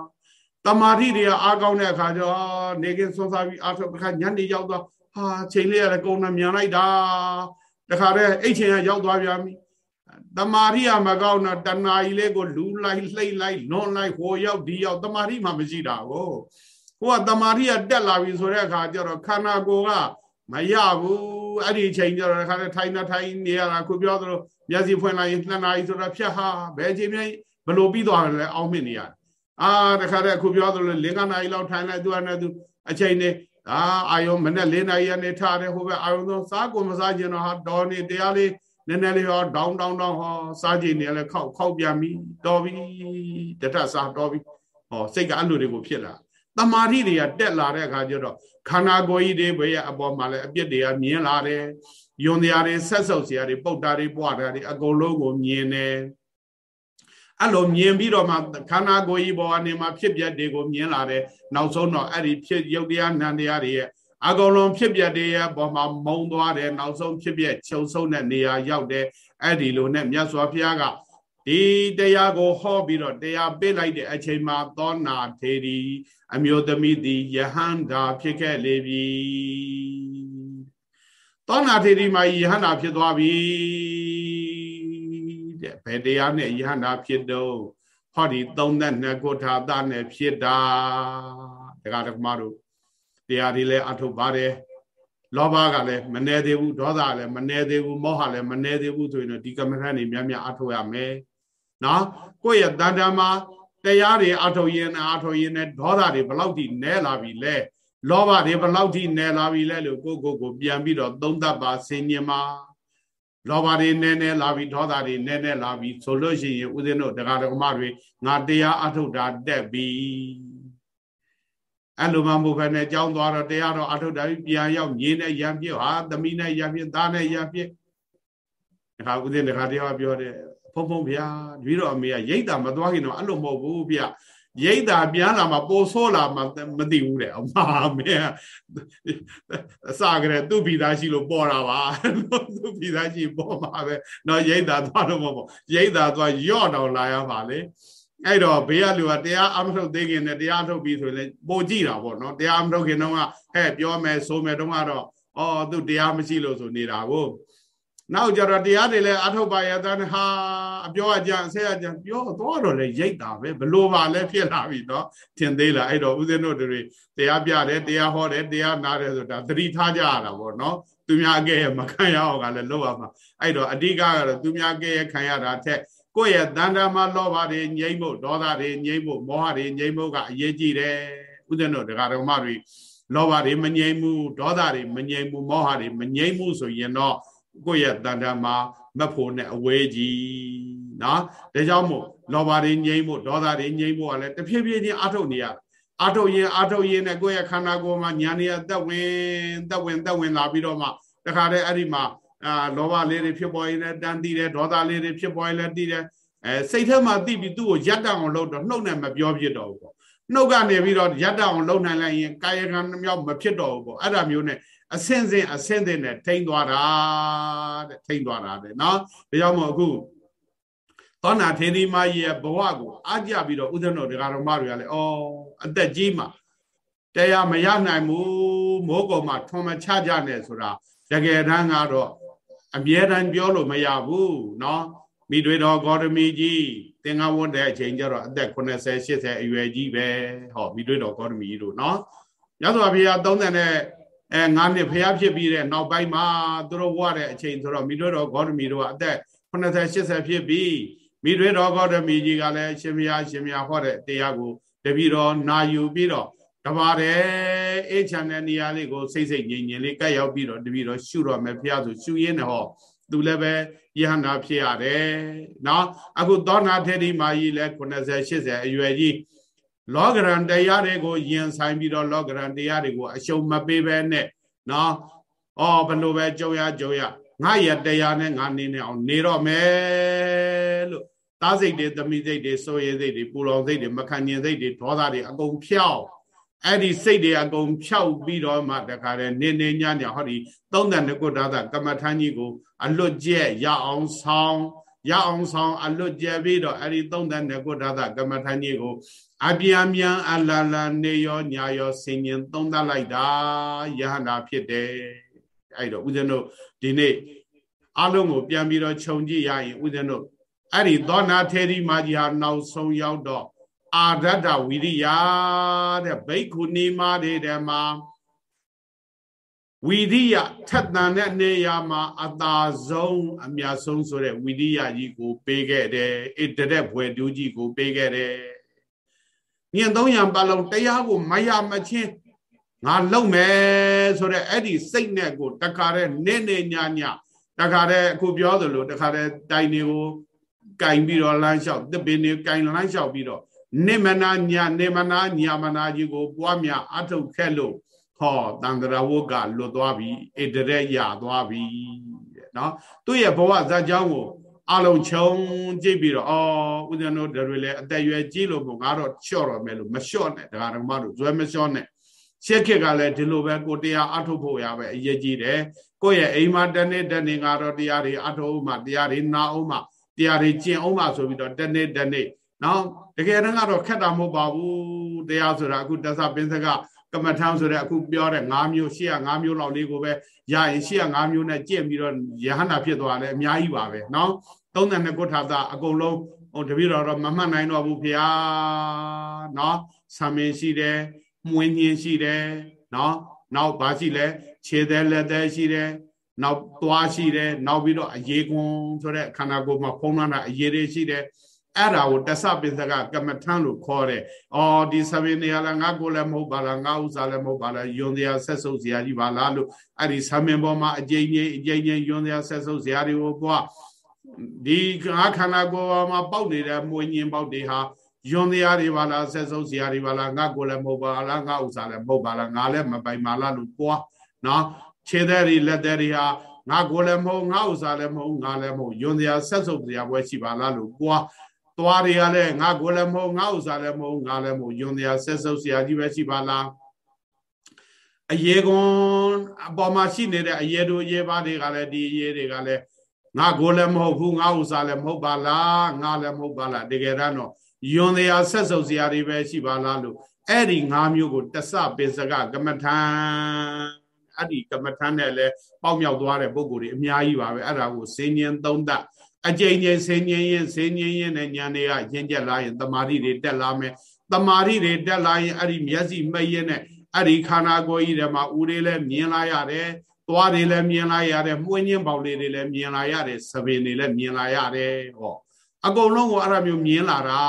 တမာတိတွေကအားကောင်းတဲ့အခါကျတော့နေကင်းဆွမ်းစားပြီးအားထုတ်တစ်ခါညနေရောက်တော့ဟာချိန်လေးရတယ်ကုန်းနဲ့မြန်လိုက်တာတခါတည်းအိတ်ချိန်ကရောက်သွားပြန်ပြီ တမာရိယမကောင်းတော့တဏှာကြီးလေးကိုလူလိုက်လှိမ့်လိုက်လွန်လိုက်ဟိုရောက်ဒီရောက်တမာရိမှမရှိတာကိုကိုကတမာရိယတက်လာပြီဆိုတဲ့အခါကျတော့ခန္ဓာကိုယ်ကမရဘူးအဲ့ဒီချိန်ကျတော့ခါတဲ့ထိုင်နေထိုင်နေရတာခုပြောသလိုမျက်စိဖွင့်လိုက်ရင်နှစ်နာရီဆိုတော့ဖြတ်ဟာဘယ်ချိန်မြန်ဘလို့ပြီးသွားလဲအောင်းမင်းနေရအာတခါတဲ့ခုပြောသလိုလင်္ကာနာရီလောက်ထိုင်လိုက်သူကနဲ့သူအချိန်နေအာအာယုံမနဲ့၄နာရီကနေထားတယ်ဟိုဘက်အာယုံသောစားကိုမစားကျင်တော့ဟာတော်နေတရားလေး နည်းနည်းလေးဟောဒေါင်းဒေါင်းဒေါင်းဟောစားကြည့်နေလဲခောက်ခောက်ပြန်ပြီတော်ပြီတထစားတော်ပြီဟောစိတ်ကအဲ့လိုတွေကိုဖြစ်လာတမာတိတွေကတက်လာတဲ့အခါကျတော့ခန္ဓာကိုယ်ကြီးတွေဘယ်အပေါ်မှာလဲအပြစ်တွေကမြင်လာတယ်ယွန်တရားတွေဆက်ဆုပ်စရာတွေပုတ်တာတွေပွားတာတွေအကုန်လုံးကိုမြင်တယ်အဲ့လိုမြင်ပြီးတော့မှခန္ဓာကိုယ်ကြီးပေါ်ကနေမှဖြစ်ပျက်တွေကိုမြင်လာတယ်နောက်ဆုံးတော့အဲ့ဒီဖြစ်ယုတ်တရားနံတရားတွေရဲ့ အကုန်လုံးဖြစ်ပြတဲ့ရဲ့ပေါ်မှာမုံသွားတယ်နောက်ဆုံးဖြစ်ပြချုပ်ဆုံးတဲ့နေရာရောက်တယ်အဲ့ဒီလိုနဲ့မြတ်စွာဘုရားကဒီတရားကိုဟောပြီးတော့တရားပေးလိုက်တဲ့အချိန်မှာသောနာထေရီအမျိုးသမီးသည်ယဟန္တာဖြစ်ခဲ့လေပြီသောနာထေရီမှာယဟန္တာဖြစ်သွားပြီတဲ့ဘယ်တရားနဲ့ယဟန္တာဖြစ်တော့ဟောဒီ32ခုထာသနဲ့ဖြစ်တာတရားဓမ္မတို့ တရားတွေလည်းအထုတ်ပါတယ်လောဘကလည်းမနေသေးဘူးဒေါသကလည်းမနေသေးဘူးမောဟလည်းမနေသေးဘူးဆိုရင်တော့ဒီကမ္မထန်တွေများများအထုတ်ရမယ်နော်ကိုယ့်ရဲ့တန်တမာတရားတွေအထုတ်ရင်အထုတ်ရင်နဲ့ဒေါသတွေဘလောက်ထိနဲလာပြီလဲလောဘတွေဘလောက်ထိနဲလာပြီလဲလို့ကိုကိုကိုပြန်ပြီးတော့သုံးသပ်ပါဆင်ញင်ပါလောဘတွေနဲနဲလာပြီဒေါသတွေနဲနဲလာပြီဆိုလို့ရှိရင်ဦးဇင်းတို့တရားဓမ္မတွေငါတရားအထုတ်တာတက်ပြီ အဲ့လိုမှမဟုတ်ဘဲနဲ့ကြောင်းသွားတော့တရားတော်အထုတ်တာပြီးပြန်ရောက်မြင်းနဲ့ရံပြစ်ဟာသမီးနဲ့ရံပြစ်သားနဲ့ရံပြစ်ဒီခါဦးဇင်းဒီခါတရားပြောတယ်ဖုံဖုံဗျာတပည့်တော်အမေကရိတ်တာမသွားခင်တော့အဲ့လိုမဟုတ်ဘူးဗျရိတ်တာပြန်လာမှပိုဆိုးလာမှမသိဘူးတဲ့အမမင်းအစကလေးသူ့ပြီးသားရှိလို့ပေါ်တာပါသူ့ပြီးသားရှိပေါ်မှာပဲတော့ရိတ်တာသွားတော့မဟုတ်ရိတ်တာသွားရော့တော့လာရပါလေ အဲ့တော့ဘေးကလူကတရားအမထုတ်သေးခင်နဲ့တရားထုတ်ပြီးဆိုရင်ပိုကြည့်တာပေါ့နော်တရားမထုတ်ခင်တော့ကဟဲ့ပြောမယ်ဆိုမယ်တော့ကတော့အော်သူတရားမရှိလို့ဆိုနေတာကိုနောက်ကြတော့တရားတွေလည်းအထုတ်ပါရတဲ့ဟာအပြောအကြံအဆဲအကြံပြောတော့တော့လေရိတ်တာပဲဘလို့ပါလဲဖြစ်လာပြီနော်ထင်သေးလားအဲ့တော့ဦးဇင်းတို့တွေတရားပြတယ်တရားဟောတယ်တရားနာတယ်ဆိုတာသတိထားကြရတာပေါ့နော်သူများကဲမခံရအောင်ကလည်းလောက်ရမှာအဲ့တော့အဓိကကတော့သူများကဲခံရတာထက် ကိုယ့်ရဲ့တန်တာမှာလောဘတွေငြိမ့်ဖို့ဒေါသတွေငြိမ့်ဖို့မောဟတွေငြိမ့်ဖို့ကအရေးကြီးတယ်ဥဒ္ဒနောဒကာတော်မတွေလောဘတွေမငြိမ့်ဘူးဒေါသတွေမငြိမ့်ဘူးမောဟတွေမငြိမ့်ဘူးဆိုရင်တော့ကိုယ့်ရဲ့တန်တာမှာမဖို့နဲ့အဝေးကြီးနော်ဒါကြောင့်မို့လောဘတွေငြိမ့်ဖို့ဒေါသတွေငြိမ့်ဖို့ကလည်းတဖြည်းဖြည်းချင်းအထုတ်နေရအထုတ်ရင်အထုတ်ရင်နဲ့ကိုယ့်ရဲ့ခန္ဓာကိုယ်မှာညာနေရသက်ဝင်သက်ဝင်သက်ဝင်လာပြီးတော့မှတခါတည်းအဲ့ဒီမှာ အာလောဘလေးတွေဖြစ်ပေါ်ရင်လည်းတန်းသိတယ်ဒေါသလေးတွေဖြစ်ပေါ်ရင်လည်းသိတယ်အဲစိတ်ထဲမှာသိပြီးသူ့ကိုရပ်တန့်အောင်လုပ်တော့နှုတ်နဲ့မပြောဖြစ်တော့ဘူးပေါ့နှုတ်ကနေပြီးတော့ရပ်တန့်အောင်လုပ်နိုင်လိုက်ရင်ကာယကံမြောက်မဖြစ်တော့ဘူးပေါ့အဲ့ဒါမျိုးနဲ့အဆင့်ဆင့်အဆင့်ဆင့်နဲ့ထိမ့်သွားတာတဲ့ထိမ့်သွားတာတဲ့နော်ဒါကြောင့်မို့အခုသောနာထေရီမကြီးရဲ့ဘဝကိုအားကြပြီးတော့ဥဒ္ဒနောဒကာတော်မတွေကလည်းဩအသက်ကြီးမှတရားမရနိုင်ဘူးမိုးကုံမှာထွန်မချကြနဲ့ဆိုတာတကယ်တမ်းကတော့ အမြဲတမ်းပြောလို့မရဘူးเนาะမိတွေတော်ဂေါတမီကြီးသင်္ကန်းဝတ်တဲ့အချိန်ကျတော့အသက်80 80အရွယ်ကြီးပဲဟောမိတွေတော်ဂေါတမီကြီးတို့เนาะရသော်ဘုရား30နဲ့အဲ9နှစ်ဖျားဖြစ်ပြီးတဲ့နောက်ပိုင်းမှာသူတို့ဝတဲ့အချိန်ဆိုတော့မိတွေတော်ဂေါတမီတို့ကအသက်80 80ဖြစ်ပြီးမိတွေတော်ဂေါတမီကြီးကလည်းရှင်မယားရှင်မယားဟောတဲ့တရားကိုတပည့်တော်နာယူပြီးတော့ တပါတဲ့အေးချမ်းတဲ့နေရာလေးကိုစိတ်စိတ်ငြိမ်ငြိမ်လေးကပ်ရောက်ပြီးတော့တပည့်တော်ရှုတော့မယ်ဖျားဆိုရှုရင်းနဲ့ဟောသူလည်းပဲယဟနာဖြစ်ရတယ်နော်အခုသောနာထေရီမာကြီးလည်း90 80အရွယ်ကြီးလောကရန်တရားတွေကိုယင်ဆိုင်ပြီးတော့လောကရန်တရားတွေကိုအရှုံးမပေးဘဲနဲ့နော်ဩဘလို့ပဲကြုံရကြုံရငါရတရားနဲ့ငါနေနေအောင်နေတော့မယ်လို့သားစိတ်တွေသမီးစိတ်တွေစိုးရိမ်စိတ်တွေပူလောင်စိတ်တွေမခံကျင်စိတ်တွေဒေါသတွေအကုန်ဖြောက် အဲ့ဒီစိတ်တွေအကုန်ဖြောက်ပြီးတော့မှတခါတည်းနေနေညညဟောဒီသုံးတန်ကုဋ္ဌာသကမ္မထမ်းကြီးကိုအလွတ်ကျက်ရအောင်ဆောင်ရအောင်ဆောင်အလွတ်ကျက်ပြီးတော့အဲ့ဒီသုံးတန်ကုဋ္ဌာသကမ္မထမ်းကြီးကိုအပြင်းမြန်အလာလာနေရောညာရောဆင်ញင်သုံးသပ်လိုက်တာယဟန္တာဖြစ်တယ်အဲ့တော့ဦးဇင်းတို့ဒီနေ့အလုံးကိုပြန်ပြီးတော့ခြုံကြည့်ရရင်ဦးဇင်းတို့အဲ့ဒီသောနာထေရီမာကြီးဟာနောက်ဆုံးရောက်တော့ အာရတ္တဝိရိယတဲ့ဘိက္ခုနီမတွေထဲမှာဝိရိယထက်တန်တဲ့နေရာမှာအသာဆုံးအမြတ်ဆုံးဆိုတဲ့ဝိရိယကြီးကို ပေးခဲ့တယ်ဣတရက်ဘွယ်တူးကြီးကို ပေးခဲ့တယ်မြင့်သုံးရံပတ်လုံးတရားကိုမရမချင်းငါလုံမယ်ဆိုတဲ့အဲ့ဒီစိတ်နဲ့ကိုတခါတည်းနေနေညညတခါတည်းအခုပြောသလိုတခါတည်းတိုင်တွေကိုကင်ပြီးတော့လမ်းလျှောက်တစ်ပင်တွေကင်လမ်းလျှောက်ပြီးတော့ နေမနာညာနေမနာညာမနာကြီးကို ပွားများအထုတ်ခဲ့လို့ဟောတန္တရာဝုတ်ကလွတ်သွားပြီဣတရက်ရသွားပြီတဲ့နော်သူ့ရဲ့ဘဝဇာတ်ကြောင်းကိုအလုံးချုံကြည့်ပြီးတော့အော်ဦးဇင်းတို့တွေလည်းအသက်ရွယ်ကြီးလို့မို့ငါတော့ချော့တော့မယ်လို့မလျှော့နဲ့ဒကာဒကမတို့ဇွဲမလျှော့နဲ့ရှက်ခက်ကလည်းဒီလိုပဲကိုတရားအထုတ်ဖို့ရပဲအရေးကြီးတယ်ကိုယ့်ရဲ့အိမ်မှာတနေ့တနေ့ငါတော့တရားတွေအထုတ်မှတရားတွေနာအောင်မှတရားတွေကျင့်အောင်မှဆိုပြီးတော့တနေ့တနေ့ နော်တကယ်တမ်းကတော့ခက်တာမဟုတ်ပါဘူးတရားဆိုတာအခုတသပင်းစကကမ္မထံဆိုတဲ့အခုပြောတဲ့၅မျိုးရှေ့က၅မျိုးလောက်လေးကိုပဲရရင်ရှေ့က၅မျိုးနဲ့ကြင့်ပြီးတော့ယဟန္တာဖြစ်သွားတယ်အများကြီးပါပဲနော်32ကုဋ္ဌာသအကုန်လုံးဟိုတပည့်တော်တော့မမှတ်နိုင်တော့ဘူးဖေဟာနော်ဆံမင်းရှိတယ်မွေးညင်းရှိတယ်နော်နောက်ဘာရှိလဲခြေသေးလက်သေးရှိတယ်နောက်သွားရှိတယ်နောက်ပြီးတော့အရေးကွန်ဆိုတဲ့ခန္ဓာကိုယ်မှာဖုံးလွှမ်းတာအရေးတွေရှိတယ် အဲ့ဒါကိုတဆပင်စကကမ္မထမ်းလို့ခေါ်တယ်။အော်ဒီဆပင်နေရာလားငါကိုလည်းမဟုတ်ပါလားငါဥစားလည်းမဟုတ်ပါလားယွန်တရားဆက်ဆုပ်စရာကြီးပါလားလို့အဲ့ဒီဆပင်ပေါ်မှာအကြိမ်ကြိမ်အကြိမ်ကြိမ်ယွန်တရားဆက်ဆုပ်စရာတွေကိုပွားဒီငါခန္ဓာကိုယ်မှာပေါက်နေတဲ့မွေညင်ပေါက်တွေဟာယွန်တရားတွေပါလားဆက်ဆုပ်စရာတွေပါလားငါကိုလည်းမဟုတ်ပါလားငါဥစားလည်းမဟုတ်ပါလားငါလည်းမပိုင်ပါလားလို့ပွားနော်ခြေသက်တွေလက်သက်တွေဟာငါကိုလည်းမဟုတ်ငါဥစားလည်းမဟုတ်ငါလည်းမဟုတ်ယွန်တရားဆက်ဆုပ်စရာပွဲရှိပါလားလို့ပွား သွားတွေကလည်းငါကိုလည်းမဟုတ်ငါဥစားလည်းမဟုတ်ငါလည်းမဟုတ်ယွန်တရားဆက်ဆုပ်ဆရာကြီးပဲရှိပါလားအယေကွန်အပေါ်မှာရှိနေတဲ့အယေတို့အယေပါတွေကလည်းဒီအယေတွေကလည်းငါကိုလည်းမဟုတ်ဘူးငါဥစားလည်းမဟုတ်ပါလားငါလည်းမဟုတ်ပါလားတကယ်တော့ယွန်တရားဆက်ဆုပ်ဆရာတွေပဲရှိပါလားလို့အဲ့ဒီ၅မျိုးကိုတဆပင်စကကမ္မထံအဲ့ဒီကမ္မထံနဲ့လည်းပေါက်မြောက်သွားတဲ့ပုံကိုယ်တွေအများကြီးပါပဲအဲ့ဒါကိုစင်ញင်သုံးသပ် အကြိမ်ကြိမ်ဆင်းញင်းရင်ဆင်းញင်းရင်နဲ့ညာတွေကရင့်ကျက်လာရင်တမာတိတွေတက်လာမယ်တမာတိတွေတက်လာရင်အဲ့ဒီမျက်စိမှိတ်ရင်နဲ့အဲ့ဒီခန္ဓာကိုယ်ကြီးထဲမှာဦးတွေလည်းမြင်လာရတယ်သွားတွေလည်းမြင်လာရတယ်မှုင်းချင်းပေါက်လေးတွေလည်းမြင်လာရတယ်သပင်တွေလည်းမြင်လာရတယ်ဟောအကုန်လုံးကိုအဲ့ဒါမျိုးမြင်လာတာ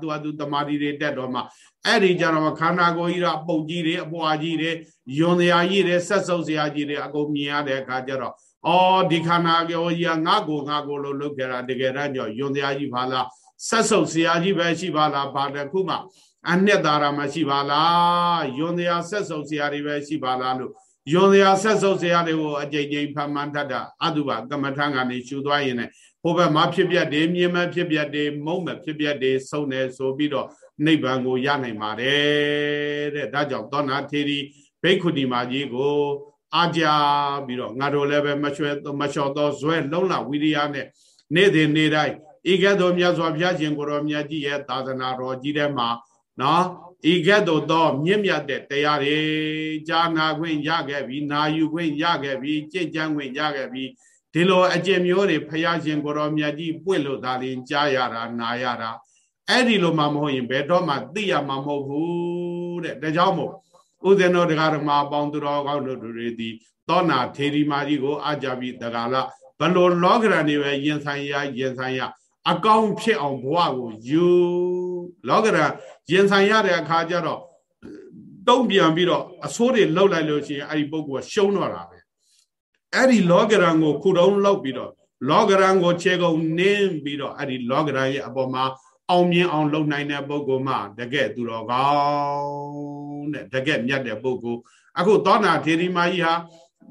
သူကသူတမာတိတွေတက်တော့မှအဲ့ဒီကြတော့ခန္ဓာကိုယ်ကြီးတော့ပုတ်ကြီးတွေအပွားကြီးတွေယွန်စရာကြီးတွေဆက်ဆုပ်စရာကြီးတွေအကုန်မြင်ရတဲ့အခါကျတော့ အော်ဒီခန္ဓာကိုယ်ကြီးကငါကိုငါကိုလို့လုပ်ခဲ့တာတကယ်တမ်းကြောင့်ယွန်တရားကြီးပါလားဆက်ဆုပ်ဆရာကြီးပဲရှိပါလားဘာတခုမှအနှစ်သာရမရှိပါလားယွန်တရားဆက်ဆုပ်ဆရာတွေပဲရှိပါလားလို့ယွန်တရားဆက်ဆုပ်ဆရာတွေကိုအကြိမ်ကြိမ်ဖန်မှန်တတ်တာအတုပကမ္မထံကနေရှူသွားရင်လည်းဟိုဘက်မှာဖြစ်ပြတယ်မြင်မဖြစ်ပြတယ်မုံမဖြစ်ပြတယ်စုံတယ်ဆိုပြီးတော့နိဗ္ဗာန်ကိုရနိုင်ပါတယ်တဲ့ဒါကြောင့်သောနာထေရီဘိက္ခုနီမကြီးကို အာကြပြီးတော့ငါတို့လည်းပဲမချွဲမလျှော်သောဇွဲလုံးလာဝိရိယနဲ့နေ့စဉ်နေ့တိုင်းဤကဲ့သို့မြတ်စွာဘုရားရှင်ကိုရောမြတ်ကြီးရဲ့သာသနာတော်ကြီးထဲမှာနော်ဤကဲ့သို့သောမြင့်မြတ်တဲ့တရားတွေကြာနာခွင့်ရခဲ့ပြီနာယူခွင့်ရခဲ့ပြီကြည်ကြံခွင့်ရခဲ့ပြီဒီလိုအကျင့်မျိုးတွေဘုရားရှင်ကိုရောမြတ်ကြီးပွင့်လို့သာလင်ကြားရတာနာရတာအဲ့ဒီလိုမှမဟုတ်ရင်ဘယ်တော့မှသိရမှာမဟုတ်ဘူးတဲ့ဒါကြောင့်မို့ ဥဇင်းတော်တရားဓမ္မအပေါင်းသူတော်ကောင်းတို့တွေဒီသောနာထေရီမာကြီးကိုအာကြပြီးတကားလားဘလို့လောကရန်တွေပဲရင်ဆိုင်ရရင်ဆိုင်ရအကောင်းဖြစ်အောင်ဘဝကိုယူလောကရန်ရင်ဆိုင်ရတဲ့အခါကျတော့တုံ့ပြန်ပြီးတော့အဆိုးတွေလှုပ်လိုက်လို့ရှိရင်အဲ့ဒီပုဂ္ဂိုလ်ကရှုံးတော့တာပဲအဲ့ဒီလောကရန်ကိုခုတုံးလှုပ်ပြီးတော့လောကရန်ကိုခြေကုန်နင်းပြီးတော့အဲ့ဒီလောကရန်ရဲ့အပေါ်မှာအောင်မြင်အောင်လုပ်နိုင်တဲ့ပုဂ္ဂိုလ်မှတကယ်သူတော်ကောင်း တဲ့တကယ်မြတ်တဲ့ပုဂ္ဂိုလ်အခုသောနာထေရီမကြီးဟာ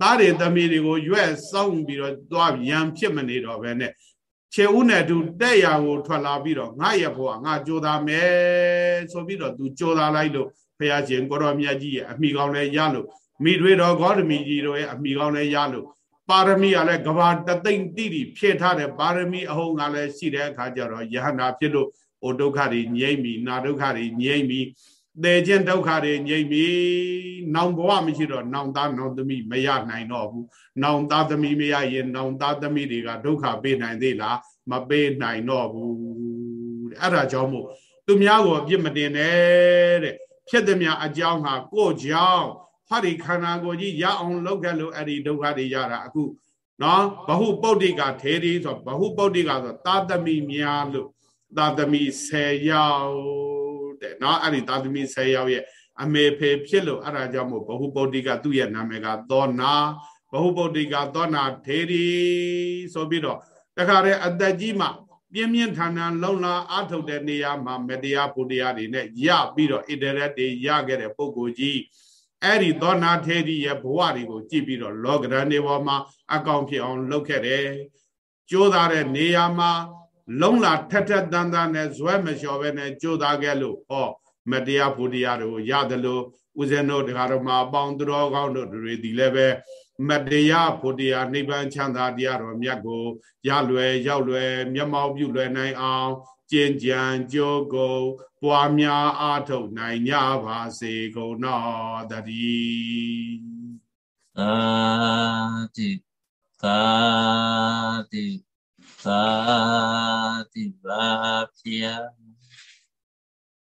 သားတွေသမီးတွေကိုရွက်စောင်းပြီးတော့သွားရံဖြစ်မနေတော့ဘဲနဲ့ခြေဦးနဲ့သူတဲ့ရာကိုထွက်လာပြီးတော့ငါရဲ့ဘဝငါကြိုးသားမယ်ဆိုပြီးတော့သူကြိုးသားလိုက်လို့ဖះရှင်ကိုရောမြတ်ကြီးရဲ့အမိကောင်းလည်းရလို့မိတွေတော်ဂေါတမီကြီးတို့ရဲ့အမိကောင်းလည်းရလို့ပါရမီကလည်းကဘာတသိမ့်တိတိဖြည့်ထားတဲ့ပါရမီအဟုတ်ကလည်းရှိတဲ့အခါကျတော့ယဟန္တာဖြစ်လို့ဟိုဒုက္ခတွေငြိမ့်ပြီနာဒုက္ခတွေငြိမ့်ပြီ သေခြင်းဒုက္ခတွေငြိမ့်ပြီနောင်ဘဝမရှိတော့နောင်သားနောင်သမီးမရနိုင်တော့ဘူးနောင်သားသမီးမရရင်နောင်သားသမီးတွေကဒုက္ခပေးနိုင်သေးလားမပေးနိုင်တော့ဘူးအဲ့ဒါကြောင့်မို့သူများကိုအပြစ်မတင်နဲ့တဲ့ဖြစ်သည်များအကြောင်းဟာကိုကြောင့်ဟာဒီခန္ဓာကိုယ်ကြီးရအောင်လုပ်ခဲ့လို့အဲ့ဒီဒုက္ခတွေရတာအခုနော်ဘဟုပုတ်တိကထေရီဆိုဘဟုပုတ်တိကဆိုသာသမီများလို့သာသမီ10ယောက် တဲ့เนาะအဲ့ဒီသာသမီ10ယောက်ရဲ့အမေဖေဖြစ်လို့အဲ့ဒါကြောင့်မို့ဘဟုပုတ်တိကသူ့ရဲ့နာမည်ကသောနာဘဟုပုတ်တိကသောနာထေရီဆိုပြီးတော့တခါတည်းအသက်ကြီးမှပြင်းပြင်းထန်ထန်လုံလာအထုတ်တဲ့နေရာမှာမတရားဘုတရားတွေနဲ့ရပြီးတော့ဣတရက်တွေရခဲ့တဲ့ပုဂ္ဂိုလ်ကြီးအဲ့ဒီသောနာထေရီရဲ့ဘဝတွေကိုကြည့်ပြီးတော့လောကရန်နေပေါ်မှာအကောင်ဖြစ်အောင်လုပ်ခဲ့တယ်ကြိုးစားတဲ့နေရာမှာ လုံလာထက်ထက်တန်တန်နဲ့ဇွဲမလျှော်ပဲနဲ့ကြိုးစားခဲ့လို့ဟောမတရားဘုရားတို့ရတယ်လို့ဦးဇင်းတို့တရားတော်မှာအပေါင်းသူတော်ကောင်းတို့တွေဒီလည်းပဲမတရားဘုရားနိဗ္ဗာန်ချမ်းသာတရားတော်မြတ်ကိုရလွယ်ရောက်လွယ်မျက်မှောက်ပြုလွယ်နိုင်အောင်ကျင့်ကြံကြိုးကုန်ပွားများအားထုတ်နိုင်ကြပါစေကုန်တော်တည်းသာတိသာတိ သာတိပါဖျား